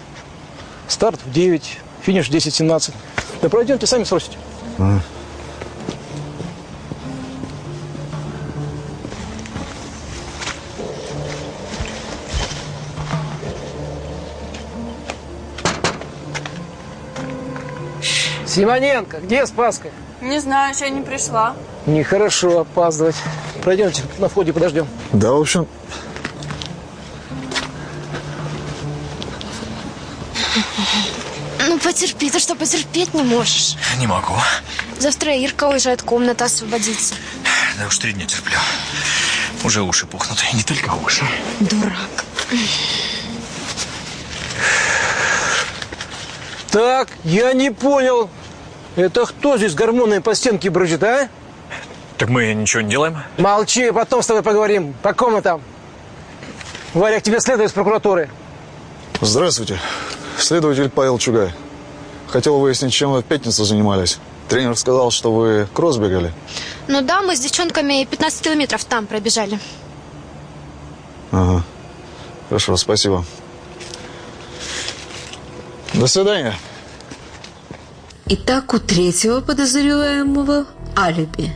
Старт в 9, финиш в 10-17. Да пройдемте, сами спросите. А. Симоненко, где Спаска? Не знаю, еще не пришла. Нехорошо опаздывать. Пройдемте, на входе подождем. Да, в общем, Ну потерпи, ты что, потерпеть не можешь? Не могу. Завтра Ирка уезжает, комната освободится. Да уж три дня терплю. Уже уши пухнут. И не только уши. Дурак. Так, я не понял. Это кто здесь гормоны по стенке бродит, а? Так мы ничего не делаем? Молчи, потом с тобой поговорим. По комнатам. Варя, к тебе следует из прокуратуры. Здравствуйте. Следователь Павел Чугай. Хотел выяснить, чем вы в пятницу занимались. Тренер сказал, что вы кросс бегали. Ну да, мы с девчонками 15 километров там пробежали. Ага. Хорошо, спасибо. До свидания. Итак, у третьего подозреваемого алиби.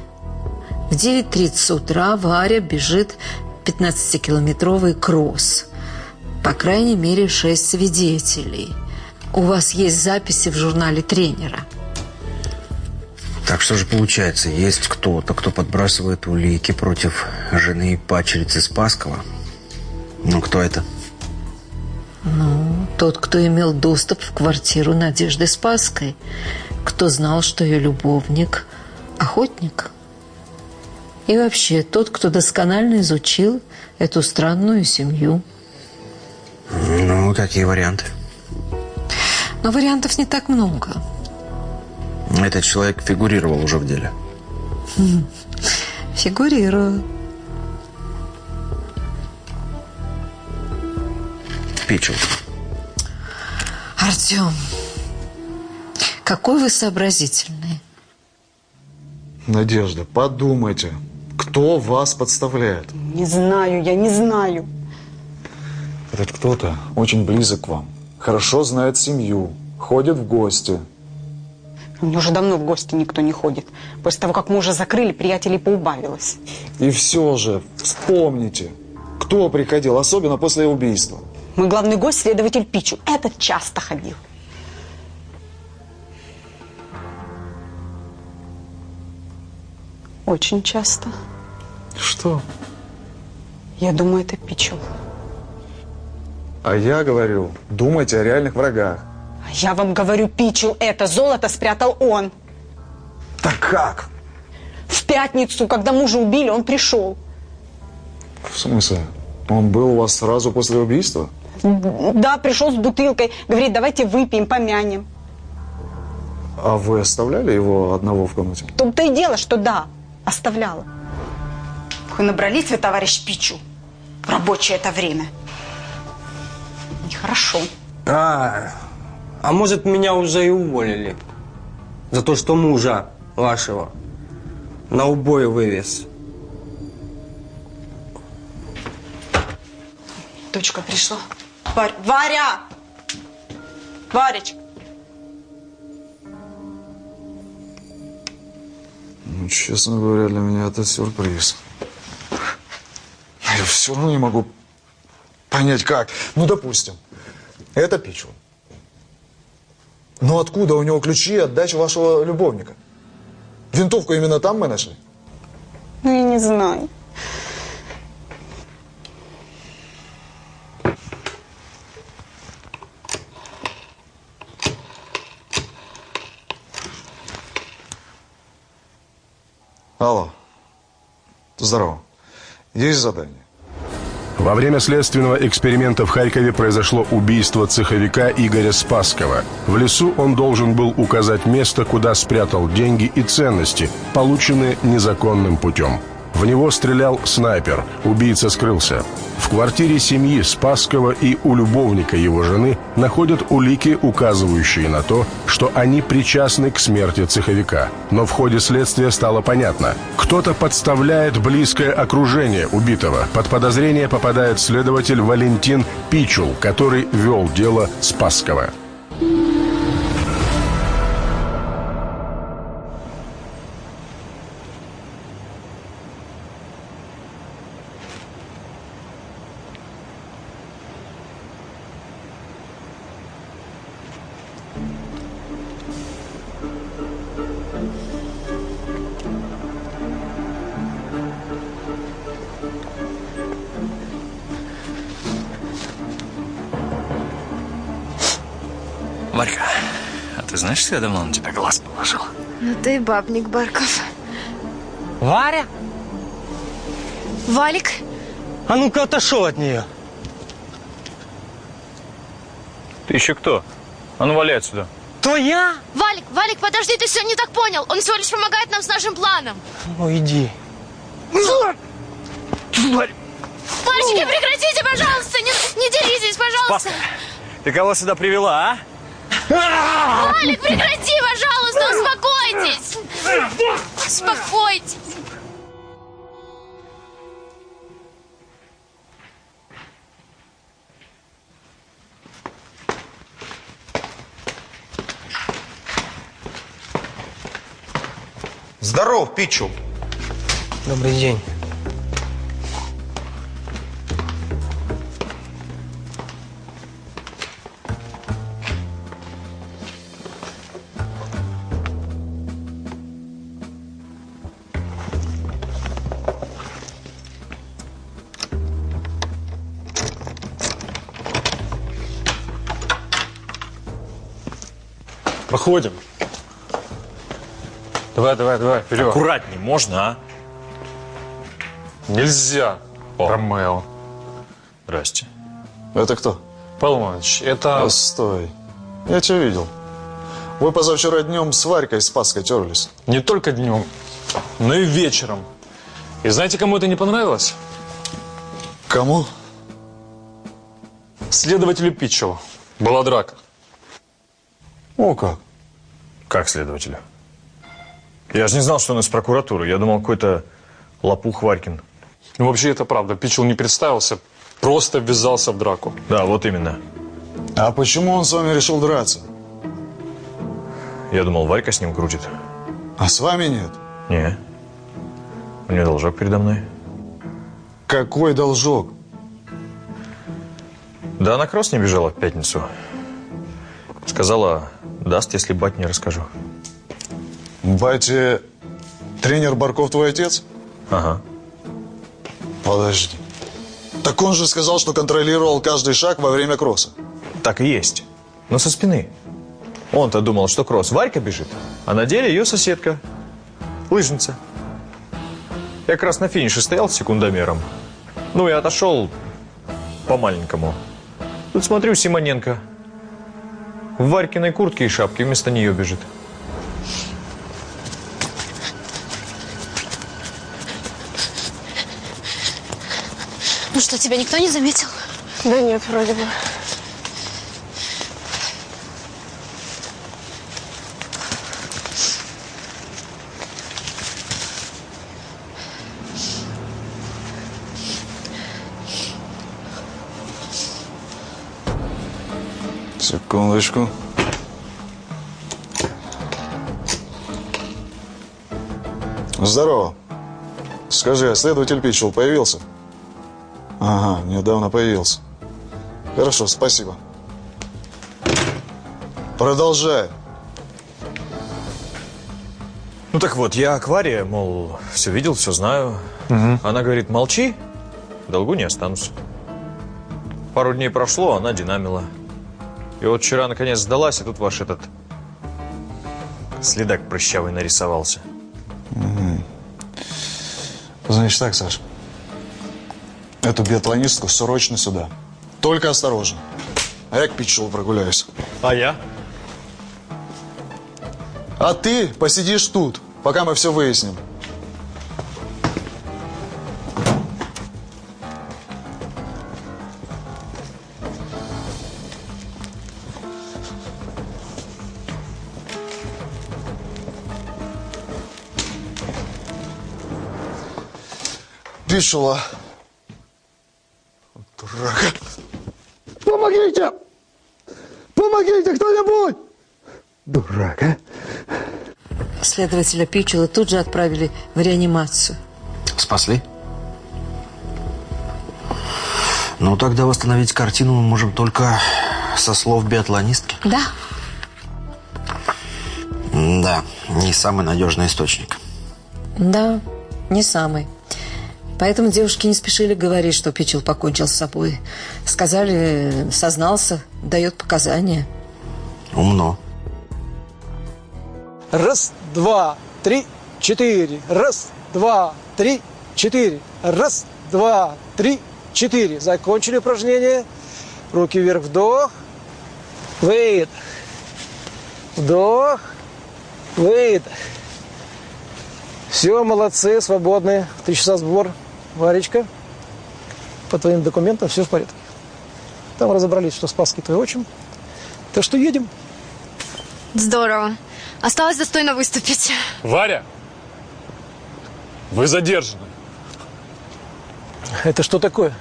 В 9.30 утра Варя бежит 15-километровый кросс. По крайней мере, шесть свидетелей. У вас есть записи в журнале тренера. Так что же получается, есть кто-то, кто подбрасывает улики против жены и пачерицы Спаскова? Ну, кто это? Ну, тот, кто имел доступ в квартиру Надежды Спасской. Кто знал, что ее любовник – охотник. И вообще, тот, кто досконально изучил эту странную семью. Ну, какие варианты? Но вариантов не так много. Этот человек фигурировал уже в деле. Фигурирую. Пичел. Артем, какой вы сообразительный. Надежда, подумайте, кто вас подставляет? Не знаю, я не знаю. Этот кто-то очень близок к вам. Хорошо знает семью, ходит в гости. У меня уже давно в гости никто не ходит. После того, как мы уже закрыли, приятелей поубавилось. И все же, вспомните, кто приходил, особенно после убийства. Мой главный гость, следователь Пичу. Этот часто ходил. Очень часто. Что? Я думаю, это Пичу. А я говорю, думайте о реальных врагах. Я вам говорю, Пичу, это золото спрятал он. Так как? В пятницу, когда мужа убили, он пришел. В смысле? Он был у вас сразу после убийства? Да, пришел с бутылкой. Говорит, давайте выпьем, помянем. А вы оставляли его одного в комнате? В том-то и дело, что да, оставляла. Вы набрались вы, товарищ Пичу, в рабочее это время. Нехорошо. А, а может меня уже и уволили? За то, что мужа вашего на убой вывез. Дочка пришла. Варь... Варя! Варечка! Ну, честно говоря, для меня это сюрприз. Я все равно не могу понять, как. Ну, допустим, это Пичу. Но откуда у него ключи от дачи вашего любовника? Винтовку именно там мы нашли? Ну, я не знаю. Алло. Здорово. Есть задание? Во время следственного эксперимента в Харькове произошло убийство цеховика Игоря Спаскова. В лесу он должен был указать место, куда спрятал деньги и ценности, полученные незаконным путем. В него стрелял снайпер. Убийца скрылся. В квартире семьи Спасского и у любовника его жены находят улики, указывающие на то, что они причастны к смерти цеховика. Но в ходе следствия стало понятно. Кто-то подставляет близкое окружение убитого. Под подозрение попадает следователь Валентин Пичул, который вел дело Спасского. Что я давно на тебя глаз положил? Ну ты бабник, Барков. Варя? Валик, А ну-ка отошел от нее. Ты еще кто? А ну валяй отсюда. То я? Валик, Валик, подожди, ты все не так понял. Он всего лишь помогает нам с нашим планом. Ну иди. Мальчики, прекратите, пожалуйста, не, не деритесь, пожалуйста. Ты кого сюда привела, а? Валик, прекрати, пожалуйста, успокойтесь. Успокойтесь. Здоров, Пичу. Добрый день. Проходим. Давай, давай, давай, вперед. Аккуратней, можно, а? Нельзя, Ромео. Здрасте. Это кто? Павел Иванович, это... Постой. Я тебя видел. Вы позавчера днем с Варькой Спасской терлись. Не только днем, но и вечером. И знаете, кому это не понравилось? Кому? Следователю Питчеву. Была драка. О, как? Как следователю? Я же не знал, что он из прокуратуры. Я думал, какой-то лопух Варькин. Ну, вообще, это правда. Питчел не представился, просто ввязался в драку. Да, вот именно. А почему он с вами решил драться? Я думал, Варька с ним крутит. А с вами нет? Не. У нее должок передо мной. Какой должок? Да она кросс не бежала в пятницу. Сказала, даст, если бать не расскажу. Бате, тренер Барков твой отец? Ага. Подожди. Так он же сказал, что контролировал каждый шаг во время кросса. Так и есть. Но со спины. Он-то думал, что кросс Варька бежит, а на деле ее соседка. Лыжница. Я как раз на финише стоял с секундомером. Ну и отошел по-маленькому. Тут смотрю, Симоненко в Варькиной куртке и шапке вместо нее бежит. Ну что, тебя никто не заметил? Да нет, вроде бы. Секундочку. Здорово. Скажи, а следователь Питчелл появился? Ага, недавно появился. Хорошо, спасибо. Продолжай. Ну так вот, я аквария, мол, все видел, все знаю. Она говорит, молчи, в долгу не останусь. Пару дней прошло, она динамила. И вот вчера наконец сдалась, и тут ваш этот следак прыщавый нарисовался. Мгм. Значит так, Саш. Эту биатлонистку срочно сюда. Только осторожно. А я к Питчелу прогуляюсь. А я? А ты посидишь тут, пока мы все выясним. Питчела. Дурака. Помогите! Помогите кто-нибудь! Дурак, а? Следователя Пичела тут же отправили в реанимацию. Спасли? Ну, тогда восстановить картину мы можем только со слов биатлонистки. Да. Да, не самый надежный источник. Да, не самый. Поэтому девушки не спешили говорить, что Пичел покончил с собой. Сказали, сознался, дает показания. Умно. Раз, два, три, четыре. Раз, два, три, четыре. Раз, два, три, четыре. Закончили упражнение. Руки вверх, вдох. Выдох. Вдох. Выдох. Все, молодцы, свободны. Три часа сбор. Варечка, по твоим документам все в порядке. Там разобрались, что Спасский твой отчим. Так что едем. Здорово. Осталось достойно выступить. Варя! Вы задержаны. Это что такое?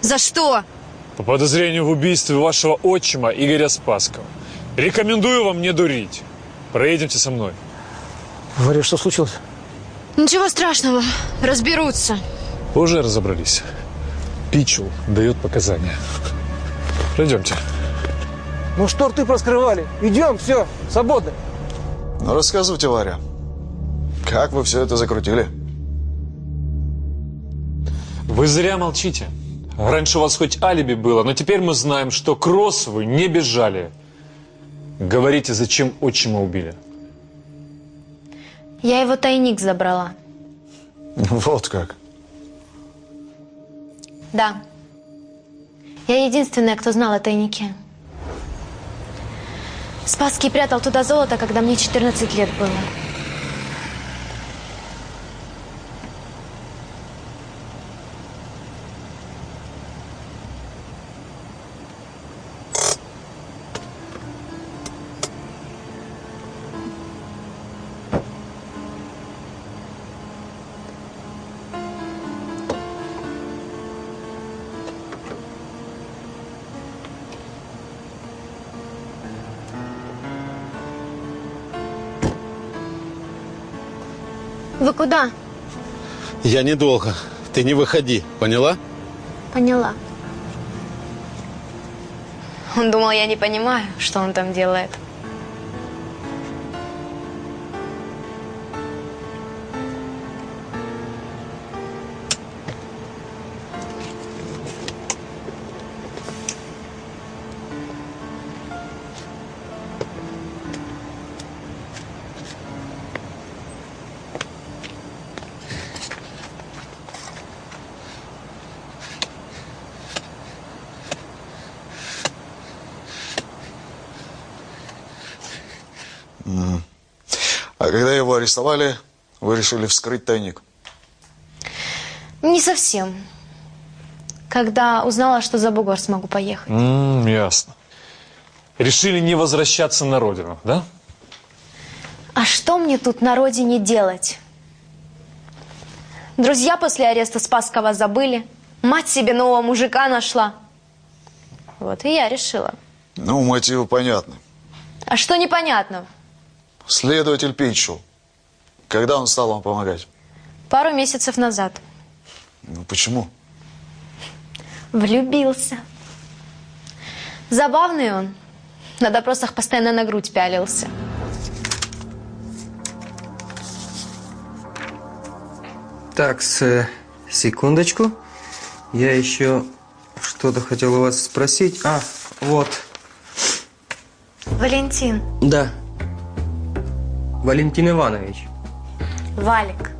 За что? По подозрению в убийстве вашего отчима Игоря Спаскова. Рекомендую вам не дурить. Проедемте со мной. Варя, что случилось? Ничего страшного. Разберутся. Уже разобрались. Пичул дает показания. Пойдемте. Ну что рты проскрывали? Идем, все, свободны. Ну, рассказывайте, Варя. Как вы все это закрутили? Вы зря молчите. Раньше у вас хоть алиби было, но теперь мы знаем, что Кросс вы не бежали. Говорите, зачем отчима убили? Я его тайник забрала. Вот как. Да. Я единственная, кто знал о тайнике. Спасский прятал туда золото, когда мне 14 лет было. Куда? Я недолго. Ты не выходи, поняла? Поняла. Он думал, я не понимаю, что он там делает. Арестовали, вы решили вскрыть тайник? Не совсем. Когда узнала, что за бугор смогу поехать. М, ясно. Решили не возвращаться на родину, да? А что мне тут на родине делать? Друзья после ареста Спасского забыли. Мать себе нового мужика нашла. Вот и я решила. Ну, мотивы понятны. А что непонятно? Следователь Питчел. Когда он стал вам помогать? Пару месяцев назад. Ну, почему? Влюбился. Забавный он. На допросах постоянно на грудь пялился. Так, с, секундочку. Я еще что-то хотел у вас спросить. А, вот. Валентин, Да. Валентин Иванович. Валик.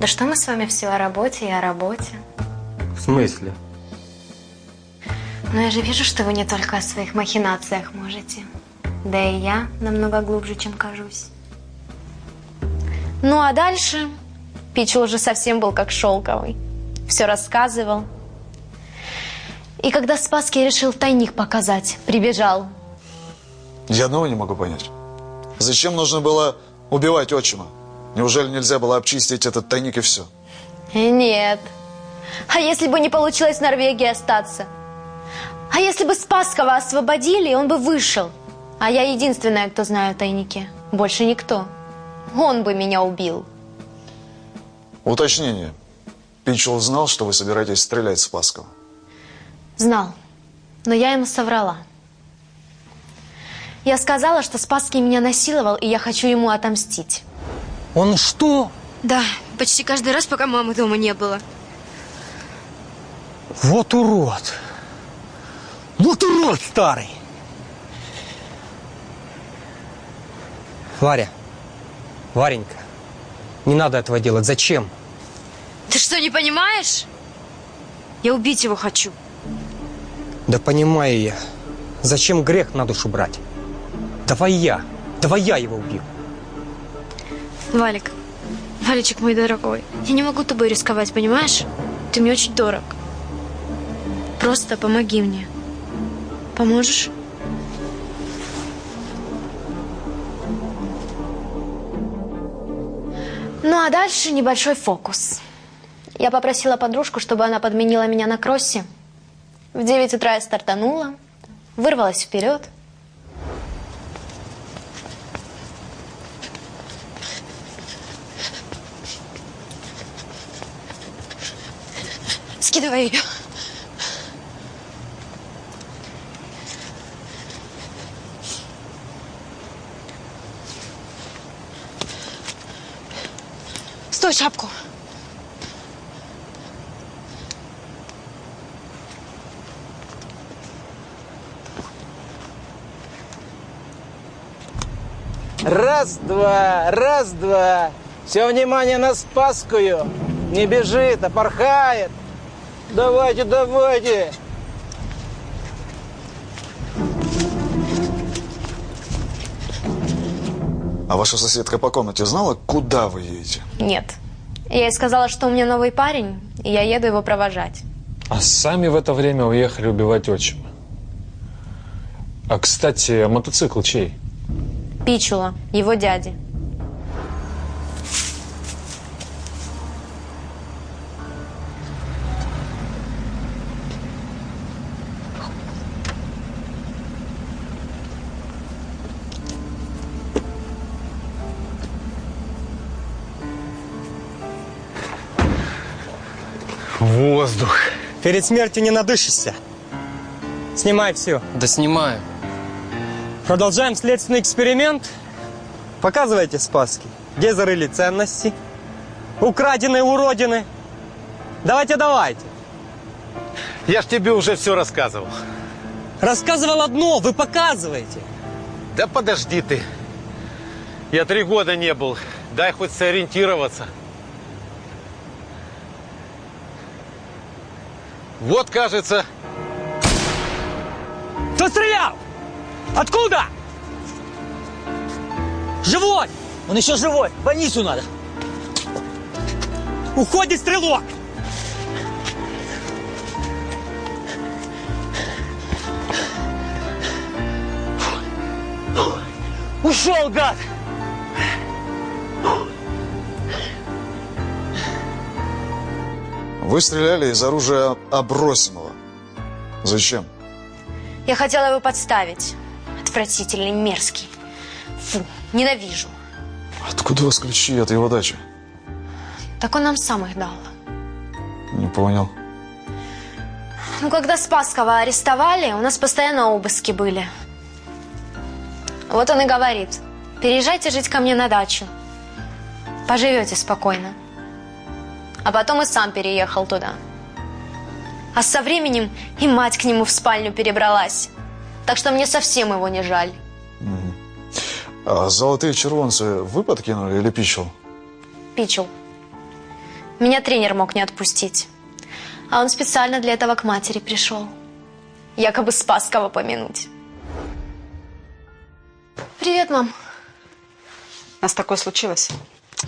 Да что мы с вами все о работе и о работе? В смысле? Но я же вижу, что вы не только о своих махинациях можете. Да и я намного глубже, чем кажусь. Ну а дальше Пичел уже совсем был как шелковый. Все рассказывал. И когда Спасский решил тайник показать, прибежал. Я одного не могу понять. Зачем нужно было убивать отчима? Неужели нельзя было обчистить этот тайник и все? Э, Нет. А если бы не получилось в Норвегии остаться? А если бы Спасского освободили, он бы вышел? А я единственная, кто знаю о тайнике. Больше никто. Он бы меня убил. Уточнение. Питчел знал, что вы собираетесь стрелять Спасского? Знал. Но я ему соврала. Я сказала, что Спасский меня насиловал, и я хочу ему отомстить. Он что? Да, почти каждый раз, пока мамы дома не было. Вот урод. Вот урод старый. Варя. Варенька. Не надо этого делать. Зачем? Ты что, не понимаешь? Я убить его хочу. Да понимаю я. Зачем грех на душу брать? Давай я. Давай я его убью. Валик, Валичек мой дорогой, я не могу тобой рисковать, понимаешь? Ты мне очень дорог. Просто помоги мне. Поможешь? Ну а дальше небольшой фокус. Я попросила подружку, чтобы она подменила меня на кроссе. В 9 утра я стартанула, вырвалась вперед. Скидывай ее. Стой, шапку. Раз, два, раз, два. Все внимание на Спасскую. Не бежит, а порхает. Давайте, давайте. А ваша соседка по комнате знала, куда вы едете? Нет. Я ей сказала, что у меня новый парень, и я еду его провожать. А сами в это время уехали убивать отчима. А, кстати, а мотоцикл чей? Пичула, его дяди. Воздух. Перед смертью не надышишься. Снимай все. Да снимаю. Продолжаем следственный эксперимент. Показывайте Спаски. Где зарыли ценности? Украденные уродины. Давайте, давайте. Я ж тебе уже все рассказывал. Рассказывал одно, вы показываете. Да подожди ты. Я три года не был. Дай хоть сориентироваться. Вот, кажется, Кто стрелял? Откуда? Живой! Он еще живой. В больницу надо. Уходит стрелок! Ушел, гад! Вы стреляли из оружия Абросимова. Зачем? Я хотела его подставить. Отвратительный, мерзкий. Фу, ненавижу. Откуда у вас ключи от его дачи? Так он нам сам их дал. Не понял. Ну, когда Спасского арестовали, у нас постоянно обыски были. Вот он и говорит, переезжайте жить ко мне на дачу. Поживете спокойно. А потом и сам переехал туда. А со временем и мать к нему в спальню перебралась. Так что мне совсем его не жаль. А золотые червонцы вы подкинули или пичел? Пичел. Меня тренер мог не отпустить. А он специально для этого к матери пришел. Якобы Спасского помянуть. Привет, мам. У нас такое случилось.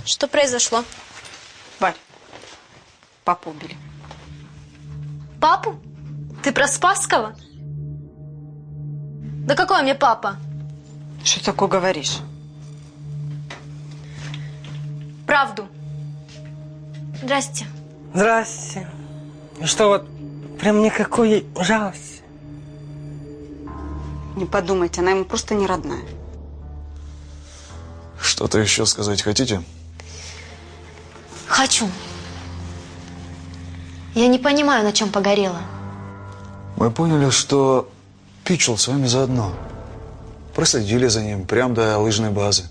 Что произошло? Варь, папу убили. Папу? Ты про Спасского? Да какой мне папа? Что такое говоришь? Правду. Здрасте. Здрасте. И Что вот, прям никакой жалости. Не подумайте, она ему просто не родная. Что-то еще сказать хотите? Хочу. Я не понимаю, на чем погорела. Мы поняли, что Пичел с вами заодно. Проследили за ним прямо до лыжной базы.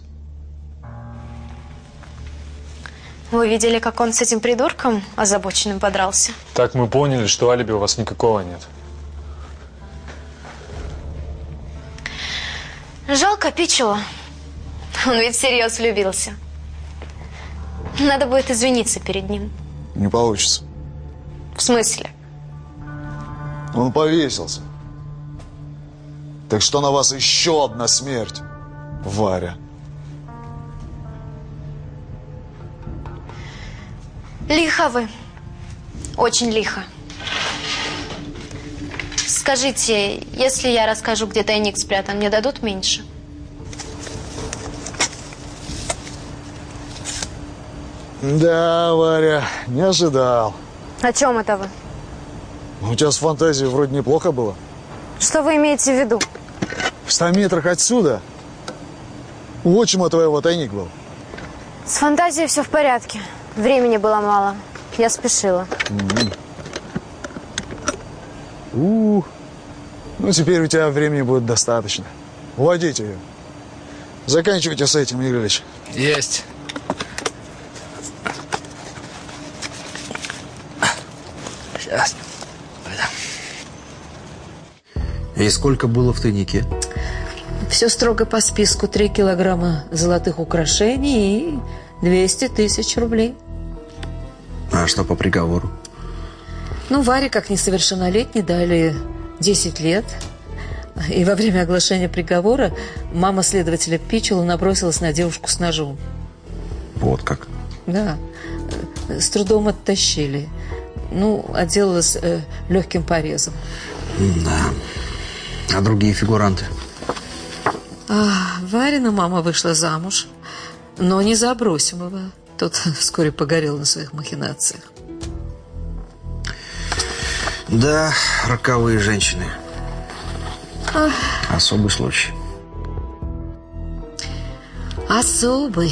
Вы видели, как он с этим придурком озабоченным подрался? Так мы поняли, что алиби у вас никакого нет. Жалко Пичела. Он ведь всерьез влюбился. Надо будет извиниться перед ним. Не получится. В смысле? Он повесился. Так что на вас еще одна смерть. Варя. Лихо вы. Очень лихо. Скажите, если я расскажу, где тайник спрятан, мне дадут меньше? Да, Варя, не ожидал. О чем это вы? У тебя с фантазией вроде неплохо было. Что вы имеете в виду? В ста метрах отсюда у отчима твоего тайник был. С фантазией все в порядке. Времени было мало. Я спешила. М. У, ну теперь у тебя времени будет достаточно. Уводите ее. Заканчивайте с этим, Игорь Ильич. Есть. Сейчас. И сколько было в тайнике? Все строго по списку. Три килограмма золотых украшений и 200 тысяч рублей. А что по приговору? Ну, Варе, как несовершеннолетней, дали 10 лет. И во время оглашения приговора мама следователя Пичула набросилась на девушку с ножом. Вот как. Да. С трудом оттащили. Ну, отделалась э, легким порезом. Да. А другие фигуранты? А, Варина мама вышла замуж, но не за Абросимова. Тот вскоре погорел на своих махинациях. Да, роковые женщины. Ах, Особый случай. особый.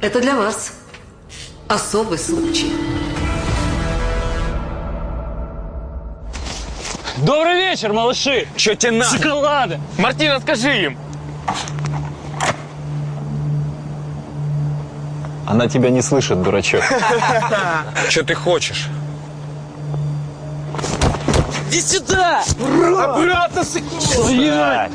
Это для вас. Особый случай. Добрый вечер, малыши! Что тебе надо? Шоколада! Мартина, скажи им! Она тебя не слышит, дурачок. Что ты хочешь? Иди сюда! Обратно, Встать.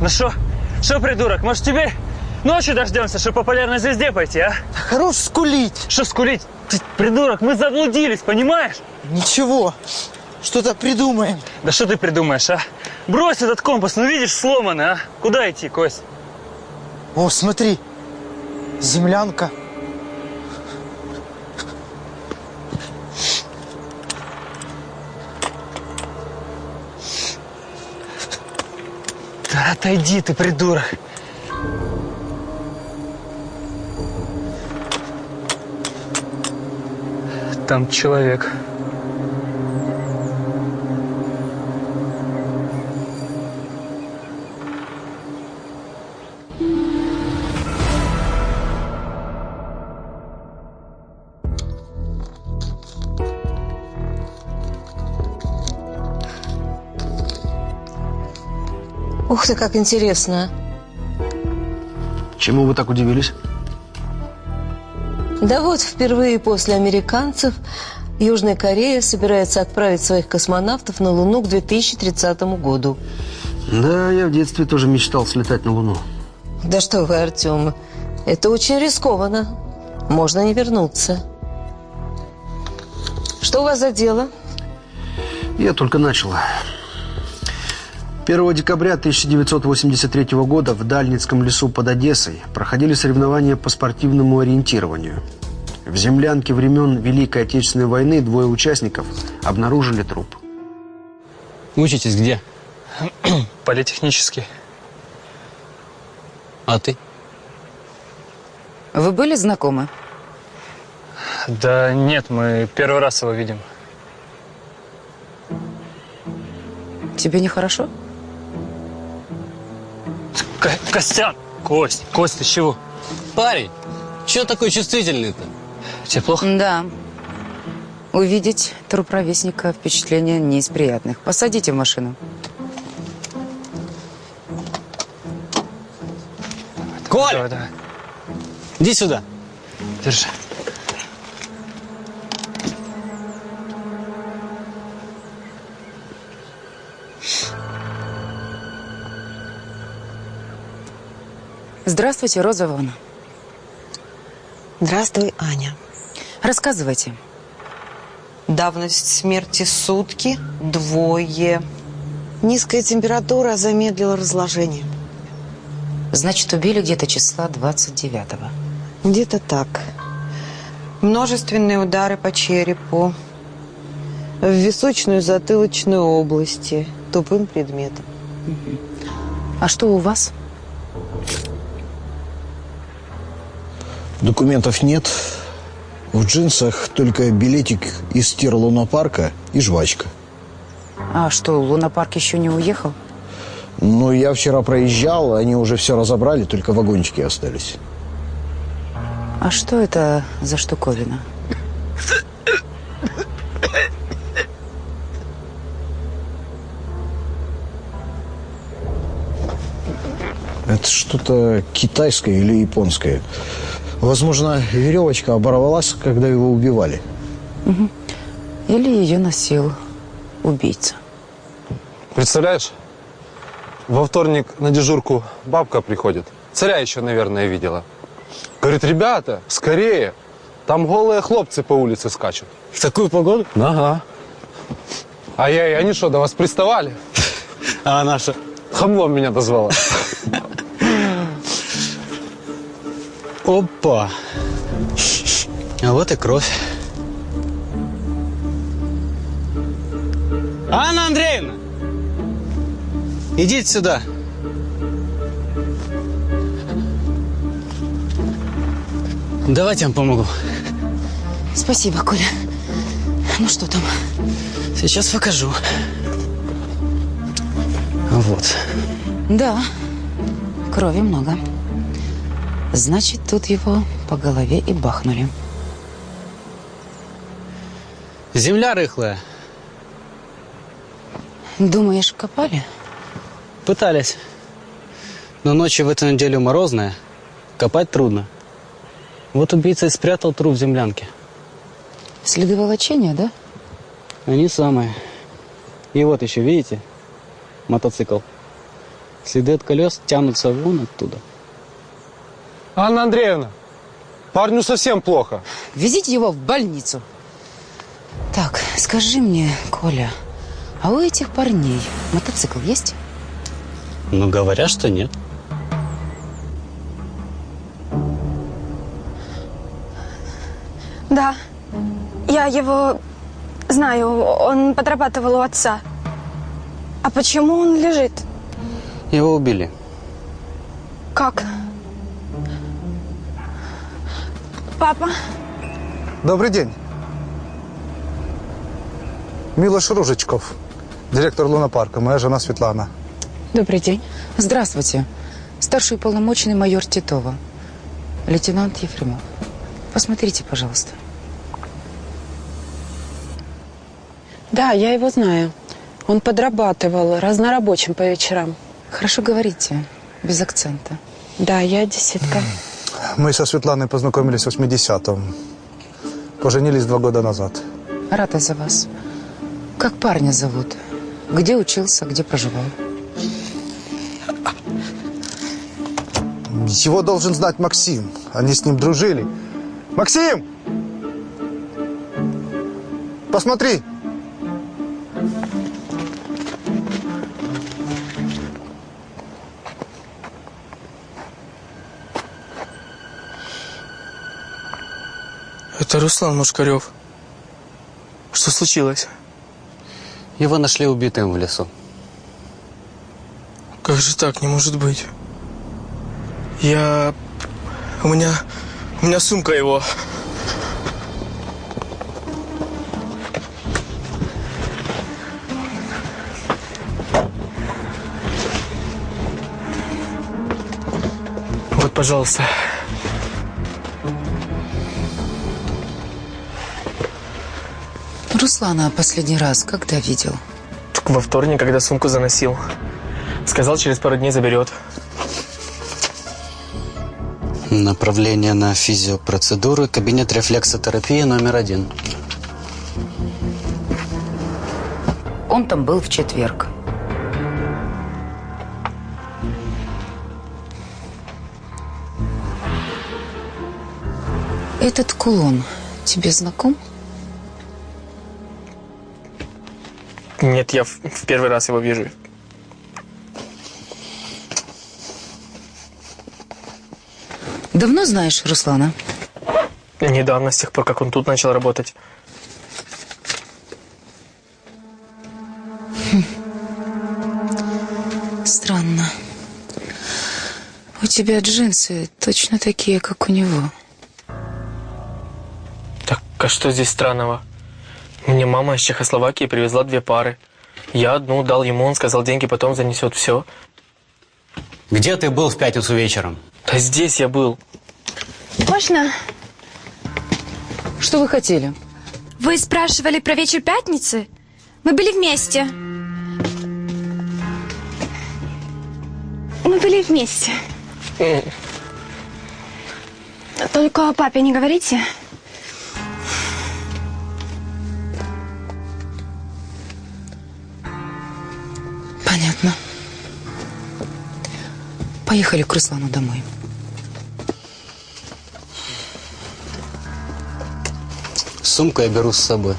Ну что, что, придурок, может теперь ночью дождемся, чтобы по полярной звезде пойти, а? Хорош скулить. Что скулить? Ты, придурок, мы заблудились, понимаешь? Ничего, что-то придумаем. Да что ты придумаешь, а? Брось этот компас, ну видишь, сломанный, а? Куда идти, Кость? О, смотри, землянка. Да отойди ты, придурок. Там человек. Ты, как интересно. Чему вы так удивились? Да вот, впервые после американцев Южная Корея собирается отправить своих космонавтов на Луну к 2030 году. Да, я в детстве тоже мечтал слетать на Луну. Да что вы, Артем, это очень рискованно. Можно не вернуться. Что у вас за дело? Я только начал. 1 декабря 1983 года в Дальницком лесу под Одессой проходили соревнования по спортивному ориентированию. В землянке времен Великой Отечественной войны двое участников обнаружили труп. Учитесь где? Политехнический. А ты? Вы были знакомы? Да нет, мы первый раз его видим. Тебе нехорошо? Костян! Кость, Кость, ты чего? Парень, чего такой чувствительный-то? Тебе плохо? Да. Увидеть труп ровесника впечатление не из приятных. Посадите в машину. Коль! Давай, давай. Иди сюда. Держи. Здравствуйте, Роза Ивановна. Здравствуй, Аня. Рассказывайте. Давность смерти сутки, двое. Низкая температура замедлила разложение. Значит, убили где-то числа 29-го. Где-то так. Множественные удары по черепу, в височную затылочную области, тупым предметом. А что у вас? Документов нет. В джинсах только билетик из тир-лунопарка и жвачка. А что, лунопарк еще не уехал? Ну, я вчера проезжал, они уже все разобрали, только вагончики остались. А что это за штуковина? Это что-то китайское или японское. Возможно, веревочка оборвалась, когда его убивали. Мгм. Или ее носил убийца. Представляешь, во вторник на дежурку бабка приходит. Царя еще, наверное, видела. Говорит, ребята, скорее. Там голые хлопцы по улице скачут. В такую погоду? Ага. А я, и они что, до вас приставали? А наша? Хамлом меня дозвала. Опа. А вот и кровь. Анна Андреевна! Идите сюда. Давайте я вам помогу. Спасибо, Коля. Ну что там? Сейчас покажу. Вот. Да, крови много. Значит, тут его по голове и бахнули. Земля рыхлая. Думаешь, копали? Пытались. Но ночью в эту неделю морозная. Копать трудно. Вот убийца и спрятал труп в землянке. Следы волочения, да? Они самые. И вот еще, видите? Мотоцикл. Следы от колес тянутся вон оттуда. Анна Андреевна, парню совсем плохо. Везите его в больницу. Так, скажи мне, Коля, а у этих парней мотоцикл есть? Ну, говорят, что нет. Да, я его знаю, он подрабатывал у отца. А почему он лежит? Его убили. Как? Папа? Добрый день. Милош Ружичков, директор лунопарка, моя жена Светлана. Добрый день. Здравствуйте. Старший уполномоченный майор Титова. Лейтенант Ефремов. Посмотрите, пожалуйста. Да, я его знаю. Он подрабатывал разнорабочим по вечерам. Хорошо говорите, без акцента. Да, я десятка. Мы со Светланой познакомились в 80-м. Поженились два года назад. Рада за вас. Как парня зовут? Где учился, где проживал? Его должен знать Максим. Они с ним дружили. Максим! Посмотри! Это Руслан Мушкарев. Что случилось? Его нашли убитым в лесу. Как же так? Не может быть. Я... У меня... У меня сумка его. пожалуйста. Руслана последний раз когда видел? Так во вторник, когда сумку заносил. Сказал, через пару дней заберет. Направление на физиопроцедуры, кабинет рефлексотерапии номер один. Он там был в четверг. Этот кулон тебе знаком? Нет, я в, в первый раз его вижу. Давно знаешь Руслана? Недавно, с тех пор, как он тут начал работать. Странно. У тебя джинсы точно такие, как у него. Так, а что здесь странного? Мне мама из Чехословакии привезла две пары. Я одну дал ему, он сказал, деньги потом занесет все. Где ты был в пятницу вечером? Да здесь я был. Можно? Что вы хотели? Вы спрашивали про вечер пятницы? Мы были вместе. Мы были вместе. Только папе не говорите. Понятно. Поехали к Руслану домой. Сумку я беру с собой.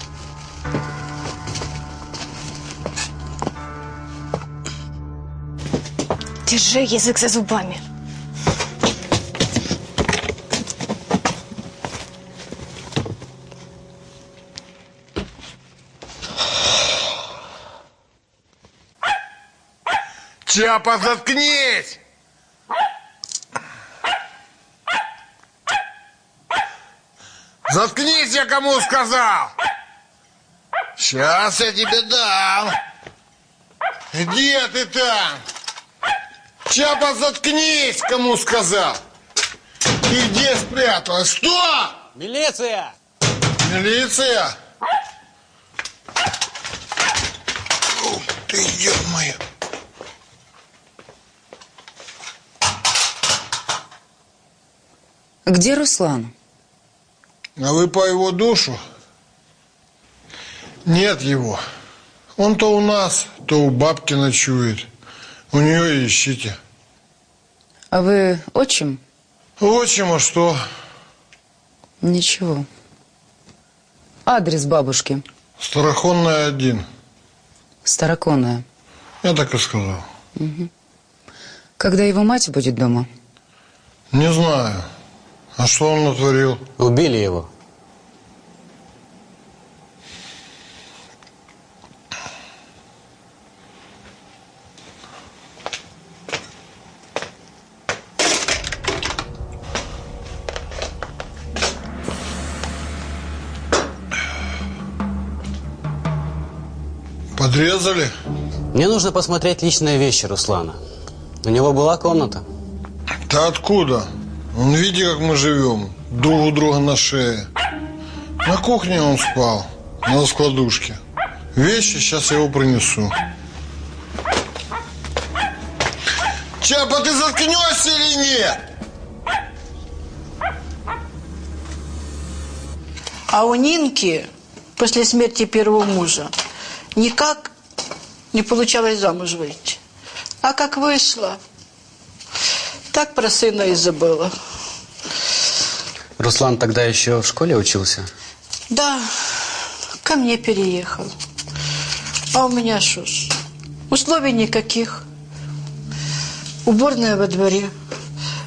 Держи язык за зубами. Чапа, заткнись! Заткнись, я кому сказал! Сейчас я тебе дам. Где ты там? Чапа, заткнись, кому сказал. Ты где спряталась? Что? Милиция! Милиция? Ух ты, ё-моё. Где Руслан? А вы по его душу? Нет его. Он то у нас, то у бабки ночует. У нее и ищите. А вы отчим? Отчим, а что? Ничего. Адрес бабушки? Старохонная один. Староконная. Я так и сказал. Угу. Когда его мать будет дома? Не знаю. А что он натворил? Убили его. Подрезали? Мне нужно посмотреть личные вещи Руслана. У него была комната. Да откуда? Он видит, как мы живем. Друг у друга на шее. На кухне он спал. На складушке. Вещи сейчас я его принесу. Чапа, ты заткнешься или нет? А у Нинки после смерти первого мужа никак не получалось замуж выйти. А как вышла, так про сына и забыла. Руслан тогда еще в школе учился? Да, ко мне переехал. А у меня что ж, условий никаких. Уборная во дворе.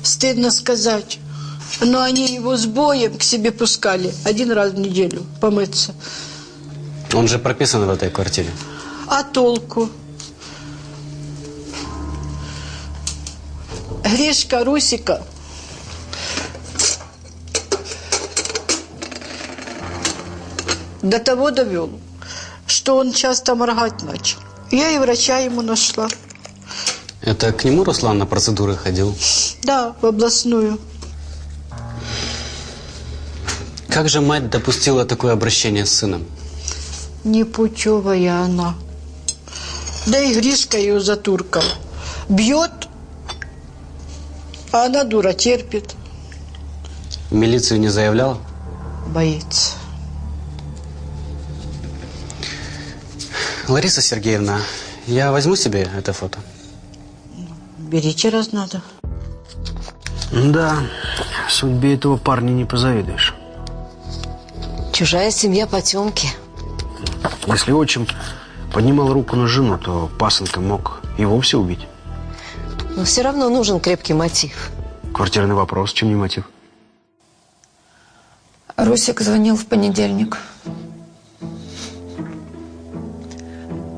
Стыдно сказать. Но они его с боем к себе пускали один раз в неделю помыться. Он же прописан в этой квартире. А толку? Гришка Русика до того довел, что он часто моргать начал. Я и врача ему нашла. Это к нему Руслан на процедуры ходил? Да, в областную. Как же мать допустила такое обращение с сыном? Непутевая она. Да и Гришка ее затуркал. Бьет, а она дура терпит. В милицию не заявляла? Боится. Лариса Сергеевна, я возьму себе это фото? Берите, раз надо. Да, судьбе этого парня не позавидуешь. Чужая семья потемки. Если отчим поднимал руку на жену, то пасынка мог и вовсе убить. Но все равно нужен крепкий мотив. Квартирный вопрос, чем не мотив? Русик звонил в понедельник.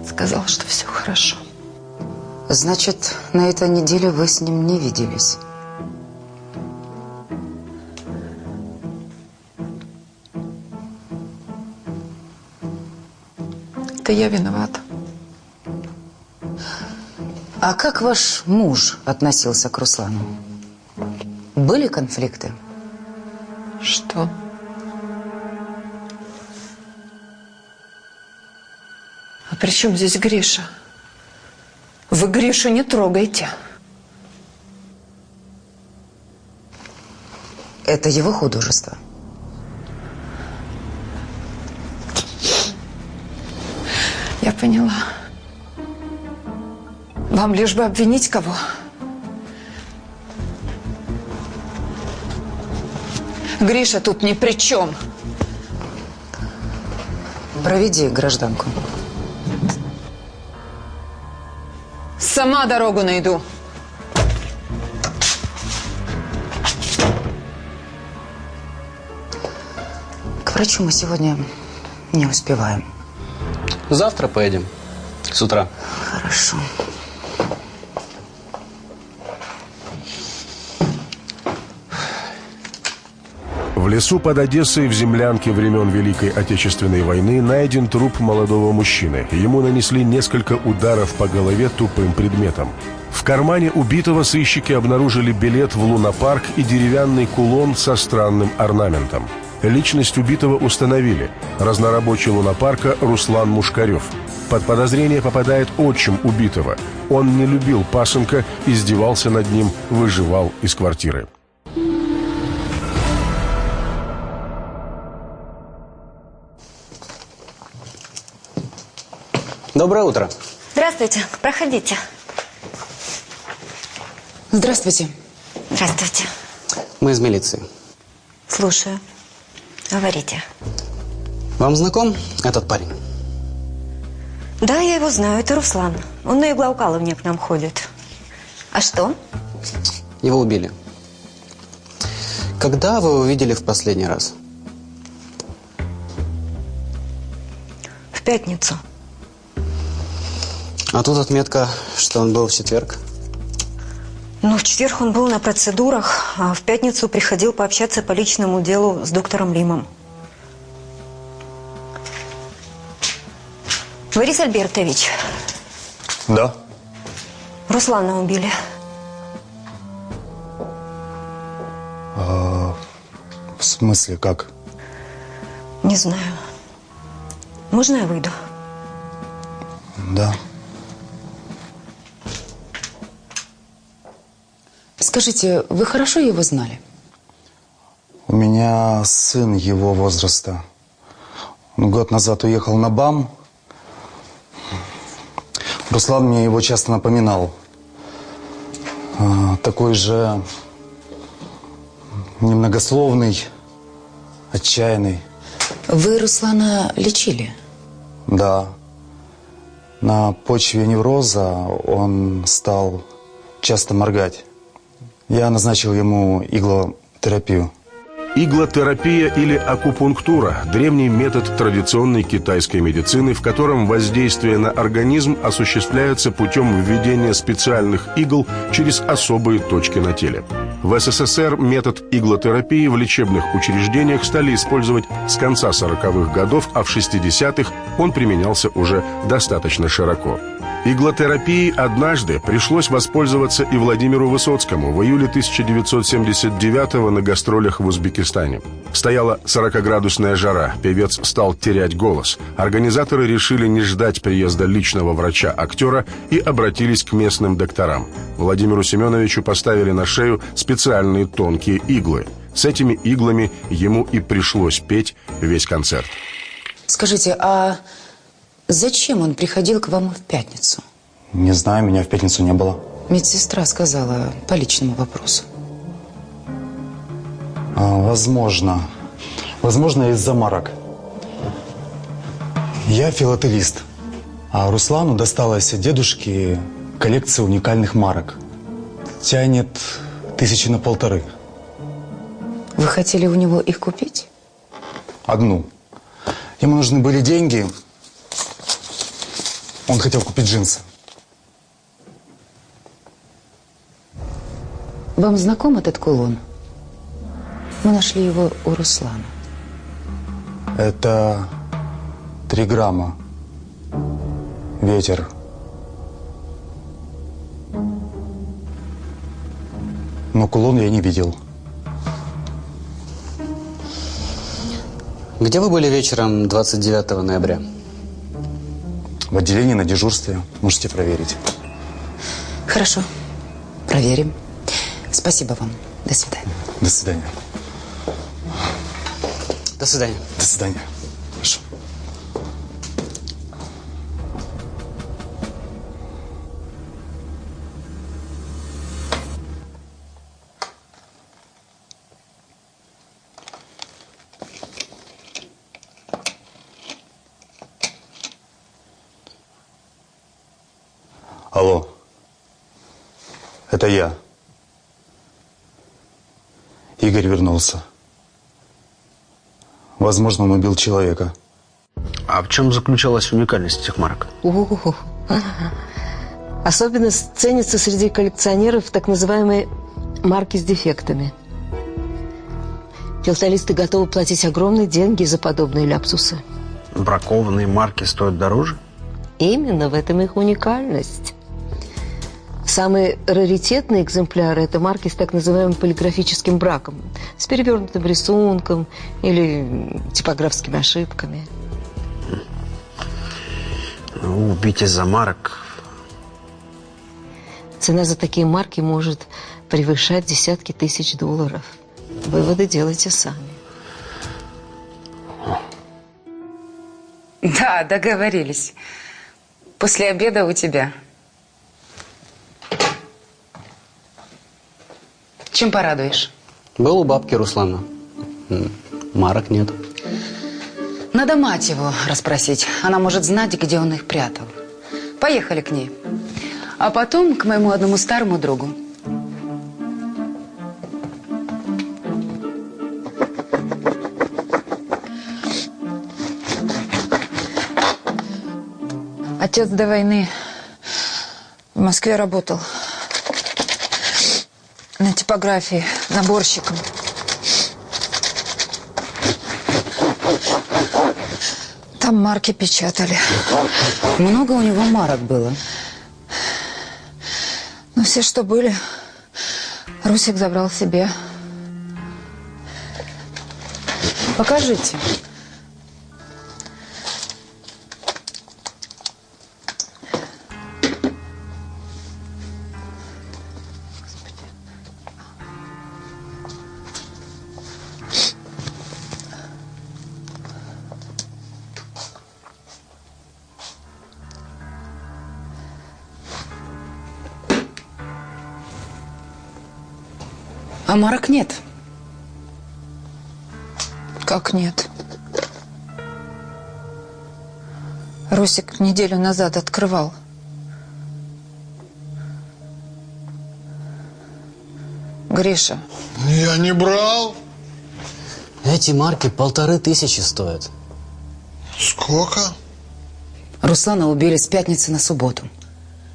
Сказал, что все хорошо. Значит, на этой неделе вы с ним не виделись? Это я виновата. А как ваш муж относился к Руслану? Были конфликты? Что? А при чем здесь Гриша? Вы Гришу не трогайте. Это его художество. Я поняла. Вам лишь бы обвинить кого? Гриша тут ни при чем. Проведи гражданку. Сама дорогу найду. К врачу мы сегодня не успеваем. Завтра поедем. С утра. Хорошо. В лесу под Одессой в землянке времен Великой Отечественной войны найден труп молодого мужчины. Ему нанесли несколько ударов по голове тупым предметом. В кармане убитого сыщики обнаружили билет в лунопарк и деревянный кулон со странным орнаментом. Личность убитого установили. Разнорабочий лунопарка Руслан Мушкарев. Под подозрение попадает отчим убитого. Он не любил пасынка, издевался над ним, выживал из квартиры. Доброе утро. Здравствуйте, проходите. Здравствуйте. Здравствуйте. Мы из милиции. Слушаю. Говорите. Вам знаком этот парень? Да, я его знаю, это Руслан. Он на иглоукалывание к нам ходит. А что? Его убили. Когда вы его видели в последний раз? В пятницу. А тут отметка, что он был в четверг. Ну, в четверг он был на процедурах, а в пятницу приходил пообщаться по личному делу с доктором Лимом. Борис Альбертович, Да. Руслана убили. А, в смысле, как? Не знаю. Можно я выйду? Да. Скажите, вы хорошо его знали? У меня сын его возраста. Он год назад уехал на БАМ. Руслан мне его часто напоминал. А, Такой же немногословный, отчаянный. Вы Руслана лечили? Да. На почве невроза он стал часто моргать. Я назначил ему иглотерапию. Иглотерапия или акупунктура – древний метод традиционной китайской медицины, в котором воздействие на организм осуществляется путем введения специальных игл через особые точки на теле. В СССР метод иглотерапии в лечебных учреждениях стали использовать с конца 40-х годов, а в 60-х он применялся уже достаточно широко. Иглотерапией однажды пришлось воспользоваться и Владимиру Высоцкому в июле 1979-го на гастролях в Узбекистане. Стояла 40-градусная жара, певец стал терять голос. Организаторы решили не ждать приезда личного врача-актера и обратились к местным докторам. Владимиру Семеновичу поставили на шею специальные тонкие иглы. С этими иглами ему и пришлось петь весь концерт. Скажите, а зачем он приходил к вам в пятницу? Не знаю, меня в пятницу не было. Медсестра сказала по личному вопросу. А, возможно. Возможно, из-за марок. Я филателист. А Руслану досталась от дедушки коллекция уникальных марок. Тянет тысячи на полторы. Вы хотели у него их купить? Одну. Ему нужны были деньги. Он хотел купить джинсы. Вам знаком этот кулон? Мы нашли его у Руслана. Это три грамма. Ветер. Но кулон я не видел. Где вы были вечером 29 ноября? В отделении на дежурстве. Можете проверить. Хорошо. Проверим. Спасибо вам. До свидания. До свидания. До свидания. До свидания. Хорошо. Алло. Это я. Игорь вернулся. Возможно, он убил человека. А в чем заключалась уникальность этих марок? Ух. Особенно ценятся среди коллекционеров так называемые марки с дефектами. Филателисты готовы платить огромные деньги за подобные ляпсусы. Бракованные марки стоят дороже? Именно в этом их уникальность. Самые раритетные экземпляры – это марки с так называемым полиграфическим браком, с перевернутым рисунком или типографскими ошибками. Ну, убить из-за марок. Цена за такие марки может превышать десятки тысяч долларов. Выводы делайте сами. Да, договорились. После обеда у тебя. Чем порадуешь? Был у бабки Руслана. Марок нет. Надо мать его расспросить. Она может знать, где он их прятал. Поехали к ней. А потом к моему одному старому другу. Отец до войны в Москве работал. На типографии, наборщиком. Там марки печатали. Много у него марок было? Ну, все, что были, Русик забрал себе. Покажите. А марок нет. Как нет? Русик неделю назад открывал. Гриша, Я не брал. Эти марки полторы тысячи стоят. Сколько? Руслана убили с пятницы на субботу.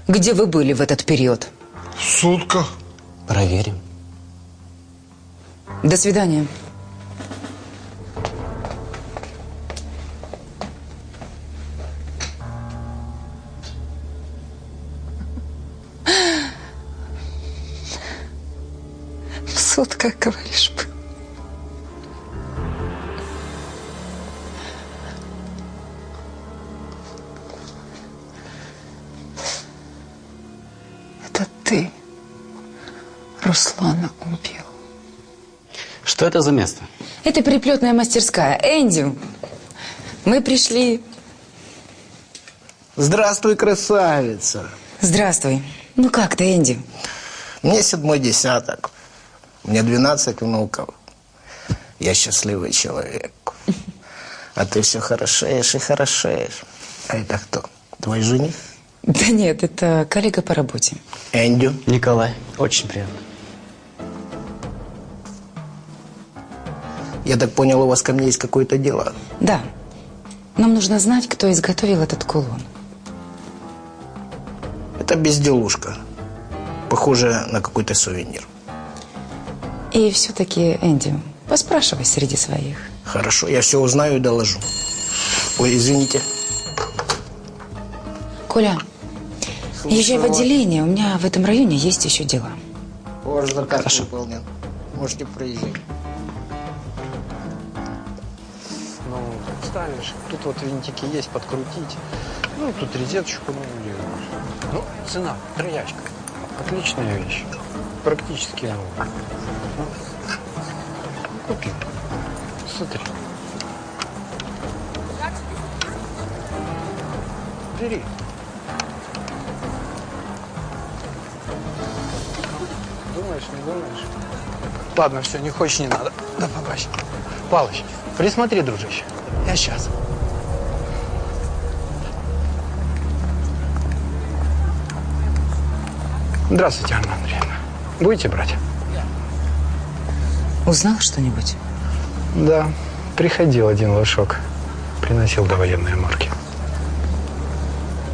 Где вы были в этот период? В сутках. Проверим. До свидания. Переплетная мастерская. Энди, мы пришли... Здравствуй, красавица. Здравствуй. Ну как ты, Энди? Мне седьмой десяток. Мне 12 внуков. Я счастливый человек. А ты все хорошеешь и хорошеешь. А это кто? Твой жених? Да нет, это коллега по работе. Эндю? Николай. Очень приятно. Я так понял, у вас ко мне есть какое-то дело? Да. Нам нужно знать, кто изготовил этот кулон. Это безделушка. Похоже на какой-то сувенир. И все-таки, Энди, поспрашивай среди своих. Хорошо, я все узнаю и доложу. Ой, извините. Коля, езжай в отделение. У меня в этом районе есть еще дела. Ваш заказ выполнен. Можете проезжать. Станешь. Тут вот винтики есть, подкрутить. Ну, тут розеточку, ну. Ну, цена, троячка. Отличная вещь. Практически новая. Ну, Купи. Смотри. Бери. Думаешь, не думаешь? Ладно, все, не хочешь, не надо. До побачення. Палыч, присмотри, дружище. Я сейчас. Здравствуйте, Анна Андреевна. Будете брать? Узнал что-нибудь? Да, приходил один лошок. Приносил довоенные марки.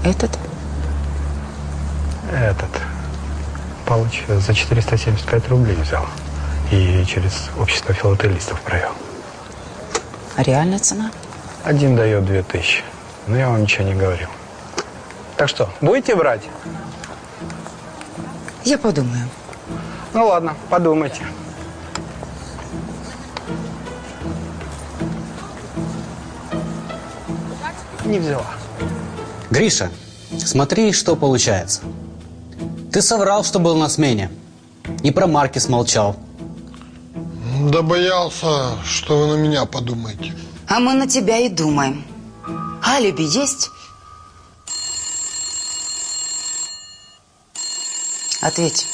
Этот? Этот. Палыч за 475 рублей взял. И через общество филателистов провел. А реальная цена? Один дает две тысячи. Но я вам ничего не говорил. Так что, будете брать? Я подумаю. Ну ладно, подумайте. Не взяла. Гриша, смотри, что получается. Ты соврал, что был на смене. И про марки смолчал. Да боялся, что вы на меня подумаете. А мы на тебя и думаем. Алиби есть? Ответь.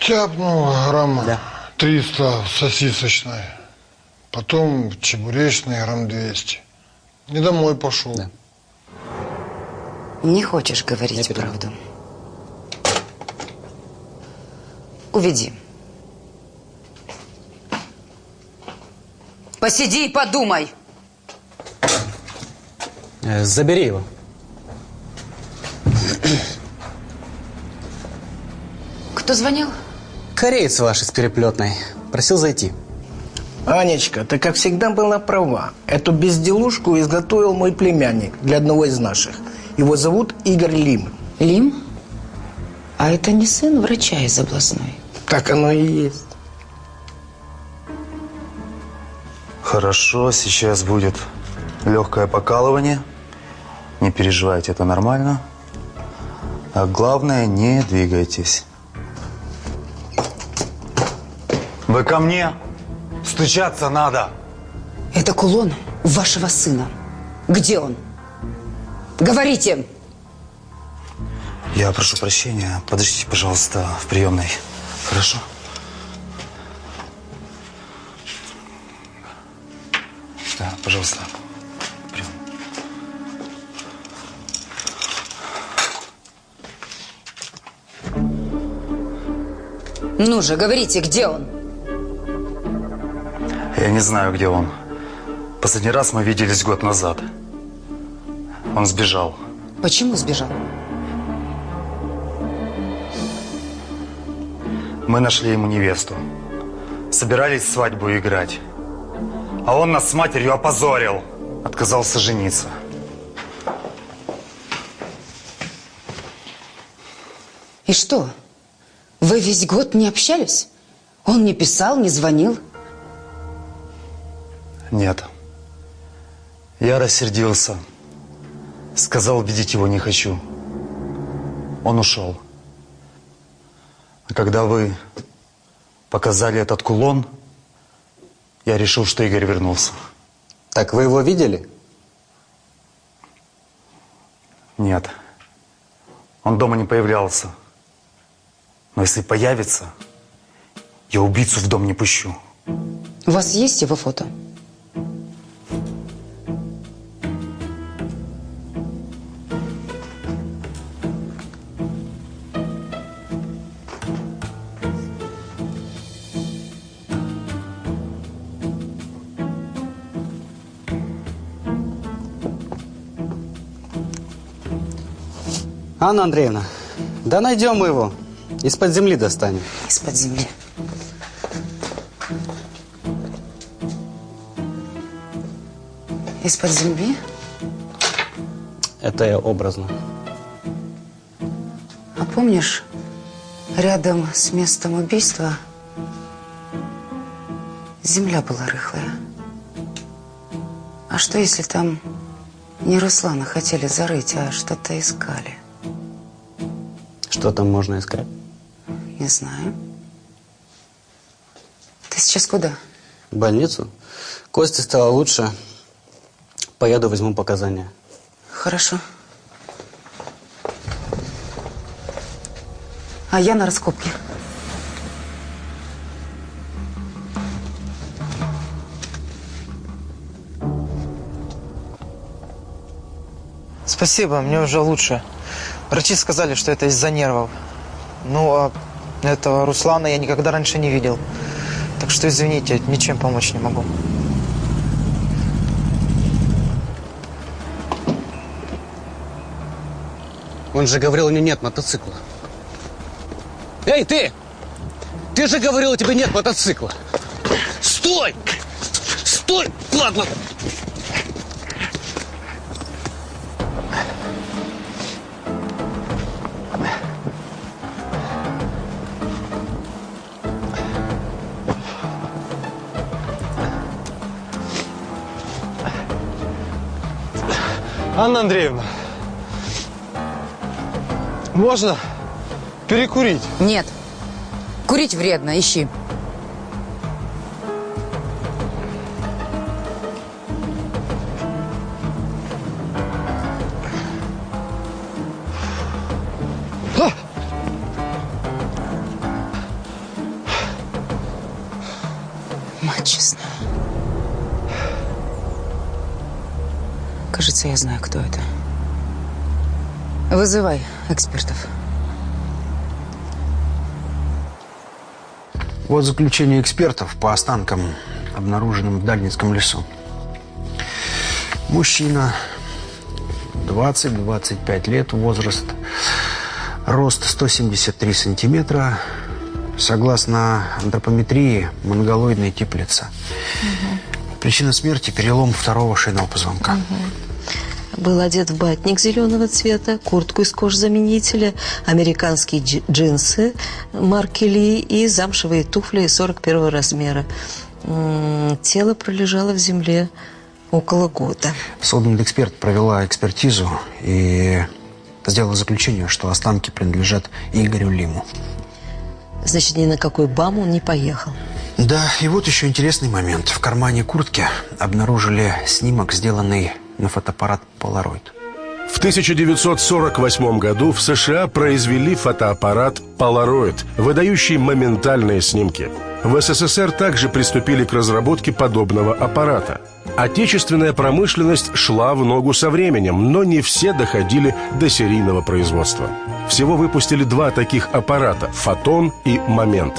Тяпнул грамма 300 в сосисочной. Потом в чебуречной грамм 200. И домой пошел. Не хочешь говорить правду. Уведи. Посиди и подумай. Э, Забери его. Кто звонил? Кореец ваш из переплетной. Просил зайти. Анечка, ты как всегда была права. Эту безделушку изготовил мой племянник для одного из наших. Его зовут Игорь Лим. Лим? А это не сын врача из областной? Так оно и есть. Хорошо, сейчас будет легкое покалывание. Не переживайте, это нормально. А главное, не двигайтесь. Вы ко мне? Стучаться надо. Это кулон вашего сына. Где он? Говорите. Я прошу прощения. Подождите, пожалуйста, в приемной. Хорошо? Пожалуйста. Ну же, говорите, где он? Я не знаю, где он. Последний раз мы виделись год назад. Он сбежал. Почему сбежал? Мы нашли ему невесту. Собирались свадьбу играть. А он нас с матерью опозорил. Отказался жениться. И что? Вы весь год не общались? Он не писал, не звонил? Нет. Я рассердился. Сказал, видеть его не хочу. Он ушел. А когда вы показали этот кулон, я решил, что Игорь вернулся. Так вы его видели? Нет. Он дома не появлялся. Но если появится, я убийцу в дом не пущу. У вас есть его фото? Анна Андреевна, да найдем мы его. Из-под земли достанем. Из-под земли. Из-под земли? Это я образно. А помнишь, рядом с местом убийства земля была рыхлая? А что, если там не Руслана хотели зарыть, а что-то искали? Что там можно искать? Не знаю. Ты сейчас куда? В больницу. Кости стало лучше. Поеду, возьму показания. Хорошо. А я на раскопке. Спасибо, мне уже лучше. Врачи сказали, что это из-за нервов. Ну, а этого Руслана я никогда раньше не видел. Так что извините, ничем помочь не могу. Он же говорил, у него нет мотоцикла. Эй, ты! Ты же говорил, у тебя нет мотоцикла. Стой! Стой! Ладно. Анна Андреевна, можно перекурить? Нет. Курить вредно, ищи. Вызывай экспертов. Вот заключение экспертов по останкам, обнаруженным в Дальницком лесу. Мужчина, 20-25 лет возраст, рост 173 сантиметра, согласно антропометрии, монголоидный тип лица. Причина смерти – перелом второго шейного позвонка. Был одет в батник зеленого цвета, куртку из кожзаменителя, американские дж- джинсы марки Ли и замшевые туфли 41 размера. Тело пролежало в земле около года. Судмедэксперт провела экспертизу и сделала заключение, что останки принадлежат Игорю Лиму. Значит, ни на какой БАМ он не поехал. Да, и вот еще интересный момент. В кармане куртки обнаружили снимок, сделанный на фотоаппарат Polaroid. В 1948 году в США произвели фотоаппарат Polaroid, выдающий моментальные снимки. В СССР также приступили к разработке подобного аппарата. Отечественная промышленность шла в ногу со временем, но не все доходили до серийного производства. Всего выпустили два таких аппарата – «Фотон» и «Момент».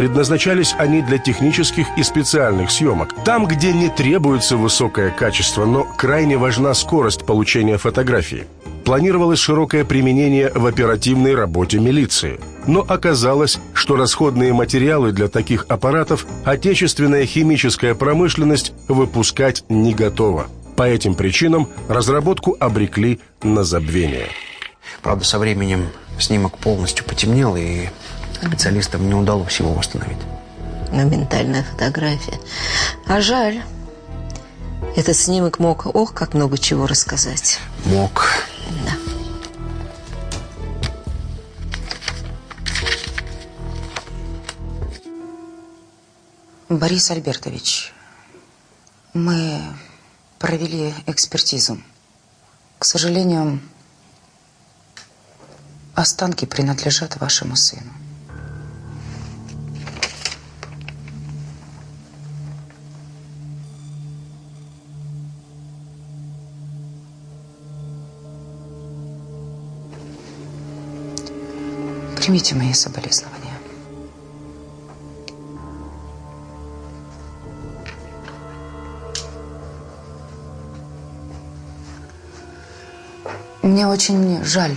Предназначались они для технических и специальных съемок. Там, где не требуется высокое качество, но крайне важна скорость получения фотографии. Планировалось широкое применение в оперативной работе милиции. Но оказалось, что расходные материалы для таких аппаратов отечественная химическая промышленность выпускать не готова. По этим причинам разработку обрекли на забвение. Правда, со временем снимок полностью потемнел и Специалистам не удалось его восстановить. Моментальная фотография. А жаль. Этот снимок мог, ох, как много чего рассказать. Мог. Да. Борис Альбертович, мы провели экспертизу. К сожалению, останки принадлежат вашему сыну. Примите мои соболезнования. Мне очень жаль.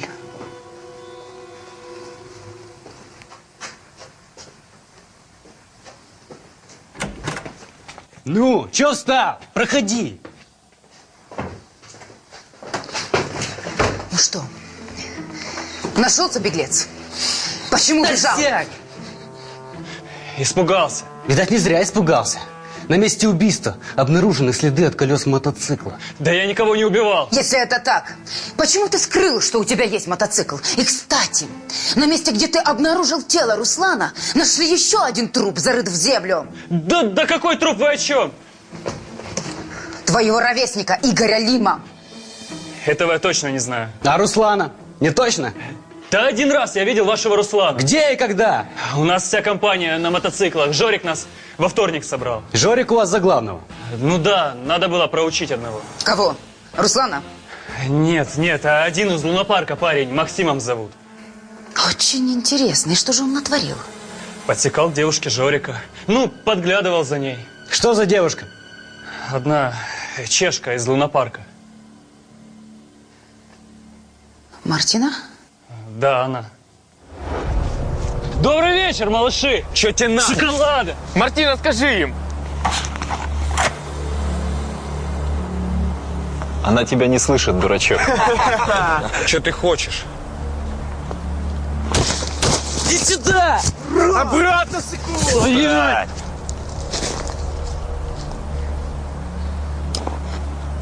Ну, чё встал? Проходи. Ну что, нашелся беглец? Почему бежал? сядь. Испугался. Видать, не зря испугался. На месте убийства обнаружены следы от колес мотоцикла. Да я никого не убивал. Если это так, почему ты скрыл, что у тебя есть мотоцикл? И, кстати, на месте, где ты обнаружил тело Руслана, нашли еще один труп, зарыт в землю. Да, да какой труп вы о чем? Твоего ровесника Игоря Лима. Этого я точно не знаю. А Руслана? Не точно? Да один раз я видел вашего Руслана. Где и когда? У нас вся компания на мотоциклах. Жорик нас во вторник собрал. Жорик у вас за главного? Ну да, надо было проучить одного. Кого? Руслана? Нет, нет, а один из лунопарка парень, Максимом зовут. Очень интересно. И что же он натворил? Подсекал девушке Жорика. Ну, подглядывал за ней. Что за девушка? Одна чешка из лунопарка. Мартина? Да, она. Добрый вечер, малыши! Че тебе надо? Шоколада! Мартина, скажи им! Она тебя не слышит, дурачок. Че ты хочешь? Иди сюда! Обратно, секунду! Блядь.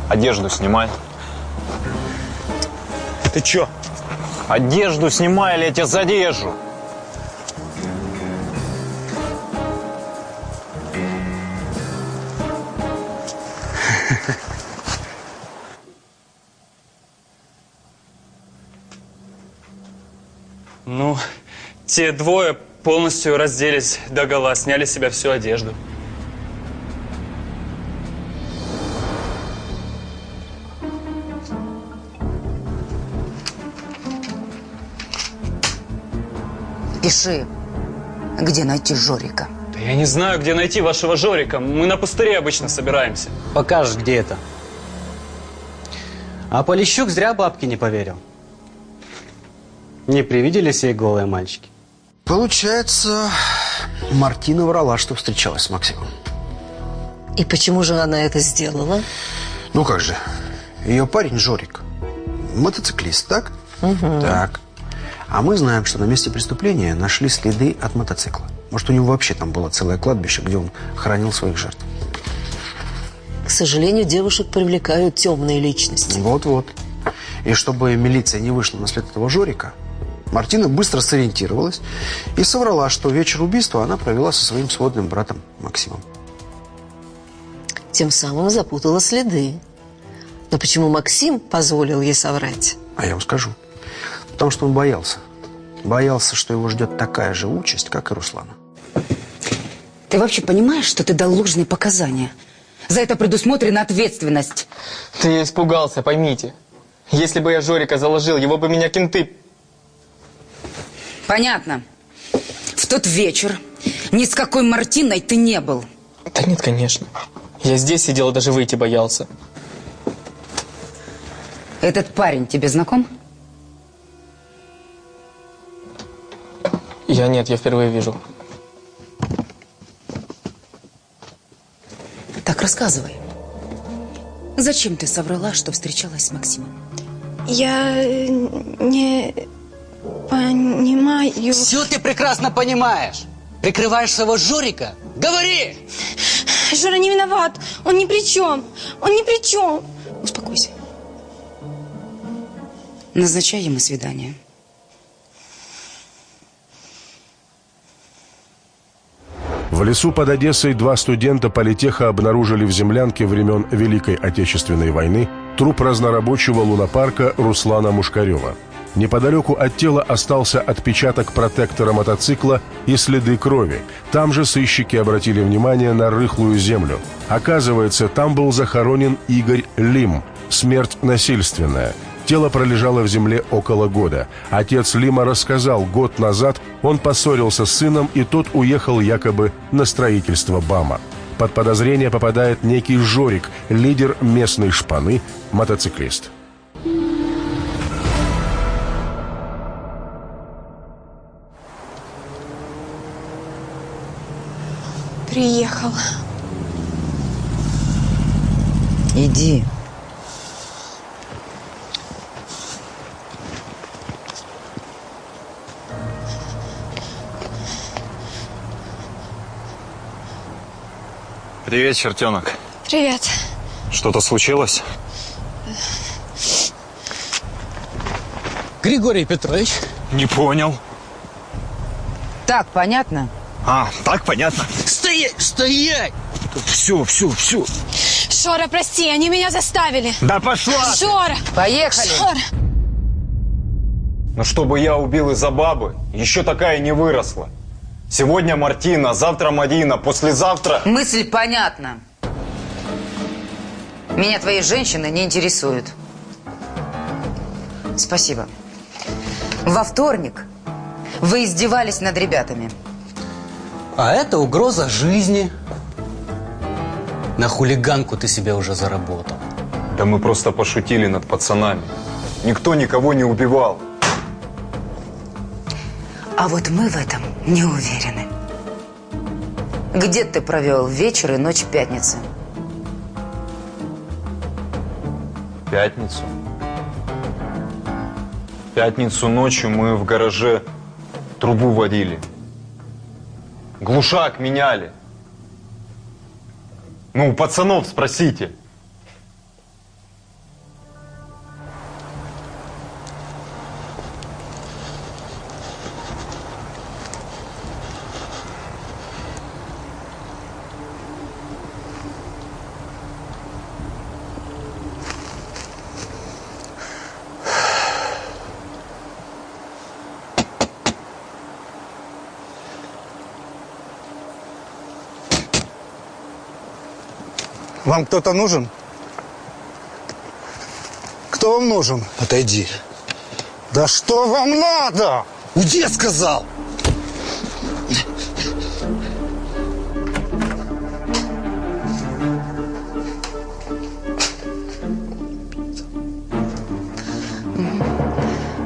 Одежду снимай. Ты чё? Одежду снимай, или я тебя задержу. Ну, те двое полностью разделись до гола, сняли с себя всю одежду. Пиши, где найти Жорика. Да я не знаю, где найти вашего Жорика. Мы на пустыре обычно собираемся. Покажешь, где это. А Полищук зря бабке не поверил. Не привиделись ей голые мальчики. Получается, Мартина врала, что встречалась с Максимом. И почему же она это сделала? Ну как же, ее парень Жорик. Мотоциклист, так? Угу. Так. А мы знаем, что на месте преступления нашли следы от мотоцикла. Может, у него вообще там было целое кладбище, где он хоронил своих жертв. К сожалению, девушек привлекают темные личности. Вот-вот. И чтобы милиция не вышла на след этого Жорика, Мартина быстро сориентировалась и соврала, что вечер убийства она провела со своим сводным братом Максимом. Тем самым запутала следы. Но почему Максим позволил ей соврать? А я вам скажу. Потому что он боялся. Боялся, что его ждет такая же участь, как и Руслана. Ты вообще понимаешь, что ты дал ложные показания? За это предусмотрена ответственность. Ты я испугался, поймите. Если бы я Жорика заложил, его бы меня кенты... Понятно. В тот вечер ни с какой Мартиной ты не был. Да нет, конечно. Я здесь сидел даже выйти боялся. Этот парень тебе знаком? Я нет, я впервые вижу. Так, рассказывай. Зачем ты соврала, что встречалась с Максимом? Я э, не... понимаю. Все ты прекрасно понимаешь. Прикрываешь своего Жорика? Говори! Жора не виноват. Он ни при чем. Он ни при чем. Успокойся. Назначай ему свидание. В лесу под Одессой два студента политеха обнаружили в землянке времен Великой Отечественной войны труп разнорабочего лунопарка Руслана Мушкарева. Неподалеку от тела остался отпечаток протектора мотоцикла и следы крови. Там же сыщики обратили внимание на рыхлую землю. Оказывается, там был захоронен Игорь Лим. Смерть насильственная. Тело пролежало в земле около года. Отец Лима рассказал, год назад он поссорился с сыном, и тот уехал якобы на строительство БАМа. Под подозрение попадает некий Жорик, лидер местной шпаны, мотоциклист. Приехал. Иди. Привет, чертенок. Привет. Что-то случилось? Григорий Петрович. Не понял. Так, понятно? А, так понятно. Стоять! Стоять! Все, все, все. Жора, прости, они меня заставили. Да пошла ты! Жора! Поехали. Жора! Но чтобы я убил из-за бабы, еще такая не выросла. Сегодня Мартина, завтра Мадина, послезавтра... Мысль понятна. Меня твои женщины не интересуют. Спасибо. Во вторник вы издевались над ребятами. А это угроза жизни. На хулиганку ты себе уже заработал. Да мы просто пошутили над пацанами. Никто никого не убивал. А вот мы в этом не уверены. Где ты провел вечер и ночь пятницы? Пятницу. Пятницу ночью мы в гараже трубу водили. Глушак меняли. Ну, у пацанов спросите. Вам кто-то нужен? Кто вам нужен? Отойди. Да что вам надо? Уйди, сказал!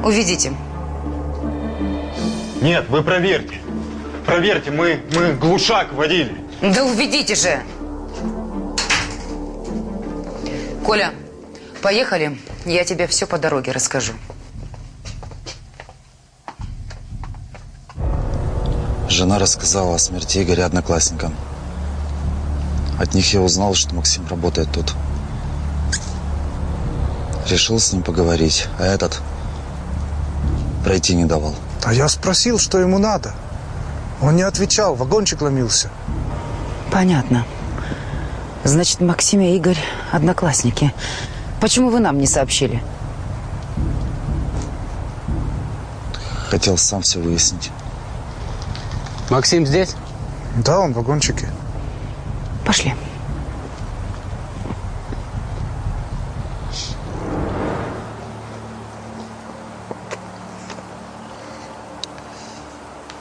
Уведите. Нет, вы проверьте. Проверьте, мы, мы глушак водили. Да уведите же! Коля, поехали. Я тебе все по дороге расскажу. Жена рассказала о смерти Игоря одноклассникам. От них я узнал, что Максим работает тут. Решил с ним поговорить, а этот пройти не давал. А я спросил, что ему надо. Он не отвечал, вагончик ломился. Понятно. Значит, Максим и Игорь одноклассники. Почему вы нам не сообщили? Хотел сам все выяснить. Максим здесь? Да, он в вагончике. Пошли.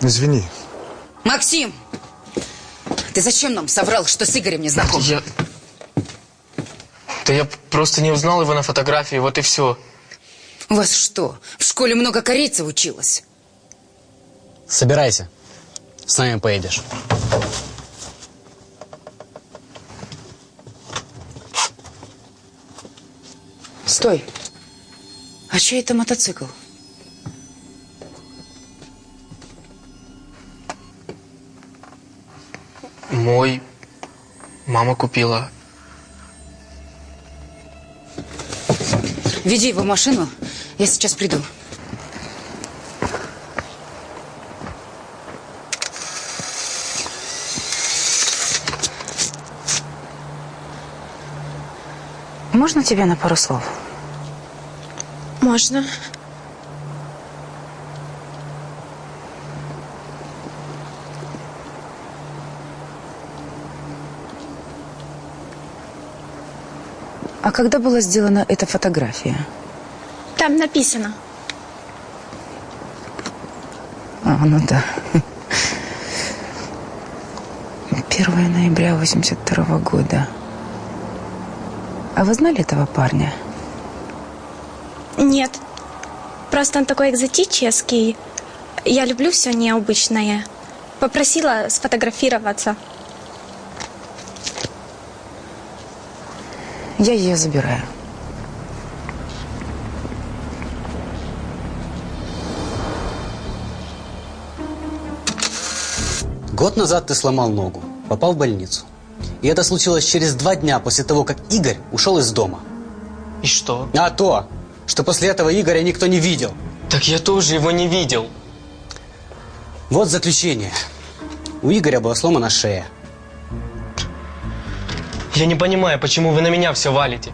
Извини. Максим! Ты зачем нам соврал, что с Игорем не знаком? Я... Да я просто не узнал его на фотографии, вот и все. У вас что, в школе много корейцев училось? Собирайся, с нами поедешь. Стой. А чей это мотоцикл? Мой. Мама купила. Веди его в машину, я сейчас приду. Можно тебя на пару слов? Можно. А когда была сделана эта фотография? Там написано. А, ну да. 1 ноября 82 года. А вы знали этого парня? Нет. Просто он такой экзотический. Я люблю все необычное. Попросила сфотографироваться. Я ее забираю. Год назад ты сломал ногу, попал в больницу. И это случилось через два дня после того, как Игорь ушел из дома. И что? А то, что после этого Игоря никто не видел. Так я тоже его не видел. Вот заключение. У Игоря была сломана шея. Я не понимаю, почему вы на меня все валите.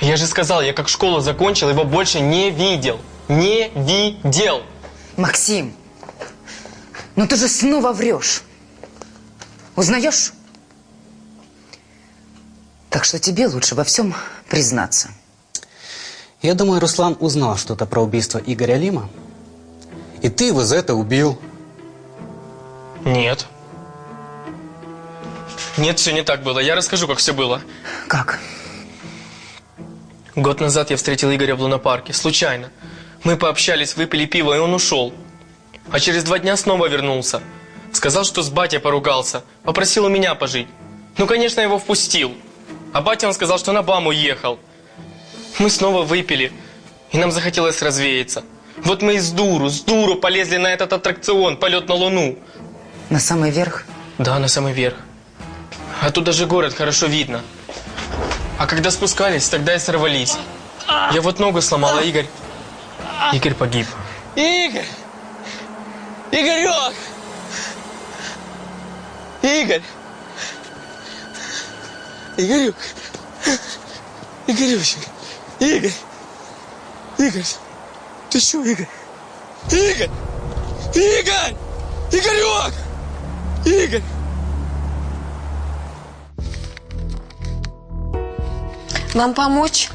Я же сказал, я как школу закончил, его больше не видел. Не видел. Максим, ну ты же снова врешь. Узнаешь? Так что тебе лучше во всем признаться. Я думаю, Руслан узнал что-то про убийство Игоря Лима. И ты его за это убил. Нет. Нет, все не так было. Я расскажу, как все было. Как? Год назад я встретил Игоря в лунопарке. Случайно. Мы пообщались, выпили пиво, и он ушел. А через два дня снова вернулся. Сказал, что с батей поругался. Попросил у меня пожить. Ну, конечно, я его впустил. А батя он сказал, что на БАМ уехал. Мы снова выпили. И нам захотелось развеяться. Вот мы и с дуру, с дуру полезли на этот аттракцион, полет на Луну. На самый верх? Да, на самый верх. А тут даже город хорошо видно. А когда спускались, тогда и сорвались. Я вот ногу сломал, а Игорь... Игорь погиб. Игорь! Игорек! Игорь! Игорек! Игорючек! Игорь! Игорь! Ты что, Игорь? Игорь! Игорь! Игорек! Игорь! Вам помочь?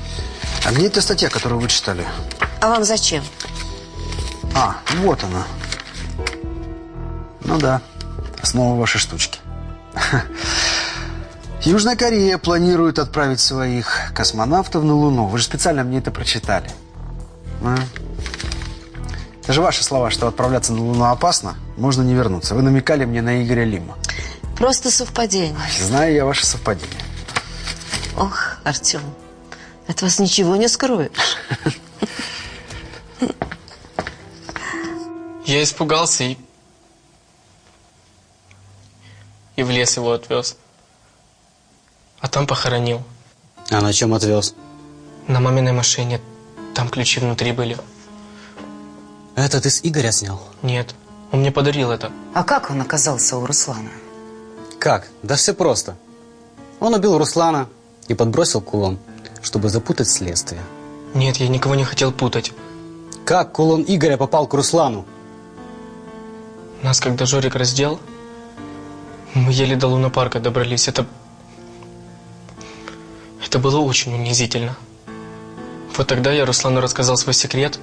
А где эта статья, которую вы читали? А вам зачем? А, вот она. Ну да, основа вашей штучки. Южная Корея планирует отправить своих космонавтов на Луну. Вы же специально мне это прочитали. А? Это же ваши слова, что отправляться на Луну опасно, можно не вернуться. Вы намекали мне на Игоря Лима. Просто совпадение. Знаю я ваше совпадение. Ох, Артем, от вас ничего не скроешь. Я испугался и... И в лес его отвез. А там похоронил. А на чем отвез? На маминой машине. Там ключи внутри были. Это ты с Игоря снял? Нет, он мне подарил это. А как он оказался у Руслана? Как? Да все просто. Он убил Руслана и подбросил кулон, чтобы запутать следствие. Нет, я никого не хотел путать. Как кулон Игоря попал к Руслану? Нас, когда Жорик раздел, мы еле до лунопарка добрались. Это... Это было очень унизительно. Вот тогда я Руслану рассказал свой секрет,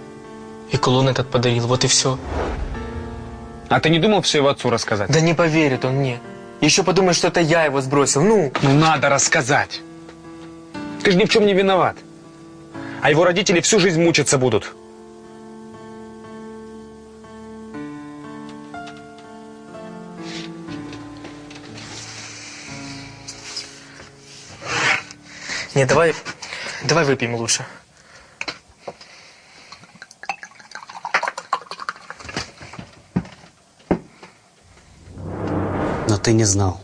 и кулон этот подарил. Вот и все. А ты не думал все его отцу рассказать? Да не поверит он мне. Еще подумает, что это я его сбросил. Ну, Ну надо рассказать. Ты же ни в чем не виноват. А его родители всю жизнь мучиться будут. не, давай, давай выпьем лучше. Но ты не знал,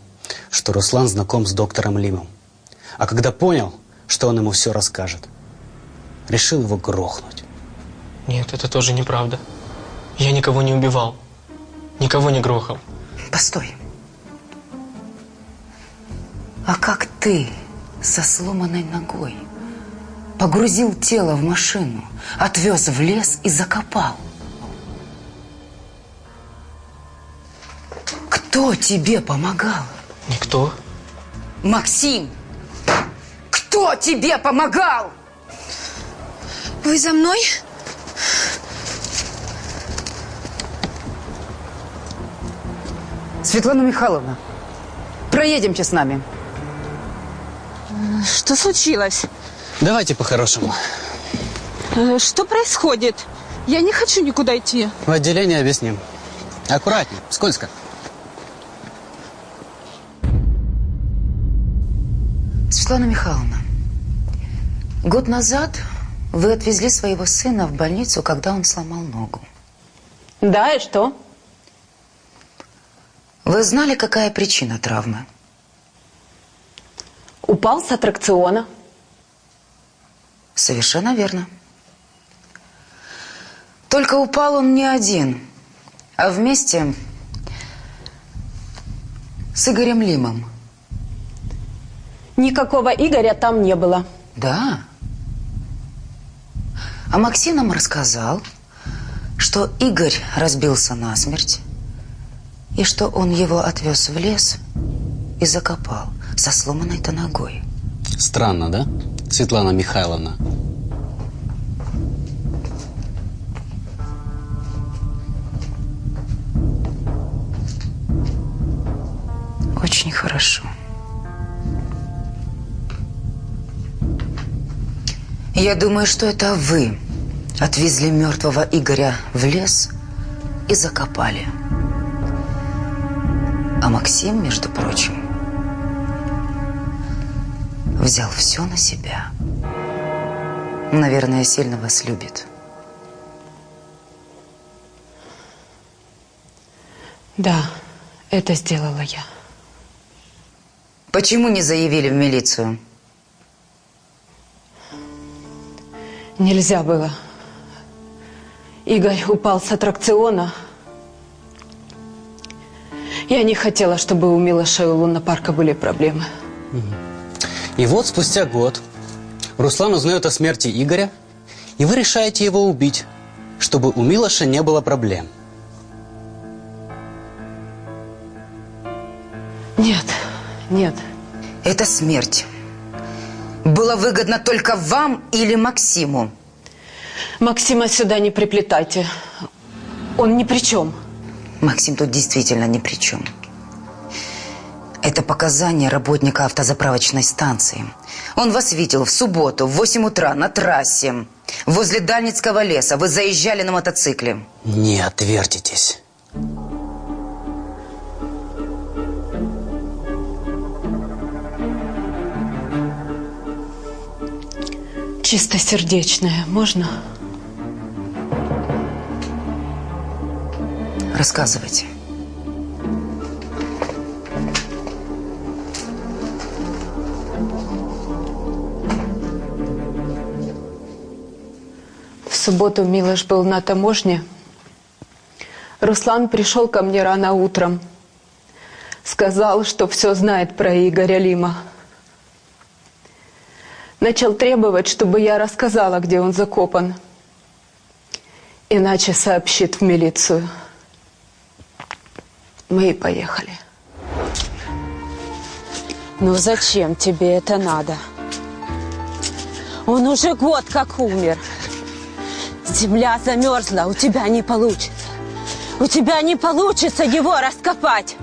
что Руслан знаком с доктором Лимом. А когда понял, что он ему все расскажет, решил его грохнуть. Нет, это тоже неправда. Я никого не убивал. Никого не грохал. Постой. А как ты со сломанной ногой погрузил тело в машину, отвез в лес и закопал? Кто тебе помогал? Никто. Максим! Кто тебе помогал? Вы за мной? Светлана Михайловна, проедемте с нами. Что случилось? Давайте по-хорошему. Э, Что происходит? Я не хочу никуда идти. В отделении объясним. Аккуратнее, скользко. Светлана Михайловна, год назад вы отвезли своего сына в больницу, когда он сломал ногу. Да, и что? Вы знали, какая причина травмы? Упал с аттракциона. Совершенно верно. Только упал он не один, а вместе с Игорем Лимом. Никакого Игоря там не было. Да. А Максим нам рассказал, что Игорь разбился насмерть, и что он его отвез в лес и закопал со сломанной-то ногой. Странно, да, Светлана Михайловна? Очень хорошо. Я думаю, что это вы отвезли мертвого Игоря в лес и закопали. А Максим, между прочим, взял все на себя. Наверное, сильно вас любит. Да, это сделала я. Почему не заявили в милицию? Нельзя было. Игорь упал с аттракциона. Я не хотела, чтобы у Милоша и у лунопарка были проблемы. И вот спустя год Руслан узнает о смерти Игоря, и вы решаете его убить, чтобы у Милоша не было проблем. Нет, нет. Это смерть. Было выгодно только вам или Максиму? Максима сюда не приплетайте. Он ни при чем. Максим тут действительно ни при чем. Это показания работника автозаправочной станции. Он вас видел в субботу в 8 утра на трассе. Возле Дальницкого леса. Вы заезжали на мотоцикле. Не отвертитесь. Чистосердечная, можно? Рассказывайте. В субботу Милош был на таможне. Руслан пришел ко мне рано утром. Сказал, что все знает про Игоря Лима. Начал требовать, чтобы я рассказала, где он закопан. Иначе сообщит в милицию. Мы и поехали. Ну зачем тебе это надо? Он уже год как умер. Земля замерзла, у тебя не получится. У тебя не получится его раскопать.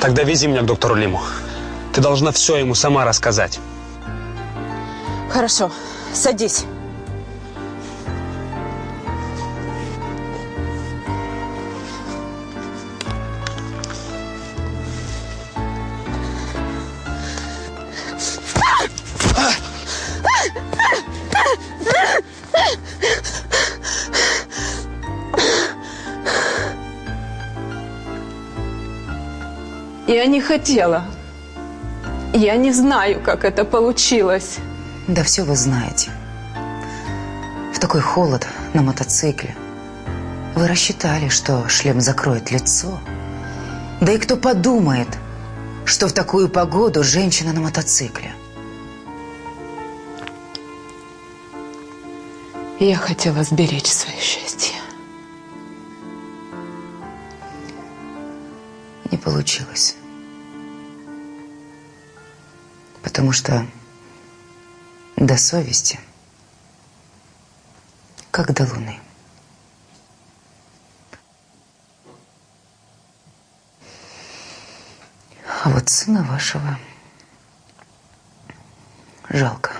Тогда вези меня к доктору Лиму. Ты должна все ему сама рассказать. Хорошо, садись. Я не хотела. Я не знаю, как это получилось. Да все вы знаете. В такой холод на мотоцикле. Вы рассчитали, что шлем закроет лицо. Да и кто подумает, что в такую погоду женщина на мотоцикле. Я хотела сберечь свое счастье. Не получилось. Потому что до совести, как до луны. А вот сына вашего жалко.